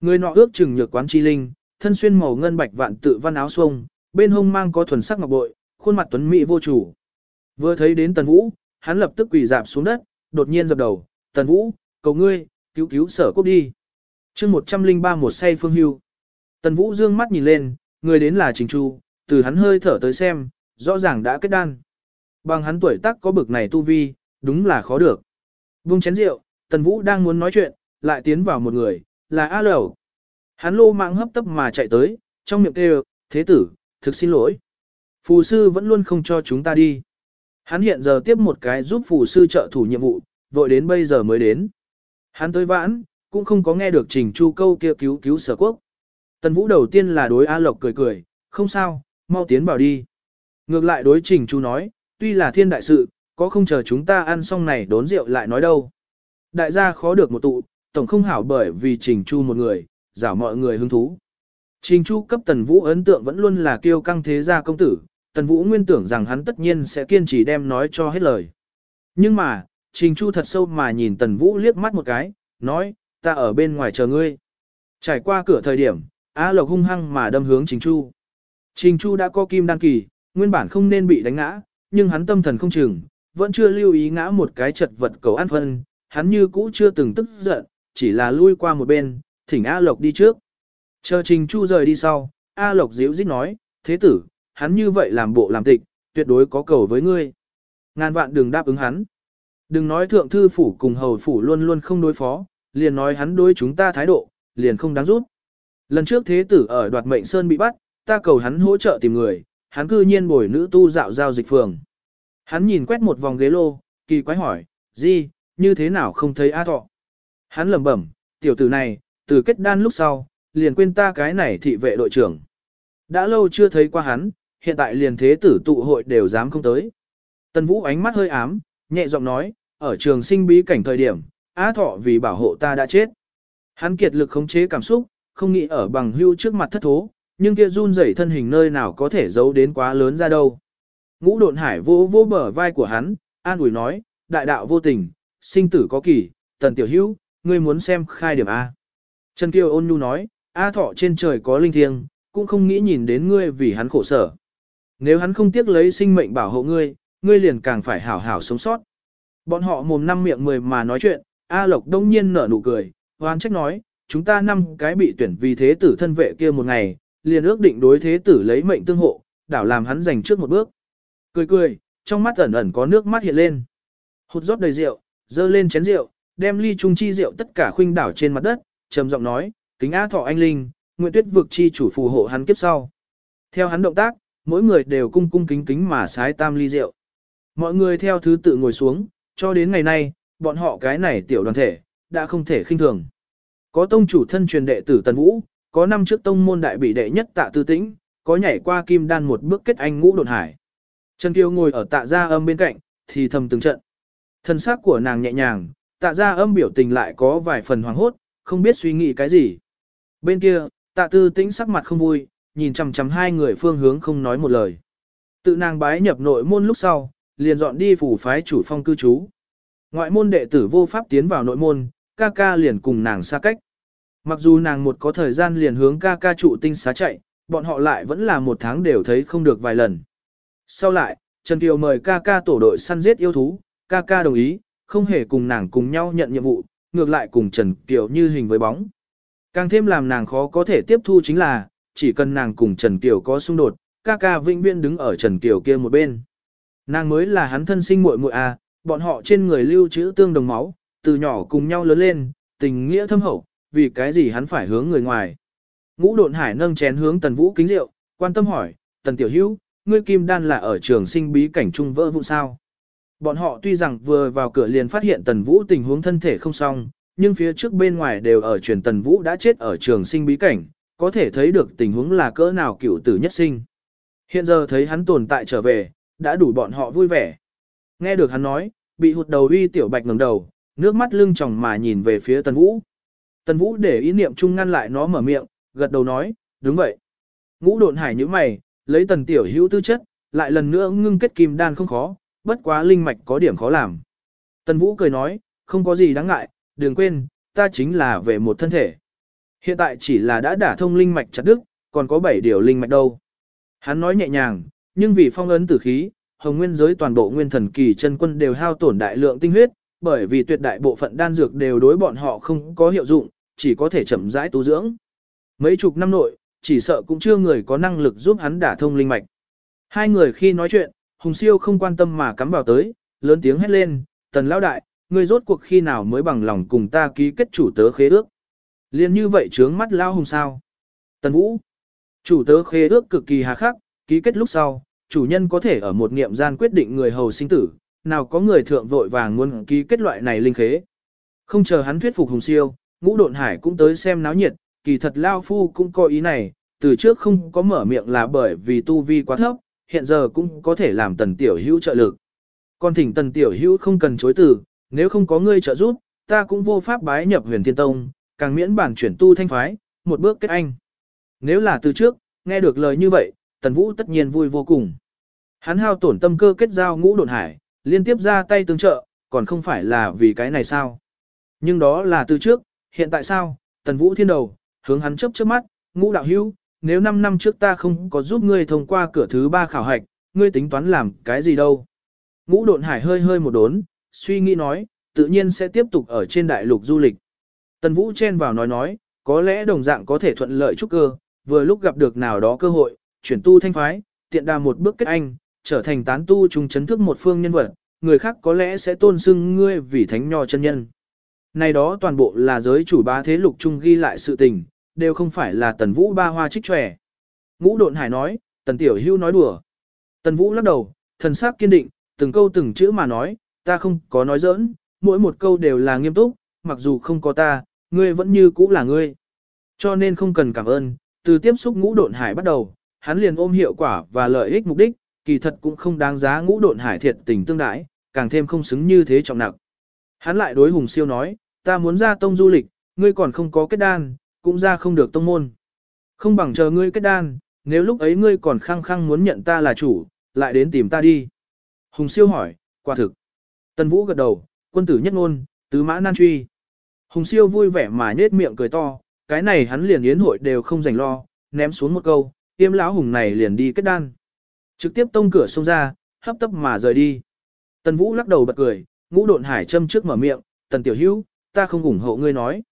Người nọ ước chừng nhược quán chi linh, thân xuyên màu ngân bạch vạn tự văn áo xuông, bên hông mang có thuần sắc ngọc bội, khuôn mặt tuấn mỹ vô chủ. Vừa thấy đến Tần Vũ, hắn lập tức quỳ dạp xuống đất, đột nhiên dập đầu, "Tần Vũ, cầu ngươi, cứu cứu Sở Quốc đi." Chương 103 một say phương hưu. Tần Vũ dương mắt nhìn lên, người đến là Trình Chu, từ hắn hơi thở tới xem, rõ ràng đã kết đan. Bằng hắn tuổi tác có bực này tu vi, đúng là khó được. Vung chén rượu, Tần Vũ đang muốn nói chuyện, lại tiến vào một người, là A Lẩu. Hắn lô mạng hấp tấp mà chạy tới, trong miệng kêu, thế tử, thực xin lỗi. Phù sư vẫn luôn không cho chúng ta đi. Hắn hiện giờ tiếp một cái giúp phù sư trợ thủ nhiệm vụ, vội đến bây giờ mới đến. Hắn tới vãn, cũng không có nghe được trình chu câu kia cứu cứu sở quốc. Tần Vũ đầu tiên là đối A Lộc cười cười, không sao, mau tiến vào đi. Ngược lại đối trình chu nói, tuy là thiên đại sự, có không chờ chúng ta ăn xong này đốn rượu lại nói đâu. Đại gia khó được một tụ, tổng không hảo bởi vì trình chu một người, giả mọi người hứng thú. Trình chu cấp tần vũ ấn tượng vẫn luôn là kiêu căng thế gia công tử, tần vũ nguyên tưởng rằng hắn tất nhiên sẽ kiên trì đem nói cho hết lời. Nhưng mà, trình chu thật sâu mà nhìn tần vũ liếc mắt một cái, nói, ta ở bên ngoài chờ ngươi. Trải qua cửa thời điểm, Á Lộc hung hăng mà đâm hướng Trình Chu. Trình Chu đã có kim đăng kỳ, nguyên bản không nên bị đánh ngã, nhưng hắn tâm thần không chừng, vẫn chưa lưu ý ngã một cái chật vật cầu ăn phân, hắn như cũ chưa từng tức giận, chỉ là lui qua một bên, thỉnh A Lộc đi trước. Chờ Trình Chu rời đi sau, A Lộc díu dít nói, thế tử, hắn như vậy làm bộ làm tịch, tuyệt đối có cầu với ngươi. Ngàn vạn đừng đáp ứng hắn. Đừng nói thượng thư phủ cùng hầu phủ luôn luôn không đối phó, liền nói hắn đối chúng ta thái độ, liền không đáng rút. Lần trước thế tử ở đoạt mệnh sơn bị bắt, ta cầu hắn hỗ trợ tìm người, hắn cư nhiên bồi nữ tu dạo giao dịch phường. Hắn nhìn quét một vòng ghế lô, kỳ quái hỏi, gì, như thế nào không thấy A thọ? Hắn lẩm bẩm, tiểu tử này, từ kết đan lúc sau, liền quên ta cái này thị vệ đội trưởng. Đã lâu chưa thấy qua hắn, hiện tại liền thế tử tụ hội đều dám không tới. Tần Vũ ánh mắt hơi ám, nhẹ giọng nói, ở trường sinh bí cảnh thời điểm, a Thọ vì bảo hộ ta đã chết. Hắn kiệt lực khống chế cảm xúc, không nghĩ ở bằng hưu trước mặt thất thố, nhưng kia run rẩy thân hình nơi nào có thể giấu đến quá lớn ra đâu. Ngũ độn hải vô vô bờ vai của hắn, an ủi nói, đại đạo vô tình, sinh tử có kỳ, tần tiểu hữu, ngươi muốn xem khai điểm A. Trần Kiều ôn nhu nói, A thọ trên trời có linh thiêng, cũng không nghĩ nhìn đến ngươi vì hắn khổ sở. Nếu hắn không tiếc lấy sinh mệnh bảo hộ ngươi, ngươi liền càng phải hảo hảo sống sót. Bọn họ mồm năm miệng mười mà nói chuyện, A Lộc đông nhiên nở nụ cười, hoan trách nói, chúng ta năm cái bị tuyển vì thế tử thân vệ kia một ngày, liền ước định đối thế tử lấy mệnh tương hộ, đảo làm hắn giành trước một bước. Cười cười, trong mắt ẩn ẩn có nước mắt hiện lên. Hụt rót đầy rượu, dơ lên chén rượu, đem ly trung chi rượu tất cả khuynh đảo trên mặt đất, trầm giọng nói, kính á thọ anh linh, nguyện tuyết vực chi chủ phù hộ hắn kiếp sau. Theo hắn động tác, mỗi người đều cung cung kính kính mà sái tam ly rượu. Mọi người theo thứ tự ngồi xuống, cho đến ngày nay, bọn họ cái này tiểu đoàn thể, đã không thể khinh thường. Có tông chủ thân truyền đệ tử Tần Vũ, có năm trước tông môn đại bị đệ nhất tạ tư tĩnh, có nhảy qua kim đan một bước kết anh ngũ đột hải. Trần Kiều ngồi ở tạ gia âm bên cạnh, thì thầm từng trận. Thân xác của nàng nhẹ nhàng, tạ gia âm biểu tình lại có vài phần hoàng hốt, không biết suy nghĩ cái gì. Bên kia, tạ tư tĩnh sắc mặt không vui, nhìn chằm chằm hai người phương hướng không nói một lời. Tự nàng bái nhập nội môn lúc sau, liền dọn đi phủ phái chủ phong cư trú. Ngoại môn đệ tử vô pháp tiến vào nội môn, ca ca liền cùng nàng xa cách. Mặc dù nàng một có thời gian liền hướng ca ca trụ tinh xá chạy, bọn họ lại vẫn là một tháng đều thấy không được vài lần. Sau lại, Trần Kiều mời ca ca tổ đội săn giết yêu thú, ca ca đồng ý, không hề cùng nàng cùng nhau nhận nhiệm vụ, ngược lại cùng Trần Kiều như hình với bóng. Càng thêm làm nàng khó có thể tiếp thu chính là, chỉ cần nàng cùng Trần Kiều có xung đột, ca ca vĩnh viễn đứng ở Trần Kiều kia một bên. Nàng mới là hắn thân sinh muội muội à, bọn họ trên người lưu trữ tương đồng máu, từ nhỏ cùng nhau lớn lên, tình nghĩa thâm hậu, vì cái gì hắn phải hướng người ngoài. Ngũ độn hải nâng chén hướng tần vũ kính rượu, quan tâm hỏi, tần tiểu hữu, ngươi kim đan là ở trường sinh bí cảnh trung vỡ vụ sao. Bọn họ tuy rằng vừa vào cửa liền phát hiện tần vũ tình huống thân thể không xong, nhưng phía trước bên ngoài đều ở truyền tần vũ đã chết ở trường sinh bí cảnh, có thể thấy được tình huống là cỡ nào cựu tử nhất sinh. Hiện giờ thấy hắn tồn tại trở về, đã đủ bọn họ vui vẻ. Nghe được hắn nói, bị hụt đầu uy tiểu bạch ngẩng đầu, nước mắt lưng tròng mà nhìn về phía tần vũ. Tần vũ để ý niệm chung ngăn lại nó mở miệng, gật đầu nói, đúng vậy. Ngũ độn hải như mày, lấy tần tiểu hữu tư chất, lại lần nữa ngưng kết kim đan không khó, bất quá linh mạch có điểm khó làm. Tần vũ cười nói, không có gì đáng ngại, đừng quên, ta chính là về một thân thể. Hiện tại chỉ là đã đả thông linh mạch chặt đức, còn có 7 điều linh mạch đâu. Hắn nói nhẹ nhàng, nhưng vì phong ấn tử khí, hồng nguyên giới toàn bộ nguyên thần kỳ chân quân đều hao tổn đại lượng tinh huyết, bởi vì tuyệt đại bộ phận đan dược đều đối bọn họ không có hiệu dụng, chỉ có thể chậm rãi tu dưỡng. Mấy chục năm nội, chỉ sợ cũng chưa người có năng lực giúp hắn đả thông linh mạch. Hai người khi nói chuyện, Hùng Siêu không quan tâm mà cắm vào tới, lớn tiếng hét lên, tần lão đại, ngươi rốt cuộc khi nào mới bằng lòng cùng ta ký kết chủ tớ khế ước. Liên như vậy trướng mắt lao hùng sao. Tần Vũ, chủ tớ khế ước cực kỳ hà khắc, ký kết lúc sau, chủ nhân có thể ở một niệm gian quyết định người hầu sinh tử, nào có người thượng vội vàng muốn ký kết loại này linh khế. Không chờ hắn thuyết phục Hùng Siêu, ngũ độn hải cũng tới xem náo nhiệt, kỳ thật Lao Phu cũng có ý này, từ trước không có mở miệng là bởi vì tu vi quá thấp, hiện giờ cũng có thể làm tần tiểu hữu trợ lực. Còn thỉnh tần tiểu hữu không cần chối từ, nếu không có ngươi trợ giúp, ta cũng vô pháp bái nhập huyền thiên tông, càng miễn bản chuyển tu thanh phái, một bước kết anh. Nếu là từ trước, nghe được lời như vậy, tần vũ tất nhiên vui vô cùng. Hắn hao tổn tâm cơ kết giao ngũ độn hải, liên tiếp ra tay tương trợ, còn không phải là vì cái này sao. Nhưng đó là từ trước, hiện tại sao, tần vũ thiên đầu, hướng hắn chấp trước mắt, ngũ đạo hữu, nếu 5 năm trước ta không có giúp ngươi thông qua cửa thứ ba khảo hạch, ngươi tính toán làm cái gì đâu. Ngũ độn hải hơi hơi một đốn, suy nghĩ nói, tự nhiên sẽ tiếp tục ở trên đại lục du lịch. Tần Vũ chen vào nói nói, có lẽ đồng dạng có thể thuận lợi trúc cơ, vừa lúc gặp được nào đó cơ hội, chuyển tu thanh phái, tiện đà một bước kết anh, trở thành tán tu trung chấn thức một phương nhân vật, người khác có lẽ sẽ tôn xưng ngươi vì thánh nho chân nhân. Này đó toàn bộ là giới chủ bá thế lục chung ghi lại sự tình, đều không phải là tần vũ ba hoa trích tròe. Ngũ độn hải nói, tần tiểu hưu nói đùa. Tần vũ lắc đầu, thần sắc kiên định, từng câu từng chữ mà nói, ta không có nói giỡn, mỗi một câu đều là nghiêm túc, mặc dù không có ta, ngươi vẫn như cũ là ngươi. Cho nên không cần cảm ơn, từ tiếp xúc ngũ độn hải bắt đầu, hắn liền ôm hiệu quả và lợi ích mục đích, kỳ thật cũng không đáng giá ngũ độn hải thiệt tình tương đãi, càng thêm không xứng như thế trọng nặng. Hắn lại đối hùng siêu nói, ta muốn ra tông du lịch, ngươi còn không có kết đan, cũng ra không được tông môn. Không bằng chờ ngươi kết đan, nếu lúc ấy ngươi còn khăng khăng muốn nhận ta là chủ, lại đến tìm ta đi. Hùng siêu hỏi, quả thực. Tần Vũ gật đầu, quân tử nhất ngôn, tứ mã nan truy. Hùng siêu vui vẻ mà nết miệng cười to, cái này hắn liền yến hội đều không dành lo, ném xuống một câu, tiêm lão hùng này liền đi kết đan. Trực tiếp tông cửa xông ra, hấp tấp mà rời đi. Tần Vũ lắc đầu bật cười, ngũ độn hải châm trước mở miệng, tần tiểu hữu, ta không ủng hộ ngươi nói.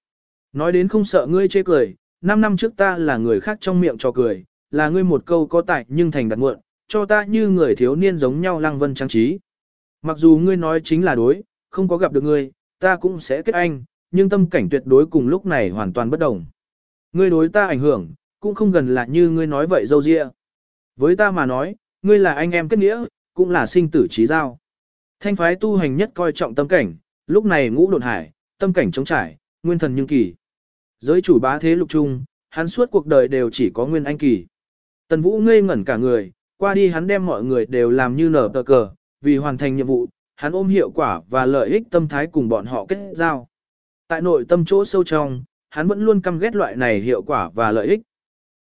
Nói đến không sợ ngươi chê cười, 5 năm trước ta là người khác trong miệng cho cười, là ngươi một câu có tại nhưng thành đặt muộn, cho ta như người thiếu niên giống nhau lăng vân trang trí. Mặc dù ngươi nói chính là đối, không có gặp được ngươi, ta cũng sẽ kết anh, nhưng tâm cảnh tuyệt đối cùng lúc này hoàn toàn bất đồng. Ngươi đối ta ảnh hưởng, cũng không gần là như ngươi nói vậy dâu dịa. Với ta mà nói, ngươi là anh em kết nghĩa, cũng là sinh tử trí giao. Thanh phái tu hành nhất coi trọng tâm cảnh, lúc này ngũ đột hải, tâm cảnh chống trải, nguyên thần nhưng kỳ. Giới chủ bá thế lục trung, hắn suốt cuộc đời đều chỉ có nguyên anh kỳ. Tần Vũ ngây ngẩn cả người, qua đi hắn đem mọi người đều làm như nở tờ cờ, vì hoàn thành nhiệm vụ, hắn ôm hiệu quả và lợi ích tâm thái cùng bọn họ kết giao. Tại nội tâm chỗ sâu trong, hắn vẫn luôn căm ghét loại này hiệu quả và lợi ích.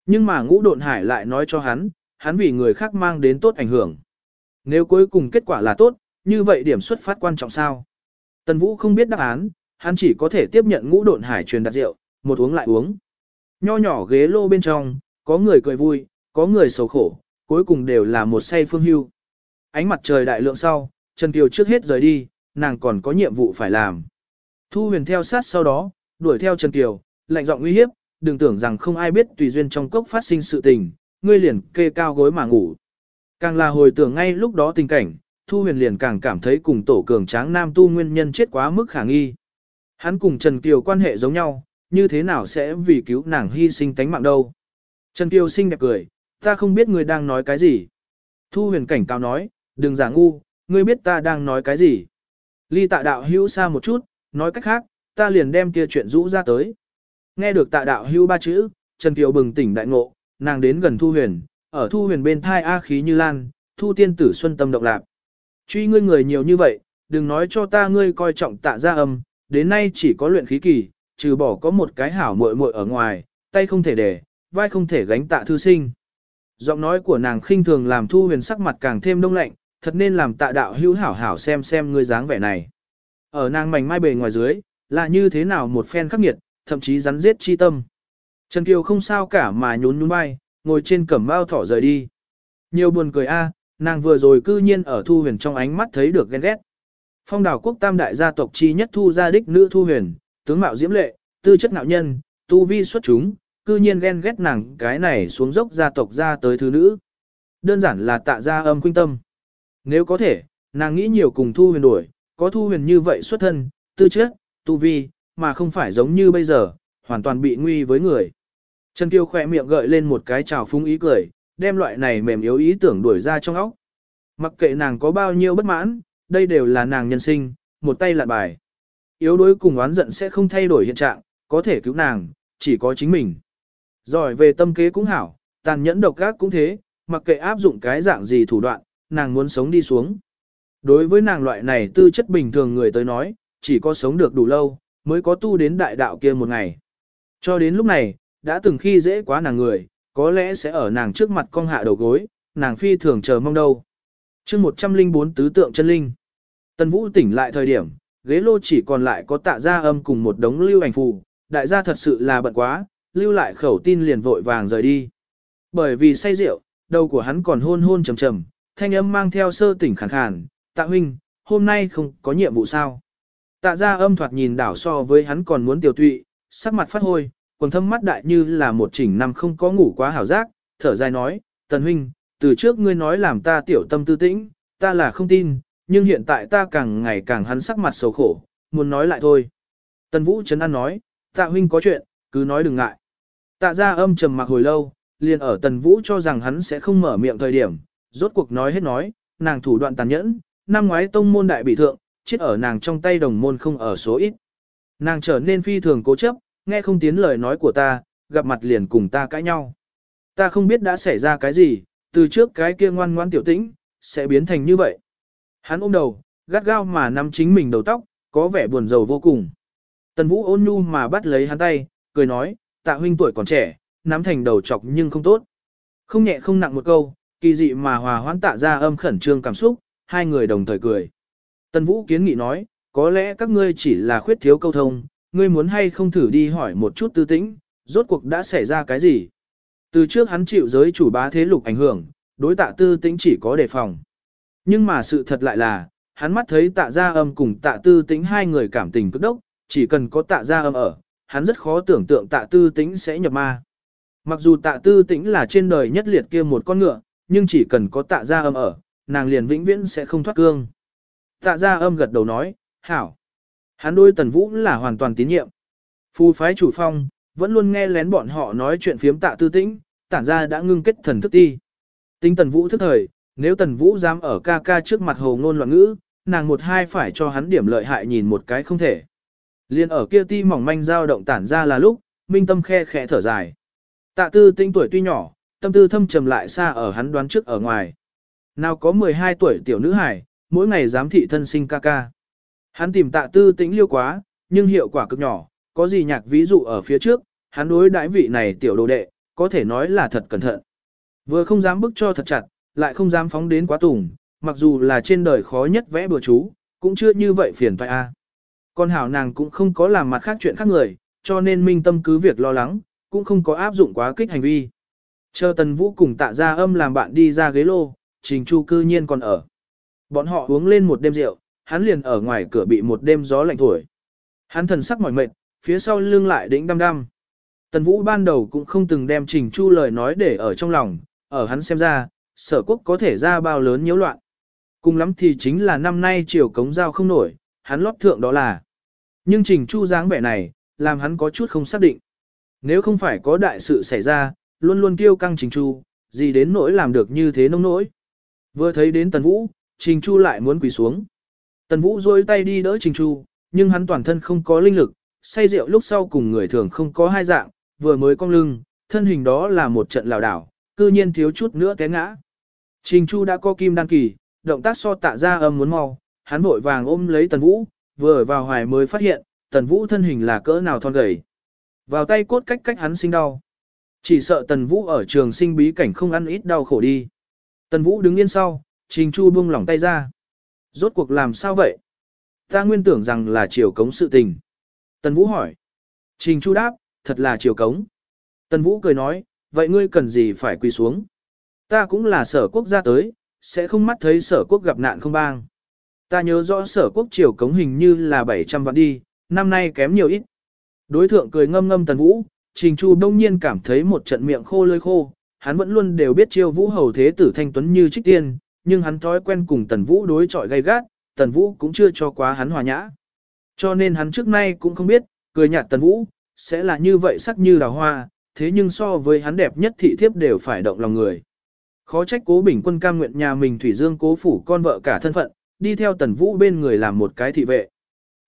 Nhưng mà ngũ độn hải lại nói cho hắn, hắn vì người khác mang đến tốt ảnh hưởng. Nếu cuối cùng kết quả là tốt, như vậy điểm xuất phát quan trọng sao? Tần Vũ không biết đáp án, hắn chỉ có thể tiếp nhận ngũ độn hải truyền đặt rượu, một uống lại uống. Nho nhỏ ghế lô bên trong, có người cười vui, có người sầu khổ, cuối cùng đều là một say phương hưu. Ánh mặt trời đại lượng sau, Trần Kiều trước hết rời đi, nàng còn có nhiệm vụ phải làm. Thu huyền theo sát sau đó, đuổi theo Trần Kiều, lạnh giọng uy hiếp, đừng tưởng rằng không ai biết tùy duyên trong cốc phát sinh sự tình, ngươi liền kê cao gối mà ngủ. Càng là hồi tưởng ngay lúc đó tình cảnh, Thu Huyền liền càng cảm thấy cùng tổ cường tráng nam tu nguyên nhân chết quá mức khả nghi. Hắn cùng Trần Kiều quan hệ giống nhau, như thế nào sẽ vì cứu nàng hy sinh tánh mạng đâu. Trần Kiều xinh đẹp cười, ta không biết ngươi đang nói cái gì. Thu Huyền cảnh cáo nói, đừng giả ngu, ngươi biết ta đang nói cái gì. Ly tạ đạo hữu xa một chút, nói cách khác, ta liền đem kia chuyện rũ ra tới. Nghe được tạ đạo hữu ba chữ, Trần Kiều bừng tỉnh đại ngộ, nàng đến gần Thu Huyền, ở Thu Huyền bên thai A khí như lan, Thu tiên tử xuân tâm động lạc. Truy ngươi người nhiều như vậy, đừng nói cho ta ngươi coi trọng tạ gia âm, đến nay chỉ có luyện khí kỳ, trừ bỏ có một cái hảo muội muội ở ngoài, tay không thể để, vai không thể gánh tạ thư sinh. Giọng nói của nàng khinh thường làm Thu Huyền sắc mặt càng thêm đông lạnh, thật nên làm tạ đạo hữu hảo hảo xem xem ngươi dáng vẻ này. Ở nàng mảnh mai bề ngoài dưới, là như thế nào một phen khắc nghiệt, thậm chí rắn giết chi tâm. Trần Kiều không sao cả mà nhún nhún vai, ngồi trên cẩm bao thỏ rời đi. Nhiều buồn cười a, nàng vừa rồi cư nhiên ở Thu Huyền trong ánh mắt thấy được ghen ghét. Phong đảo quốc tam đại gia tộc chi nhất thu gia đích nữ Thu Huyền, tướng mạo diễm lệ, tư chất nạo nhân, tu vi xuất chúng, cư nhiên ghen ghét nàng cái này xuống dốc gia tộc ra tới thứ nữ. Đơn giản là tạ gia âm khuynh tâm. Nếu có thể, nàng nghĩ nhiều cùng Thu Huyền đổi, có Thu Huyền như vậy xuất thân, tư chất, tu vi, mà không phải giống như bây giờ, hoàn toàn bị nguy với người. Trần Kiều khỏe miệng gợi lên một cái trào phúng ý cười, đem loại này mềm yếu ý tưởng đuổi ra trong óc. Mặc kệ nàng có bao nhiêu bất mãn, đây đều là nàng nhân sinh, một tay lạn bài. Yếu đuối cùng oán giận sẽ không thay đổi hiện trạng, có thể cứu nàng, chỉ có chính mình. Giỏi về tâm kế cũng hảo, tàn nhẫn độc ác cũng thế, mặc kệ áp dụng cái dạng gì thủ đoạn, nàng muốn sống đi xuống. Đối với nàng loại này tư chất bình thường người tới nói, chỉ có sống được đủ lâu, mới có tu đến đại đạo kia một ngày. Cho đến lúc này, đã từng khi dễ quá nàng người, có lẽ sẽ ở nàng trước mặt con hạ đầu gối, nàng phi thường chờ mong đâu. chương 104 tứ tượng chân linh. Tần Vũ tỉnh lại thời điểm, ghế lô chỉ còn lại có tạ gia âm cùng một đống lưu ảnh phù, đại gia thật sự là bận quá, lưu lại khẩu tin liền vội vàng rời đi. Bởi vì say rượu, đầu của hắn còn hôn hôn trầm trầm, thanh âm mang theo sơ tỉnh khàn khàn, tạ huynh, hôm nay không có nhiệm vụ sao. Tạ gia âm thoạt nhìn đảo so với hắn còn muốn tiểu tụy, sắc mặt phát hôi, quần thâm mắt đại như là một chỉnh năm không có ngủ quá hảo giác, thở dài nói, tần huynh, từ trước ngươi nói làm ta tiểu tâm tư tĩnh, ta là không tin, nhưng hiện tại ta càng ngày càng hắn sắc mặt xấu khổ, muốn nói lại thôi. Tần Vũ Trấn An nói, tạ huynh có chuyện, cứ nói đừng ngại. Tạ ra âm trầm mặc hồi lâu, liền ở Tần Vũ cho rằng hắn sẽ không mở miệng thời điểm, rốt cuộc nói hết nói, nàng thủ đoạn tàn nhẫn, năm ngoái tông môn đại bị thượng, chết ở nàng trong tay đồng môn không ở số ít. Nàng trở nên phi thường cố chấp, nghe không tiến lời nói của ta, gặp mặt liền cùng ta cãi nhau. Ta không biết đã xảy ra cái gì, từ trước cái kia ngoan ngoan tiểu tĩnh, sẽ biến thành như vậy. Hắn ôm đầu, gắt gao mà nắm chính mình đầu tóc, có vẻ buồn rầu vô cùng. Tần Vũ ôn nhu mà bắt lấy hắn tay, cười nói, tạ huynh tuổi còn trẻ, nắm thành đầu chọc nhưng không tốt. Không nhẹ không nặng một câu, kỳ dị mà hòa hoãn tạ ra âm khẩn trương cảm xúc, hai người đồng thời cười. Tần Vũ kiến nghị nói, có lẽ các ngươi chỉ là khuyết thiếu câu thông, ngươi muốn hay không thử đi hỏi một chút tư tĩnh, rốt cuộc đã xảy ra cái gì. Từ trước hắn chịu giới chủ bá thế lục ảnh hưởng, đối tạ tư tĩnh chỉ có đề phòng. Nhưng mà sự thật lại là, hắn mắt thấy tạ gia âm cùng tạ tư tĩnh hai người cảm tình cực đốc, chỉ cần có tạ gia âm ở, hắn rất khó tưởng tượng tạ tư tĩnh sẽ nhập ma. Mặc dù tạ tư tĩnh là trên đời nhất liệt kia một con ngựa, nhưng chỉ cần có tạ gia âm ở, nàng liền vĩnh viễn sẽ không thoát cương. Tạ gia âm gật đầu nói, hảo. Hắn đôi tần vũ là hoàn toàn tín nhiệm. Phu phái chủ phong, vẫn luôn nghe lén bọn họ nói chuyện phiếm tạ tư tĩnh, tản ra đã ngưng kết thần thức ti. Tính tần vũ thức thời, nếu tần vũ dám ở ca ca trước mặt hồ ngôn loạn ngữ, nàng một hai phải cho hắn điểm lợi hại nhìn một cái không thể. Liên ở kia ti mỏng manh dao động tản ra là lúc, minh tâm khe khẽ thở dài. Tạ tư tinh tuổi tuy nhỏ, tâm tư thâm trầm lại xa ở hắn đoán trước ở ngoài. Nào có 12 tuổi tiểu nữ hải, mỗi ngày giám thị thân sinh ca ca. Hắn tìm tạ tư tĩnh liêu quá, nhưng hiệu quả cực nhỏ, có gì nhạc ví dụ ở phía trước, hắn đối đãi vị này tiểu đồ đệ, có thể nói là thật cẩn thận. Vừa không dám bức cho thật chặt, lại không dám phóng đến quá tùng, mặc dù là trên đời khó nhất vẽ bừa chú, cũng chưa như vậy phiền toại a. Con hảo nàng cũng không có làm mặt khác chuyện khác người, cho nên minh tâm cứ việc lo lắng, cũng không có áp dụng quá kích hành vi. Chờ tần vũ cùng tạ ra âm làm bạn đi ra ghế lô, trình chu cư nhiên còn ở. Bọn họ uống lên một đêm rượu, hắn liền ở ngoài cửa bị một đêm gió lạnh thổi. Hắn thần sắc mỏi mệt, phía sau lưng lại đĩnh đăm đăm. Tần Vũ ban đầu cũng không từng đem Trình Chu lời nói để ở trong lòng, ở hắn xem ra, sở quốc có thể ra bao lớn nhiễu loạn. Cùng lắm thì chính là năm nay triều cống giao không nổi, hắn lót thượng đó là. Nhưng Trình Chu dáng vẻ này, làm hắn có chút không xác định. Nếu không phải có đại sự xảy ra, luôn luôn kêu căng Trình Chu, gì đến nỗi làm được như thế nông nỗi. Vừa thấy đến Tần Vũ, Trình Chu lại muốn quỳ xuống. Tần Vũ rôi tay đi đỡ Trình Chu, nhưng hắn toàn thân không có linh lực, say rượu lúc sau cùng người thường không có hai dạng, vừa mới cong lưng, thân hình đó là một trận lảo đảo, cư nhiên thiếu chút nữa té ngã. Trình Chu đã có kim đăng kỳ, động tác so tạ ra âm muốn mau, hắn vội vàng ôm lấy Tần Vũ, vừa ở vào hoài mới phát hiện, Tần Vũ thân hình là cỡ nào thon gầy. Vào tay cốt cách cách hắn sinh đau. Chỉ sợ Tần Vũ ở trường sinh bí cảnh không ăn ít đau khổ đi. Tần Vũ đứng yên sau, Trình Chu buông lỏng tay ra. Rốt cuộc làm sao vậy? Ta nguyên tưởng rằng là chiều cống sự tình. Tần Vũ hỏi. Trình Chu đáp, thật là chiều cống. Tần Vũ cười nói, vậy ngươi cần gì phải quỳ xuống? Ta cũng là sở quốc gia tới, sẽ không mắt thấy sở quốc gặp nạn không bang. Ta nhớ rõ sở quốc triều cống hình như là 700 vạn đi, năm nay kém nhiều ít. Đối thượng cười ngâm ngâm Tần Vũ, Trình Chu đông nhiên cảm thấy một trận miệng khô lưỡi khô, hắn vẫn luôn đều biết chiêu Vũ hầu thế tử thanh tuấn như trích tiên, nhưng hắn thói quen cùng Tần Vũ đối chọi gay gắt, Tần Vũ cũng chưa cho quá hắn hòa nhã. Cho nên hắn trước nay cũng không biết, cười nhạt Tần Vũ, sẽ là như vậy sắc như đào hoa, thế nhưng so với hắn đẹp nhất thị thiếp đều phải động lòng người. Khó trách cố bình quân cam nguyện nhà mình Thủy Dương cố phủ con vợ cả thân phận, đi theo Tần Vũ bên người làm một cái thị vệ.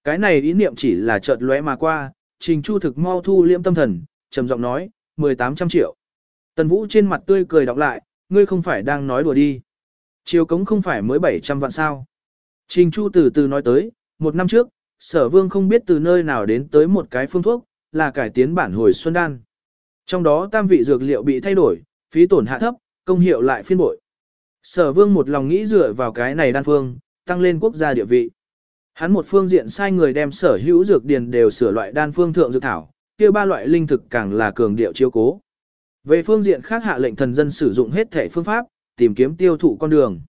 Cái này ý niệm chỉ là chợt lóe mà qua, Trình Chu thực mau thu liễm tâm thần, trầm giọng nói, 1800 triệu. Tần Vũ trên mặt tươi cười đọc lại, ngươi không phải đang nói đùa đi. Chiều cống không phải mới 700 vạn sao. Trình Chu từ từ nói tới, một năm trước, sở vương không biết từ nơi nào đến tới một cái phương thuốc, là cải tiến bản hồi xuân đan. Trong đó tam vị dược liệu bị thay đổi, phí tổn hạ thấp, công hiệu lại phiên bội. Sở vương một lòng nghĩ dựa vào cái này đan phương, tăng lên quốc gia địa vị. Hắn một phương diện sai người đem sở hữu dược điền đều sửa loại đan phương thượng dược thảo, kia ba loại linh thực càng là cường điệu chiếu cố. Về phương diện khác hạ lệnh thần dân sử dụng hết thể phương pháp, tìm kiếm tiêu thụ con đường.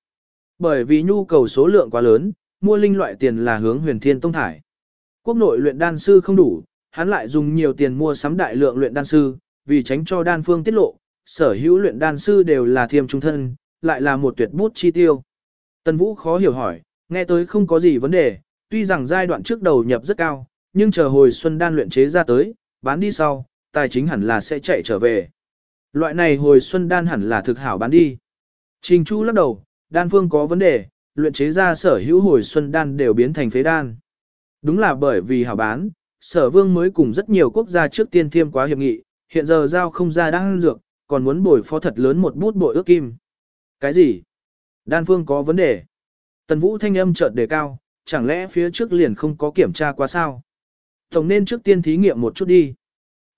Bởi vì nhu cầu số lượng quá lớn, mua linh loại tiền là hướng huyền thiên tông thải. Quốc nội luyện đan sư không đủ, hắn lại dùng nhiều tiền mua sắm đại lượng luyện đan sư, vì tránh cho đan phương tiết lộ, sở hữu luyện đan sư đều là thiêm trung thân, lại là một tuyệt bút chi tiêu. Tần Vũ khó hiểu hỏi, nghe tới không có gì vấn đề, tuy rằng giai đoạn trước đầu nhập rất cao, nhưng chờ hồi xuân đan luyện chế ra tới, bán đi sau, tài chính hẳn là sẽ chạy trở về. Loại này hồi xuân đan hẳn là thực hảo bán đi. Trình Chu lắc đầu, đan phương có vấn đề, luyện chế ra sở hữu hồi xuân đan đều biến thành phế đan. Đúng là bởi vì hảo bán, sở vương mới cùng rất nhiều quốc gia trước tiên thiêm quá hiệp nghị, hiện giờ giao không ra đan dược, còn muốn bồi phó thật lớn một bút bội ước kim. Cái gì? Đan phương có vấn đề. Tần vũ thanh âm chợt đề cao, chẳng lẽ phía trước liền không có kiểm tra quá sao? Tổng nên trước tiên thí nghiệm một chút đi.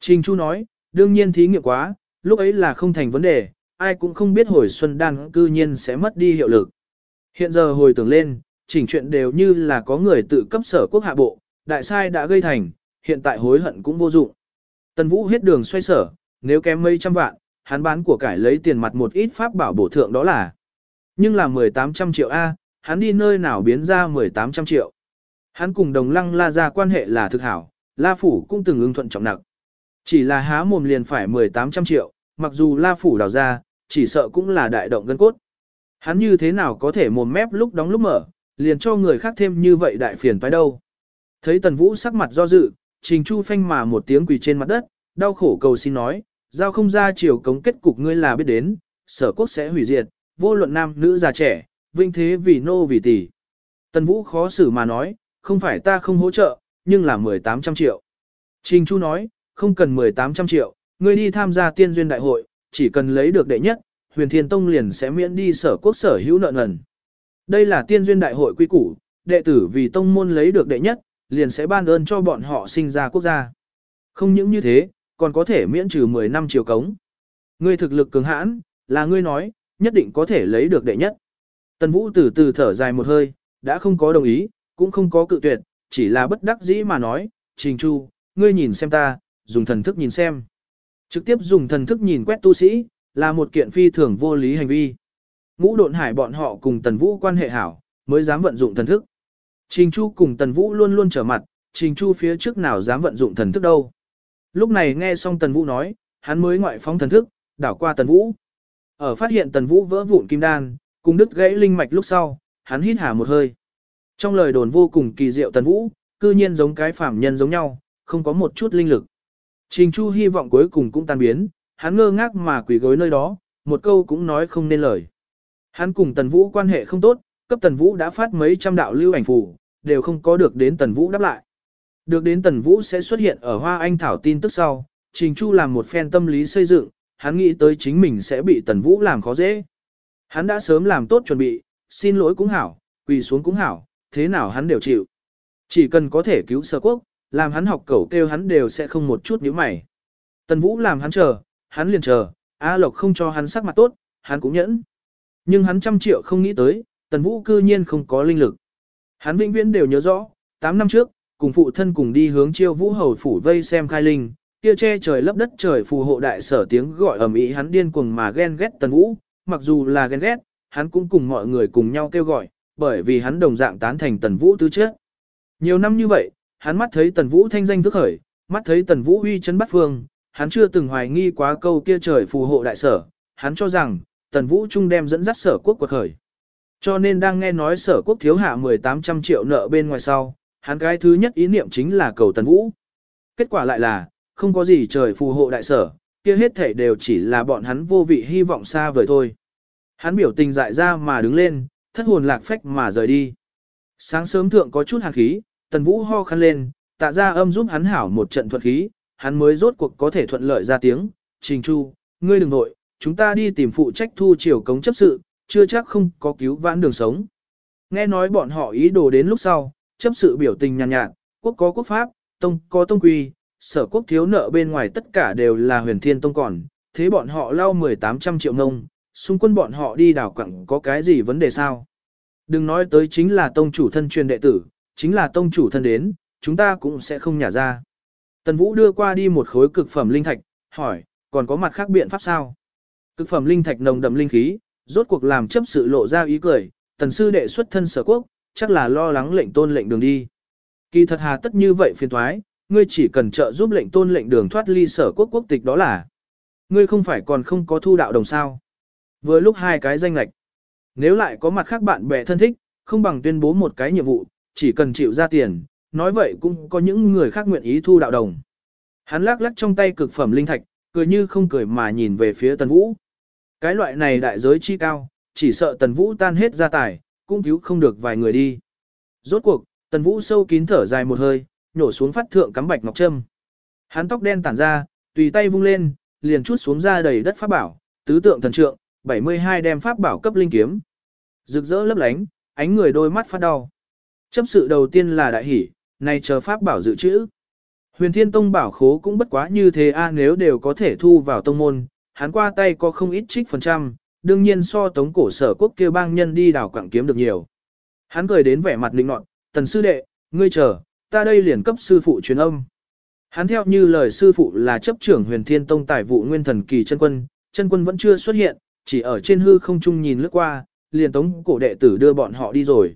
Trình Chu nói, đương nhiên thí nghiệm quá, lúc ấy là không thành vấn đề, ai cũng không biết hồi xuân đan cư nhiên sẽ mất đi hiệu lực. Hiện giờ hồi tưởng lên, chỉnh chuyện đều như là có người tự cấp sở quốc hạ bộ, đại sai đã gây thành, hiện tại hối hận cũng vô dụng. Tần Vũ hết đường xoay sở, nếu kém mấy trăm vạn, hắn bán của cải lấy tiền mặt một ít pháp bảo bổ thượng đó là. Nhưng là 1800 triệu A, hắn đi nơi nào biến ra 1800 triệu. Hắn cùng đồng lăng la ra quan hệ là thực hảo, la phủ cũng từng ưng thuận trọng nặng. Chỉ là há mồm liền phải 1800 triệu, mặc dù la phủ đào ra, chỉ sợ cũng là đại động gân cốt. Hắn như thế nào có thể mồm mép lúc đóng lúc mở, liền cho người khác thêm như vậy đại phiền phải đâu. Thấy tần vũ sắc mặt do dự, trình chu phanh mà một tiếng quỳ trên mặt đất, đau khổ cầu xin nói, giao không ra chiều cống kết cục ngươi là biết đến, sở quốc sẽ hủy diệt, vô luận nam nữ già trẻ, vinh thế vì nô vì tỷ. Tần Vũ khó xử mà nói, không phải ta không hỗ trợ, nhưng là 1800 triệu. Trình Chu nói, không cần 1800 triệu, ngươi đi tham gia tiên duyên đại hội, chỉ cần lấy được đệ nhất, huyền thiên tông liền sẽ miễn đi sở quốc sở hữu nợ nần. Đây là tiên duyên đại hội quy củ, đệ tử vì tông môn lấy được đệ nhất, liền sẽ ban ơn cho bọn họ sinh ra quốc gia. Không những như thế, còn có thể miễn trừ 10 năm chiều cống. Ngươi thực lực cường hãn, là ngươi nói, nhất định có thể lấy được đệ nhất. Tần Vũ từ từ thở dài một hơi, đã không có đồng ý, cũng không có cự tuyệt, chỉ là bất đắc dĩ mà nói, Trình Chu, ngươi nhìn xem ta, dùng thần thức nhìn xem. Trực tiếp dùng thần thức nhìn quét tu sĩ, là một kiện phi thường vô lý hành vi. Ngũ độn hải bọn họ cùng Tần Vũ quan hệ hảo, mới dám vận dụng thần thức. Trình Chu cùng Tần Vũ luôn luôn trở mặt, Trình Chu phía trước nào dám vận dụng thần thức đâu. Lúc này nghe xong Tần Vũ nói, hắn mới ngoại phóng thần thức, đảo qua Tần Vũ. Ở phát hiện Tần Vũ vỡ vụn kim đan, cùng đứt gãy linh mạch lúc sau, hắn hít hà một hơi. Trong lời đồn vô cùng kỳ diệu Tần Vũ, cư nhiên giống cái phàm nhân giống nhau, không có một chút linh lực. Trình Chu hy vọng cuối cùng cũng tan biến, hắn ngơ ngác mà quỳ gối nơi đó, một câu cũng nói không nên lời. Hắn cùng Tần Vũ quan hệ không tốt, cấp Tần Vũ đã phát mấy trăm đạo lưu ảnh phù, đều không có được đến Tần Vũ đáp lại. Được đến Tần Vũ sẽ xuất hiện ở Hoa Anh Thảo tin tức sau, Trình Chu làm một phen tâm lý xây dựng, hắn nghĩ tới chính mình sẽ bị Tần Vũ làm khó dễ. Hắn đã sớm làm tốt chuẩn bị, xin lỗi cũng hảo, quỳ xuống cũng hảo, thế nào hắn đều chịu. Chỉ cần có thể cứu sở quốc, làm hắn học cẩu kêu hắn đều sẽ không một chút nhíu mày. Tần Vũ làm hắn chờ, hắn liền chờ, A Lộc không cho hắn sắc mặt tốt, hắn cũng nhẫn. Nhưng hắn trăm triệu không nghĩ tới, Tần Vũ cư nhiên không có linh lực. Hắn vĩnh viễn đều nhớ rõ, 8 năm trước, cùng phụ thân cùng đi hướng chiêu vũ hầu phủ vây xem khai linh, kia che trời lấp đất trời phù hộ đại sở tiếng gọi ầm ĩ hắn điên cuồng mà ghen ghét Tần Vũ, mặc dù là ghen ghét, hắn cũng cùng mọi người cùng nhau kêu gọi, bởi vì hắn đồng dạng tán thành Tần Vũ tứ trước. Nhiều năm như vậy, hắn mắt thấy Tần Vũ thanh danh thức khởi, mắt thấy Tần Vũ uy chấn bắt phương, hắn chưa từng hoài nghi quá câu kia trời phù hộ đại sở, hắn cho rằng, Tần Vũ Trung đem dẫn dắt sở quốc quật khởi. Cho nên đang nghe nói sở quốc thiếu hạ 1800 triệu nợ bên ngoài sau, hắn cái thứ nhất ý niệm chính là cầu Tần Vũ. Kết quả lại là, không có gì trời phù hộ đại sở, kia hết thể đều chỉ là bọn hắn vô vị hy vọng xa vời thôi. Hắn biểu tình dại ra mà đứng lên, thất hồn lạc phách mà rời đi. Sáng sớm thượng có chút hàn khí, Tần Vũ ho khăn lên, tạ ra âm giúp hắn hảo một trận thuận khí, hắn mới rốt cuộc có thể thuận lợi ra tiếng, Trình Chu, ngươi đừng nội, chúng ta đi tìm phụ trách thu chiều cống chấp sự, chưa chắc không có cứu vãn đường sống. Nghe nói bọn họ ý đồ đến lúc sau, chấp sự biểu tình nhàn nhạt, nhạt, quốc có quốc pháp, tông có tông quy, sở quốc thiếu nợ bên ngoài tất cả đều là huyền thiên tông còn, thế bọn họ lao 1800 triệu ngông, xung quân bọn họ đi đảo quặng có cái gì vấn đề sao? Đừng nói tới chính là tông chủ thân truyền đệ tử, chính là tông chủ thân đến, chúng ta cũng sẽ không nhả ra. Tần Vũ đưa qua đi một khối cực phẩm linh thạch, hỏi, còn có mặt khác biện pháp sao? Cực phẩm linh thạch nồng đậm linh khí, rốt cuộc làm chấp sự lộ ra ý cười, tần sư đệ xuất thân sở quốc, chắc là lo lắng lệnh tôn lệnh đường đi. Kỳ thật hà tất như vậy phiền thoái, ngươi chỉ cần trợ giúp lệnh tôn lệnh đường thoát ly sở quốc quốc tịch đó là. Ngươi không phải còn không có thu đạo đồng sao. Vừa lúc hai cái danh lệch. Nếu lại có mặt khác bạn bè thân thích, không bằng tuyên bố một cái nhiệm vụ, chỉ cần chịu ra tiền, nói vậy cũng có những người khác nguyện ý thu đạo đồng. Hắn lắc lắc trong tay cực phẩm linh thạch, cười như không cười mà nhìn về phía Tần Vũ. Cái loại này đại giới chi cao, chỉ sợ Tần Vũ tan hết gia tài, cũng cứu không được vài người đi. Rốt cuộc, Tần Vũ sâu kín thở dài một hơi, nhổ xuống phát thượng cắm bạch ngọc trâm. Hắn tóc đen tản ra, tùy tay vung lên, liền chút xuống ra đầy đất pháp bảo, tứ tượng thần trượng, 72 đem pháp bảo cấp linh kiếm. Rực rỡ lấp lánh, ánh người đôi mắt phát đau. Chấp sự đầu tiên là đại hỷ, nay chờ pháp bảo dự trữ. Huyền Thiên Tông bảo khố cũng bất quá như thế a nếu đều có thể thu vào tông môn, hắn qua tay có không ít trích phần trăm, đương nhiên so tống cổ sở quốc kia bang nhân đi đào quảng kiếm được nhiều. Hắn cười đến vẻ mặt linh nọt, tần sư đệ, ngươi chờ, ta đây liền cấp sư phụ truyền âm. Hắn theo như lời sư phụ là chấp trưởng huyền thiên tông tài vụ nguyên thần kỳ chân quân, chân quân vẫn chưa xuất hiện, chỉ ở trên hư không trung nhìn lướt qua, liền tống cổ đệ tử đưa bọn họ đi rồi.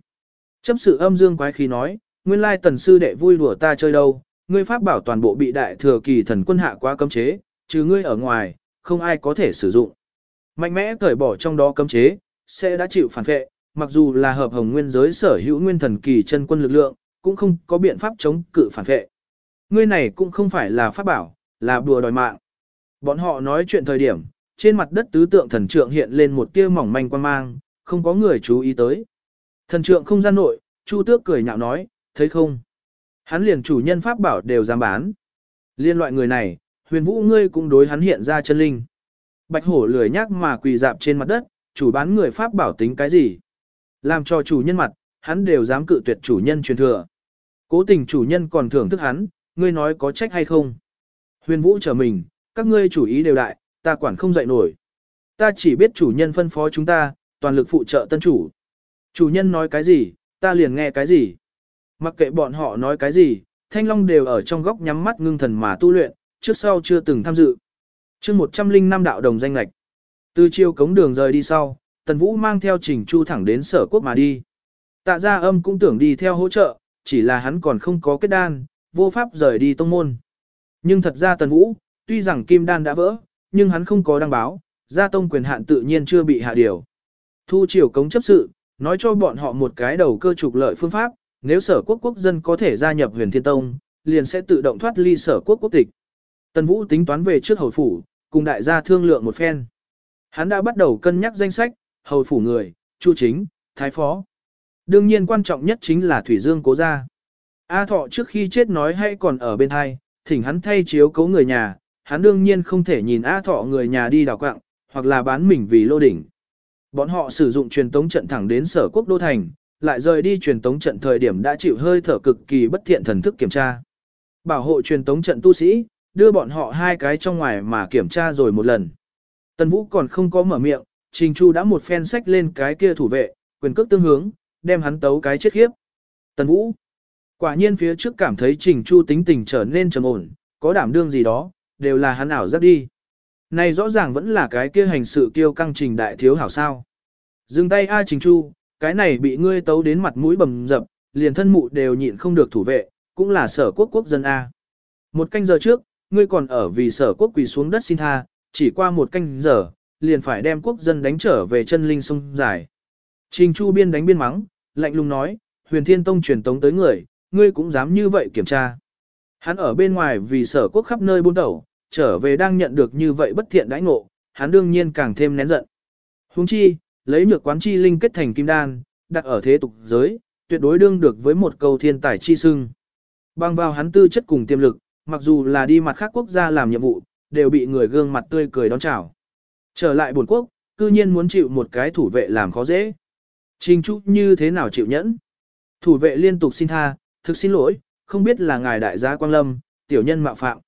Chấp sự âm dương quái khí nói, nguyên lai tần sư đệ vui đùa ta chơi đâu, ngươi pháp bảo toàn bộ bị đại thừa kỳ thần quân hạ quá cấm chế, trừ ngươi ở ngoài, không ai có thể sử dụng. Mạnh mẽ cởi bỏ trong đó cấm chế, sẽ đã chịu phản vệ, mặc dù là hợp hồng nguyên giới sở hữu nguyên thần kỳ chân quân lực lượng, cũng không có biện pháp chống cự phản vệ. Ngươi này cũng không phải là pháp bảo, là đùa đòi mạng. Bọn họ nói chuyện thời điểm, trên mặt đất tứ tượng thần trượng hiện lên một tia mỏng manh quan mang, không có người chú ý tới. Thần trượng không gian nội, Chu Tước cười nhạo nói, thấy không? Hắn liền chủ nhân pháp bảo đều dám bán. Liên loại người này, huyền vũ ngươi cũng đối hắn hiện ra chân linh. Bạch hổ lười nhác mà quỳ dạp trên mặt đất, chủ bán người pháp bảo tính cái gì? Làm cho chủ nhân mặt, hắn đều dám cự tuyệt chủ nhân truyền thừa. Cố tình chủ nhân còn thưởng thức hắn, ngươi nói có trách hay không? Huyền vũ trở mình, các ngươi chủ ý đều đại, ta quản không dậy nổi. Ta chỉ biết chủ nhân phân phó chúng ta, toàn lực phụ trợ tân chủ. Chủ nhân nói cái gì, ta liền nghe cái gì. Mặc kệ bọn họ nói cái gì, Thanh Long đều ở trong góc nhắm mắt ngưng thần mà tu luyện, trước sau chưa từng tham dự chương 105 đạo đồng danh lạch. Từ chiều cống đường rời đi sau, Tần Vũ mang theo Trình Chu thẳng đến sở quốc mà đi. Tạ gia âm cũng tưởng đi theo hỗ trợ, chỉ là hắn còn không có kết đan, vô pháp rời đi tông môn. Nhưng thật ra Tần Vũ, tuy rằng kim đan đã vỡ, nhưng hắn không có đăng báo, gia tông quyền hạn tự nhiên chưa bị hạ điều. Thu triều cống chấp sự, nói cho bọn họ một cái đầu cơ trục lợi phương pháp, nếu sở quốc quốc dân có thể gia nhập huyền thiên tông, liền sẽ tự động thoát ly sở quốc quốc tịch. Tần Vũ tính toán về trước hầu phủ, cùng đại gia thương lượng một phen. Hắn đã bắt đầu cân nhắc danh sách, hầu phủ người, chu chính, thái phó. Đương nhiên quan trọng nhất chính là Thủy Dương cố gia. A thọ trước khi chết nói hay còn ở bên hai, thỉnh hắn thay chiếu cấu người nhà, hắn đương nhiên không thể nhìn A thọ người nhà đi đào quạng, hoặc là bán mình vì lô đỉnh. Bọn họ sử dụng truyền tống trận thẳng đến sở quốc đô thành, lại rời đi truyền tống trận thời điểm đã chịu hơi thở cực kỳ bất thiện thần thức kiểm tra. Bảo hộ truyền tống trận tu sĩ, đưa bọn họ hai cái trong ngoài mà kiểm tra rồi một lần. Tần Vũ còn không có mở miệng, Trình Chu đã một phen sách lên cái kia thủ vệ, quyền cước tương hướng, đem hắn tấu cái chết khiếp. Tần Vũ, quả nhiên phía trước cảm thấy Trình Chu tính tình trở nên trầm ổn, có đảm đương gì đó, đều là hắn ảo giác đi. Này rõ ràng vẫn là cái kia hành sự kiêu căng trình đại thiếu hảo sao. Dừng tay A Trình Chu, cái này bị ngươi tấu đến mặt mũi bầm dập, liền thân mụ đều nhịn không được thủ vệ, cũng là sở quốc quốc dân A. Một canh giờ trước, ngươi còn ở vì sở quốc quỳ xuống đất xin tha, chỉ qua một canh giờ, liền phải đem quốc dân đánh trở về chân linh sông dài. Trình Chu biên đánh biên mắng, lạnh lùng nói, huyền thiên tông truyền tống tới người, ngươi cũng dám như vậy kiểm tra. Hắn ở bên ngoài vì sở quốc khắp nơi buôn tẩu, trở về đang nhận được như vậy bất thiện đãi ngộ, hắn đương nhiên càng thêm nén giận. Huống chi, lấy nhược quán chi linh kết thành kim đan, đặt ở thế tục giới, tuyệt đối đương được với một câu thiên tài chi sưng. Bằng vào hắn tư chất cùng tiềm lực, mặc dù là đi mặt khác quốc gia làm nhiệm vụ, đều bị người gương mặt tươi cười đón chào. Trở lại buồn quốc, cư nhiên muốn chịu một cái thủ vệ làm khó dễ. Trình Trúc như thế nào chịu nhẫn? Thủ vệ liên tục xin tha, thực xin lỗi, không biết là ngài đại gia Quang Lâm, tiểu nhân mạo phạm.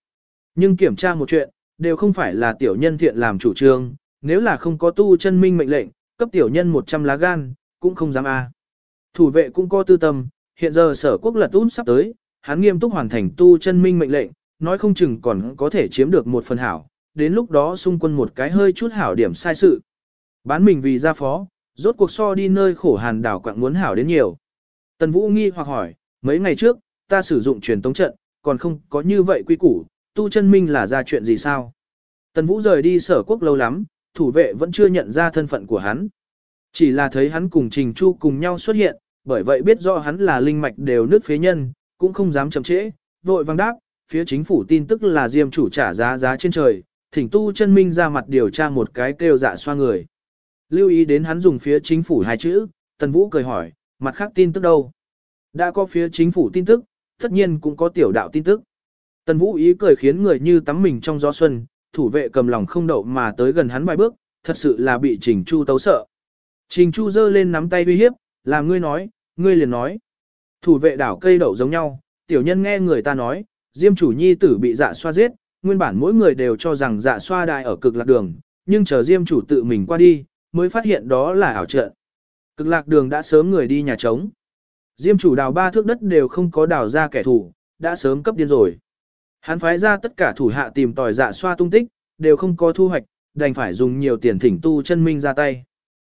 Nhưng kiểm tra một chuyện, đều không phải là tiểu nhân thiện làm chủ trương, nếu là không có tu chân minh mệnh lệnh, cấp tiểu nhân 100 lá gan, cũng không dám a. Thủ vệ cũng có tư tâm, hiện giờ sở quốc lật út sắp tới, hắn nghiêm túc hoàn thành tu chân minh mệnh lệnh, nói không chừng còn có thể chiếm được một phần hảo, đến lúc đó xung quân một cái hơi chút hảo điểm sai sự. Bán mình vì gia phó, rốt cuộc so đi nơi khổ hàn đảo quạng muốn hảo đến nhiều. Tần Vũ nghi hoặc hỏi, mấy ngày trước, ta sử dụng truyền tống trận, còn không có như vậy quy củ, tu chân minh là ra chuyện gì sao? Tần Vũ rời đi sở quốc lâu lắm, thủ vệ vẫn chưa nhận ra thân phận của hắn. Chỉ là thấy hắn cùng Trình Chu cùng nhau xuất hiện, bởi vậy biết rõ hắn là linh mạch đều nước phế nhân, cũng không dám chậm trễ, vội vang đáp, phía chính phủ tin tức là Diêm chủ trả giá giá trên trời, thỉnh tu chân minh ra mặt điều tra một cái kêu dạ xoa người. Lưu ý đến hắn dùng phía chính phủ hai chữ, Tần Vũ cười hỏi, mặt khác tin tức đâu? Đã có phía chính phủ tin tức, tất nhiên cũng có tiểu đạo tin tức. Tần Vũ ý cười khiến người như tắm mình trong gió xuân, thủ vệ cầm lòng không đậu mà tới gần hắn vài bước, thật sự là bị Trình Chu tấu sợ. Trình Chu giơ lên nắm tay uy hiếp, làm ngươi nói, ngươi liền nói. Thủ vệ đảo cây đậu giống nhau, tiểu nhân nghe người ta nói, Diêm chủ nhi tử bị dạ xoa giết, nguyên bản mỗi người đều cho rằng dạ xoa đại ở cực lạc đường, nhưng chờ Diêm chủ tự mình qua đi, mới phát hiện đó là ảo trận. Cực lạc đường đã sớm người đi nhà trống. Diêm chủ đào ba thước đất đều không có đào ra kẻ thù, đã sớm cấp điên rồi. Hắn phái ra tất cả thủ hạ tìm tòi dạ xoa tung tích, đều không có thu hoạch, đành phải dùng nhiều tiền thỉnh tu chân minh ra tay.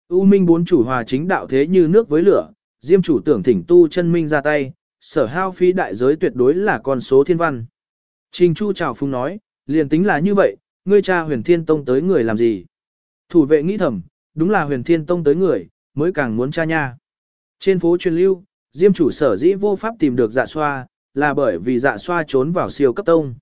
U minh bốn chủ hòa chính đạo thế như nước với lửa, diêm chủ tưởng thỉnh tu chân minh ra tay, sở hao phí đại giới tuyệt đối là con số thiên văn. Trình Chu chào phung nói, liền tính là như vậy, ngươi cha huyền thiên tông tới người làm gì? Thủ vệ nghĩ thầm, đúng là huyền thiên tông tới người, mới càng muốn cha nha. Trên phố truyền lưu, diêm chủ sở dĩ vô pháp tìm được dạ xoa, là bởi vì dạ xoa trốn vào siêu cấp tông.